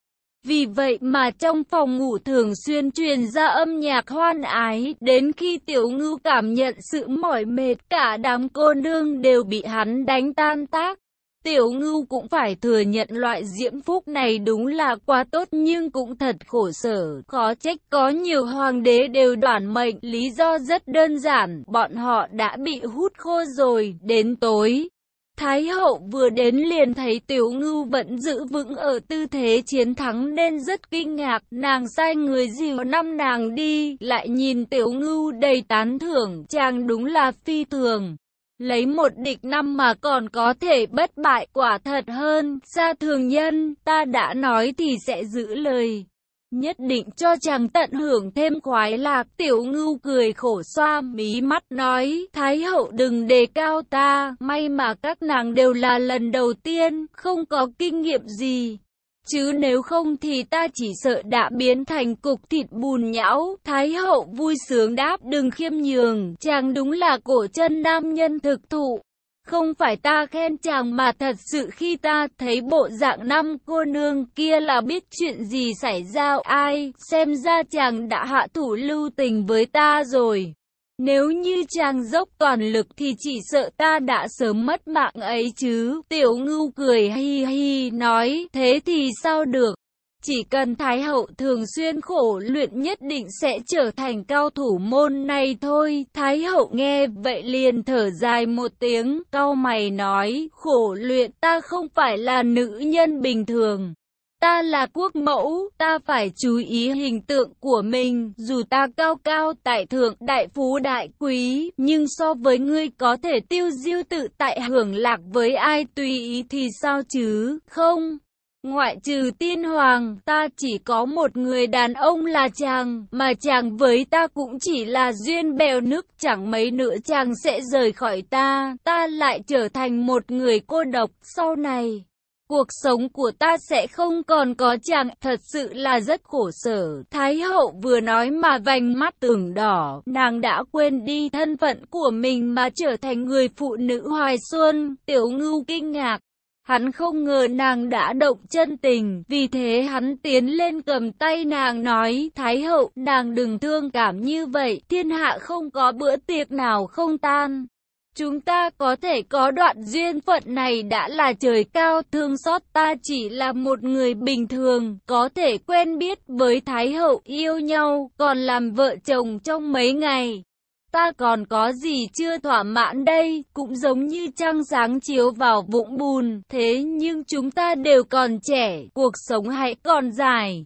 Vì vậy mà trong phòng ngủ thường xuyên truyền ra âm nhạc hoan ái, đến khi tiểu ngưu cảm nhận sự mỏi mệt, cả đám cô nương đều bị hắn đánh tan tác. Tiểu ngưu cũng phải thừa nhận loại diễm phúc này đúng là quá tốt nhưng cũng thật khổ sở, khó trách có nhiều hoàng đế đều đoản mệnh, lý do rất đơn giản, bọn họ đã bị hút khô rồi, đến tối. Thái hậu vừa đến liền thấy tiểu ngưu vẫn giữ vững ở tư thế chiến thắng nên rất kinh ngạc, nàng sai người dìu năm nàng đi, lại nhìn tiểu ngưu đầy tán thưởng, chàng đúng là phi thường. Lấy một địch năm mà còn có thể bất bại quả thật hơn, xa thường nhân, ta đã nói thì sẽ giữ lời. Nhất định cho chàng tận hưởng thêm khoái lạc, tiểu ngưu cười khổ xoa mí mắt nói, Thái hậu đừng đề cao ta, may mà các nàng đều là lần đầu tiên, không có kinh nghiệm gì. Chứ nếu không thì ta chỉ sợ đã biến thành cục thịt bùn nhão. Thái hậu vui sướng đáp đừng khiêm nhường, chàng đúng là cổ chân nam nhân thực thụ. Không phải ta khen chàng mà thật sự khi ta thấy bộ dạng năm cô nương kia là biết chuyện gì xảy ra ai, xem ra chàng đã hạ thủ lưu tình với ta rồi. Nếu như chàng dốc toàn lực thì chỉ sợ ta đã sớm mất mạng ấy chứ. Tiểu ngưu cười hi hi nói, thế thì sao được. Chỉ cần Thái Hậu thường xuyên khổ luyện nhất định sẽ trở thành cao thủ môn này thôi. Thái Hậu nghe vậy liền thở dài một tiếng, cao mày nói, khổ luyện ta không phải là nữ nhân bình thường. Ta là quốc mẫu, ta phải chú ý hình tượng của mình, dù ta cao cao tại thượng đại phú đại quý, nhưng so với ngươi có thể tiêu diêu tự tại hưởng lạc với ai tùy ý thì sao chứ, không? Ngoại trừ tiên hoàng, ta chỉ có một người đàn ông là chàng, mà chàng với ta cũng chỉ là duyên bèo nước, chẳng mấy nữa chàng sẽ rời khỏi ta, ta lại trở thành một người cô độc sau này. Cuộc sống của ta sẽ không còn có chàng, thật sự là rất khổ sở. Thái hậu vừa nói mà vành mắt tưởng đỏ, nàng đã quên đi thân phận của mình mà trở thành người phụ nữ hoài xuân. Tiểu ngưu kinh ngạc, Hắn không ngờ nàng đã động chân tình, vì thế hắn tiến lên cầm tay nàng nói, Thái hậu, nàng đừng thương cảm như vậy, thiên hạ không có bữa tiệc nào không tan. Chúng ta có thể có đoạn duyên phận này đã là trời cao thương xót ta chỉ là một người bình thường, có thể quen biết với Thái hậu yêu nhau, còn làm vợ chồng trong mấy ngày. Ta còn có gì chưa thỏa mãn đây, cũng giống như trăng sáng chiếu vào vũng bùn, thế nhưng chúng ta đều còn trẻ, cuộc sống hãy còn dài.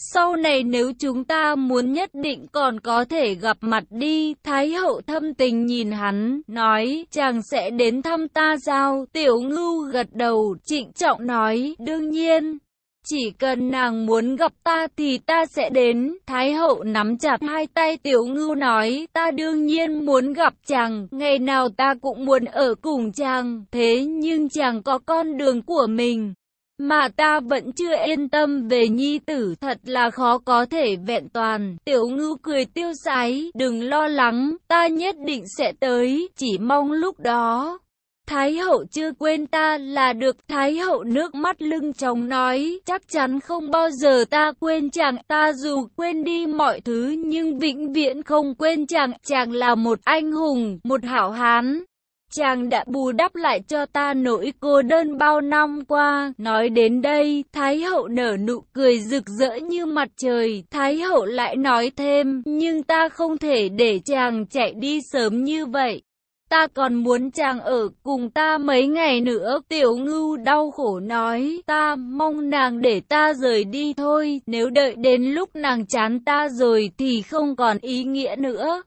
Sau này nếu chúng ta muốn nhất định còn có thể gặp mặt đi, Thái hậu thâm tình nhìn hắn, nói, chàng sẽ đến thăm ta sao? Tiểu ngưu gật đầu, trịnh trọng nói, đương nhiên. Chỉ cần nàng muốn gặp ta thì ta sẽ đến. Thái hậu nắm chặt hai tay tiểu ngưu nói, ta đương nhiên muốn gặp chàng, ngày nào ta cũng muốn ở cùng chàng, thế nhưng chàng có con đường của mình. Mà ta vẫn chưa yên tâm về nhi tử thật là khó có thể vẹn toàn. Tiểu ngưu cười tiêu sái, đừng lo lắng, ta nhất định sẽ tới, chỉ mong lúc đó. Thái hậu chưa quên ta là được Thái hậu nước mắt lưng chồng nói, chắc chắn không bao giờ ta quên chàng, ta dù quên đi mọi thứ nhưng vĩnh viễn không quên chàng, chàng là một anh hùng, một hảo hán. Chàng đã bù đắp lại cho ta nỗi cô đơn bao năm qua. Nói đến đây, Thái hậu nở nụ cười rực rỡ như mặt trời. Thái hậu lại nói thêm, nhưng ta không thể để chàng chạy đi sớm như vậy. Ta còn muốn chàng ở cùng ta mấy ngày nữa. Tiểu ngưu đau khổ nói, ta mong nàng để ta rời đi thôi. Nếu đợi đến lúc nàng chán ta rồi thì không còn ý nghĩa nữa.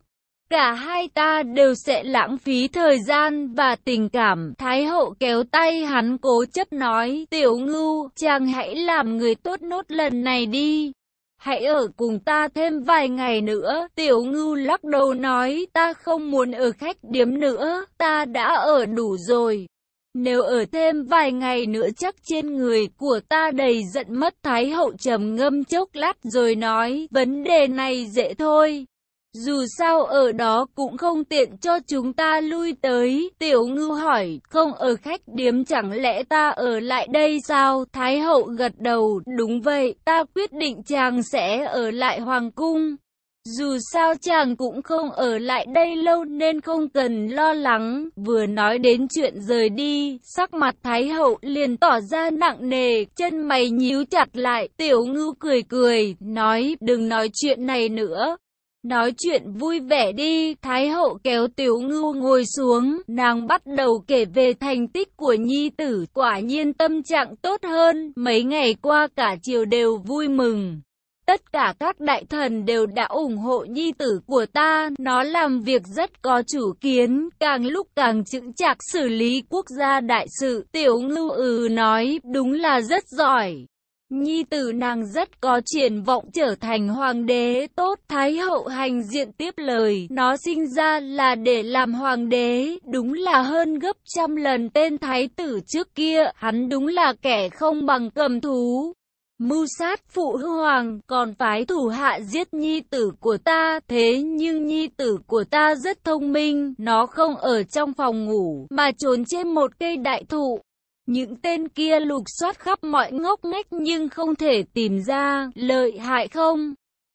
Cả hai ta đều sẽ lãng phí thời gian và tình cảm. Thái hậu kéo tay hắn cố chấp nói, tiểu ngưu, chàng hãy làm người tốt nốt lần này đi. Hãy ở cùng ta thêm vài ngày nữa. Tiểu ngưu lắc đầu nói, ta không muốn ở khách điếm nữa, ta đã ở đủ rồi. Nếu ở thêm vài ngày nữa chắc trên người của ta đầy giận mất Thái hậu trầm ngâm chốc lát rồi nói, vấn đề này dễ thôi. Dù sao ở đó cũng không tiện cho chúng ta lui tới. Tiểu ngư hỏi, không ở khách điếm chẳng lẽ ta ở lại đây sao? Thái hậu gật đầu, đúng vậy, ta quyết định chàng sẽ ở lại hoàng cung. Dù sao chàng cũng không ở lại đây lâu nên không cần lo lắng. Vừa nói đến chuyện rời đi, sắc mặt Thái hậu liền tỏ ra nặng nề, chân mày nhíu chặt lại. Tiểu ngư cười cười, nói đừng nói chuyện này nữa. Nói chuyện vui vẻ đi, Thái hậu kéo tiểu ngưu ngồi xuống, nàng bắt đầu kể về thành tích của nhi tử, quả nhiên tâm trạng tốt hơn, mấy ngày qua cả triều đều vui mừng. Tất cả các đại thần đều đã ủng hộ nhi tử của ta, nó làm việc rất có chủ kiến, càng lúc càng chững chạc xử lý quốc gia đại sự. Tiểu ngưu ừ nói, đúng là rất giỏi. Nhi tử nàng rất có triển vọng trở thành hoàng đế tốt. Thái hậu hành diện tiếp lời, nó sinh ra là để làm hoàng đế, đúng là hơn gấp trăm lần tên thái tử trước kia, hắn đúng là kẻ không bằng cầm thú. Mưu sát phụ hoàng, còn phái thủ hạ giết nhi tử của ta, thế nhưng nhi tử của ta rất thông minh, nó không ở trong phòng ngủ, mà trốn trên một cây đại thụ. Những tên kia lục soát khắp mọi ngóc ngách nhưng không thể tìm ra, lợi hại không?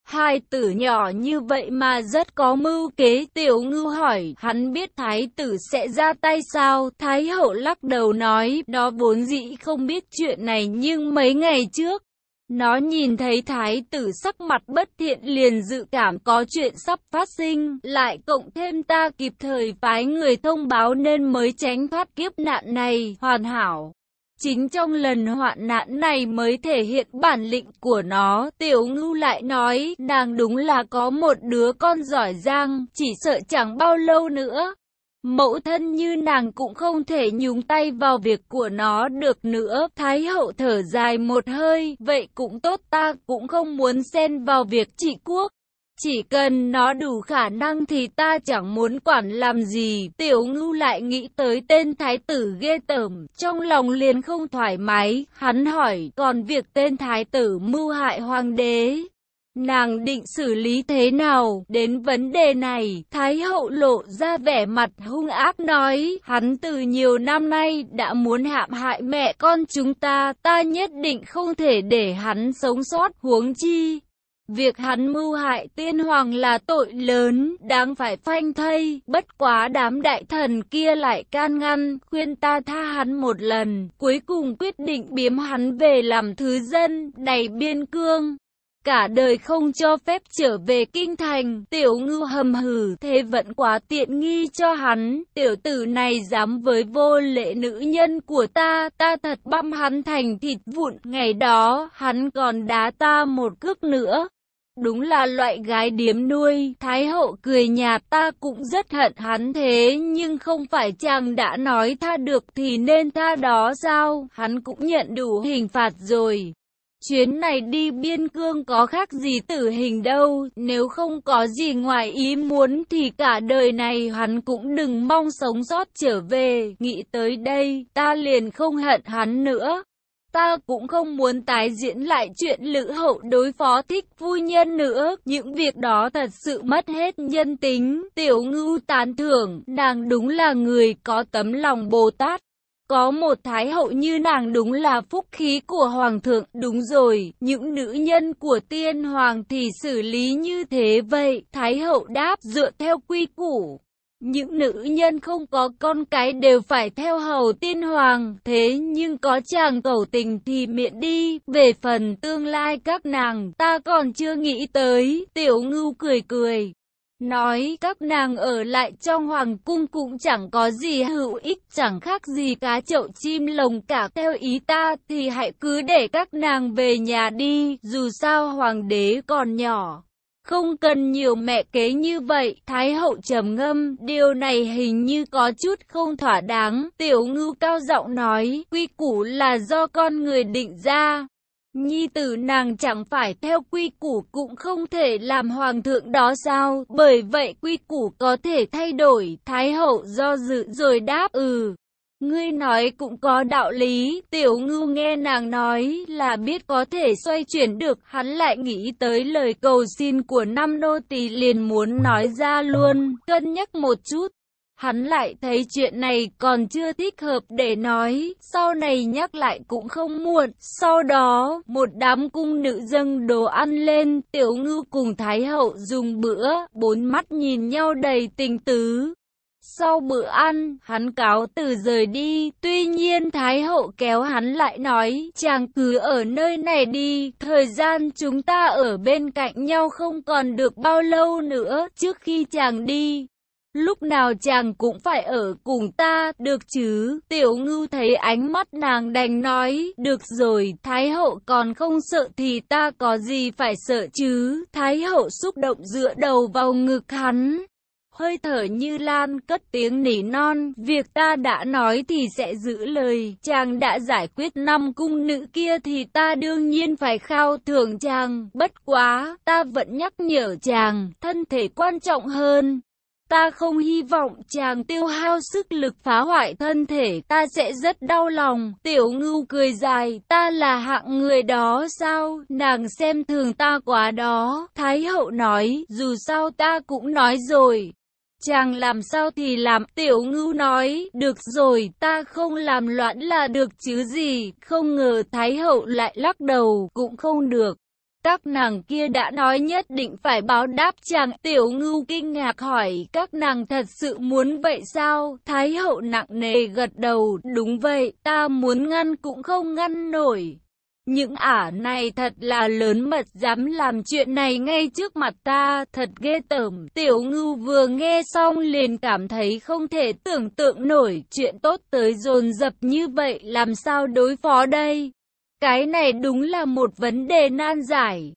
Hai tử nhỏ như vậy mà rất có mưu kế. Tiểu ngưu hỏi, hắn biết thái tử sẽ ra tay sao? Thái hậu lắc đầu nói, đó vốn dĩ không biết chuyện này nhưng mấy ngày trước, nó nhìn thấy thái tử sắc mặt bất thiện liền dự cảm có chuyện sắp phát sinh, lại cộng thêm ta kịp thời phái người thông báo nên mới tránh thoát kiếp nạn này, hoàn hảo. Chính trong lần hoạn nạn này mới thể hiện bản lĩnh của nó, tiểu ngưu lại nói, nàng đúng là có một đứa con giỏi giang, chỉ sợ chẳng bao lâu nữa. Mẫu thân như nàng cũng không thể nhúng tay vào việc của nó được nữa. Thái hậu thở dài một hơi, vậy cũng tốt ta cũng không muốn xen vào việc trị quốc. Chỉ cần nó đủ khả năng thì ta chẳng muốn quản làm gì. Tiểu ngưu lại nghĩ tới tên thái tử ghê tởm, trong lòng liền không thoải mái. Hắn hỏi, còn việc tên thái tử mưu hại hoàng đế, Nàng định xử lý thế nào? Đến vấn đề này, Thái hậu lộ ra vẻ mặt hung ác nói, hắn từ nhiều năm nay đã muốn hãm hại mẹ con chúng ta, ta nhất định không thể để hắn sống sót huống chi. Việc hắn mưu hại tiên hoàng là tội lớn, đáng phải phanh thây, bất quá đám đại thần kia lại can ngăn, khuyên ta tha hắn một lần, cuối cùng quyết định biếm hắn về làm thứ dân, đầy biên cương cả đời không cho phép trở về kinh thành, tiểu ngư hầm hừ, thế vẫn quá tiện nghi cho hắn, tiểu tử này dám với vô lệ nữ nhân của ta, ta thật băm hắn thành thịt vụn, ngày đó, hắn còn đá ta một cước nữa. Đúng là loại gái điếm nuôi, Thái hậu cười nhạt ta cũng rất hận hắn thế, nhưng không phải chàng đã nói tha được thì nên tha đó sao, hắn cũng nhận đủ hình phạt rồi. Chuyến này đi biên cương có khác gì tử hình đâu, nếu không có gì ngoài ý muốn thì cả đời này hắn cũng đừng mong sống sót trở về. Nghĩ tới đây, ta liền không hận hắn nữa. Ta cũng không muốn tái diễn lại chuyện lữ hậu đối phó thích vui nhân nữa. Những việc đó thật sự mất hết nhân tính. Tiểu ngưu tán thưởng, nàng đúng là người có tấm lòng Bồ Tát. Có một thái hậu như nàng đúng là phúc khí của hoàng thượng, đúng rồi, những nữ nhân của tiên hoàng thì xử lý như thế vậy, thái hậu đáp dựa theo quy củ. Những nữ nhân không có con cái đều phải theo hầu tiên hoàng, thế nhưng có chàng cầu tình thì miệng đi, về phần tương lai các nàng ta còn chưa nghĩ tới, tiểu ngưu cười cười. Nói các nàng ở lại trong hoàng cung cũng chẳng có gì hữu ích chẳng khác gì cá chậu chim lồng cả theo ý ta thì hãy cứ để các nàng về nhà đi dù sao hoàng đế còn nhỏ. Không cần nhiều mẹ kế như vậy, Thái hậu trầm ngâm, điều này hình như có chút không thỏa đáng. Tiểu ngưu cao giọng nói, quy củ là do con người định ra, Nhi tử nàng chẳng phải theo quy củ cũng không thể làm hoàng thượng đó sao, bởi vậy quy củ có thể thay đổi, thái hậu do dự rồi đáp ừ. Ngươi nói cũng có đạo lý, tiểu ngưu nghe nàng nói là biết có thể xoay chuyển được, hắn lại nghĩ tới lời cầu xin của năm nô tỳ liền muốn nói ra luôn, cân nhắc một chút. Hắn lại thấy chuyện này còn chưa thích hợp để nói, sau này nhắc lại cũng không muộn. Sau đó, một đám cung nữ dâng đồ ăn lên, tiểu ngư cùng Thái hậu dùng bữa, bốn mắt nhìn nhau đầy tình tứ. Sau bữa ăn, hắn cáo từ rời đi, tuy nhiên Thái hậu kéo hắn lại nói, chàng cứ ở nơi này đi, thời gian chúng ta ở bên cạnh nhau không còn được bao lâu nữa, trước khi chàng đi, Lúc nào chàng cũng phải ở cùng ta, được chứ? Tiểu ngưu thấy ánh mắt nàng đành nói, được rồi, Thái hậu còn không sợ thì ta có gì phải sợ chứ? Thái hậu xúc động dựa đầu vào ngực hắn. Hơi thở như lan cất tiếng nỉ non, việc ta đã nói thì sẽ giữ lời, chàng đã giải quyết năm cung nữ kia thì ta đương nhiên phải khao thưởng chàng, bất quá, ta vẫn nhắc nhở chàng, thân thể quan trọng hơn. Ta không hy vọng chàng tiêu hao sức lực phá hoại thân thể, ta sẽ rất đau lòng. Tiểu ngưu cười dài, ta là hạng người đó sao, nàng xem thường ta quá đó. Thái hậu nói, dù sao ta cũng nói rồi. Chàng làm sao thì làm, tiểu ngưu nói, được rồi, ta không làm loạn là được chứ gì, không ngờ Thái hậu lại lắc đầu, cũng không được. Các nàng kia đã nói nhất định phải báo đáp chàng tiểu ngưu kinh ngạc hỏi các nàng thật sự muốn vậy sao? Thái hậu nặng nề gật đầu, đúng vậy, ta muốn ngăn cũng không ngăn nổi. Những ả này thật là lớn mật dám làm chuyện này ngay trước mặt ta, thật ghê tởm. Tiểu ngưu vừa nghe xong liền cảm thấy không thể tưởng tượng nổi chuyện tốt tới dồn dập như vậy làm sao đối phó đây. Cái này đúng là một vấn đề nan giải.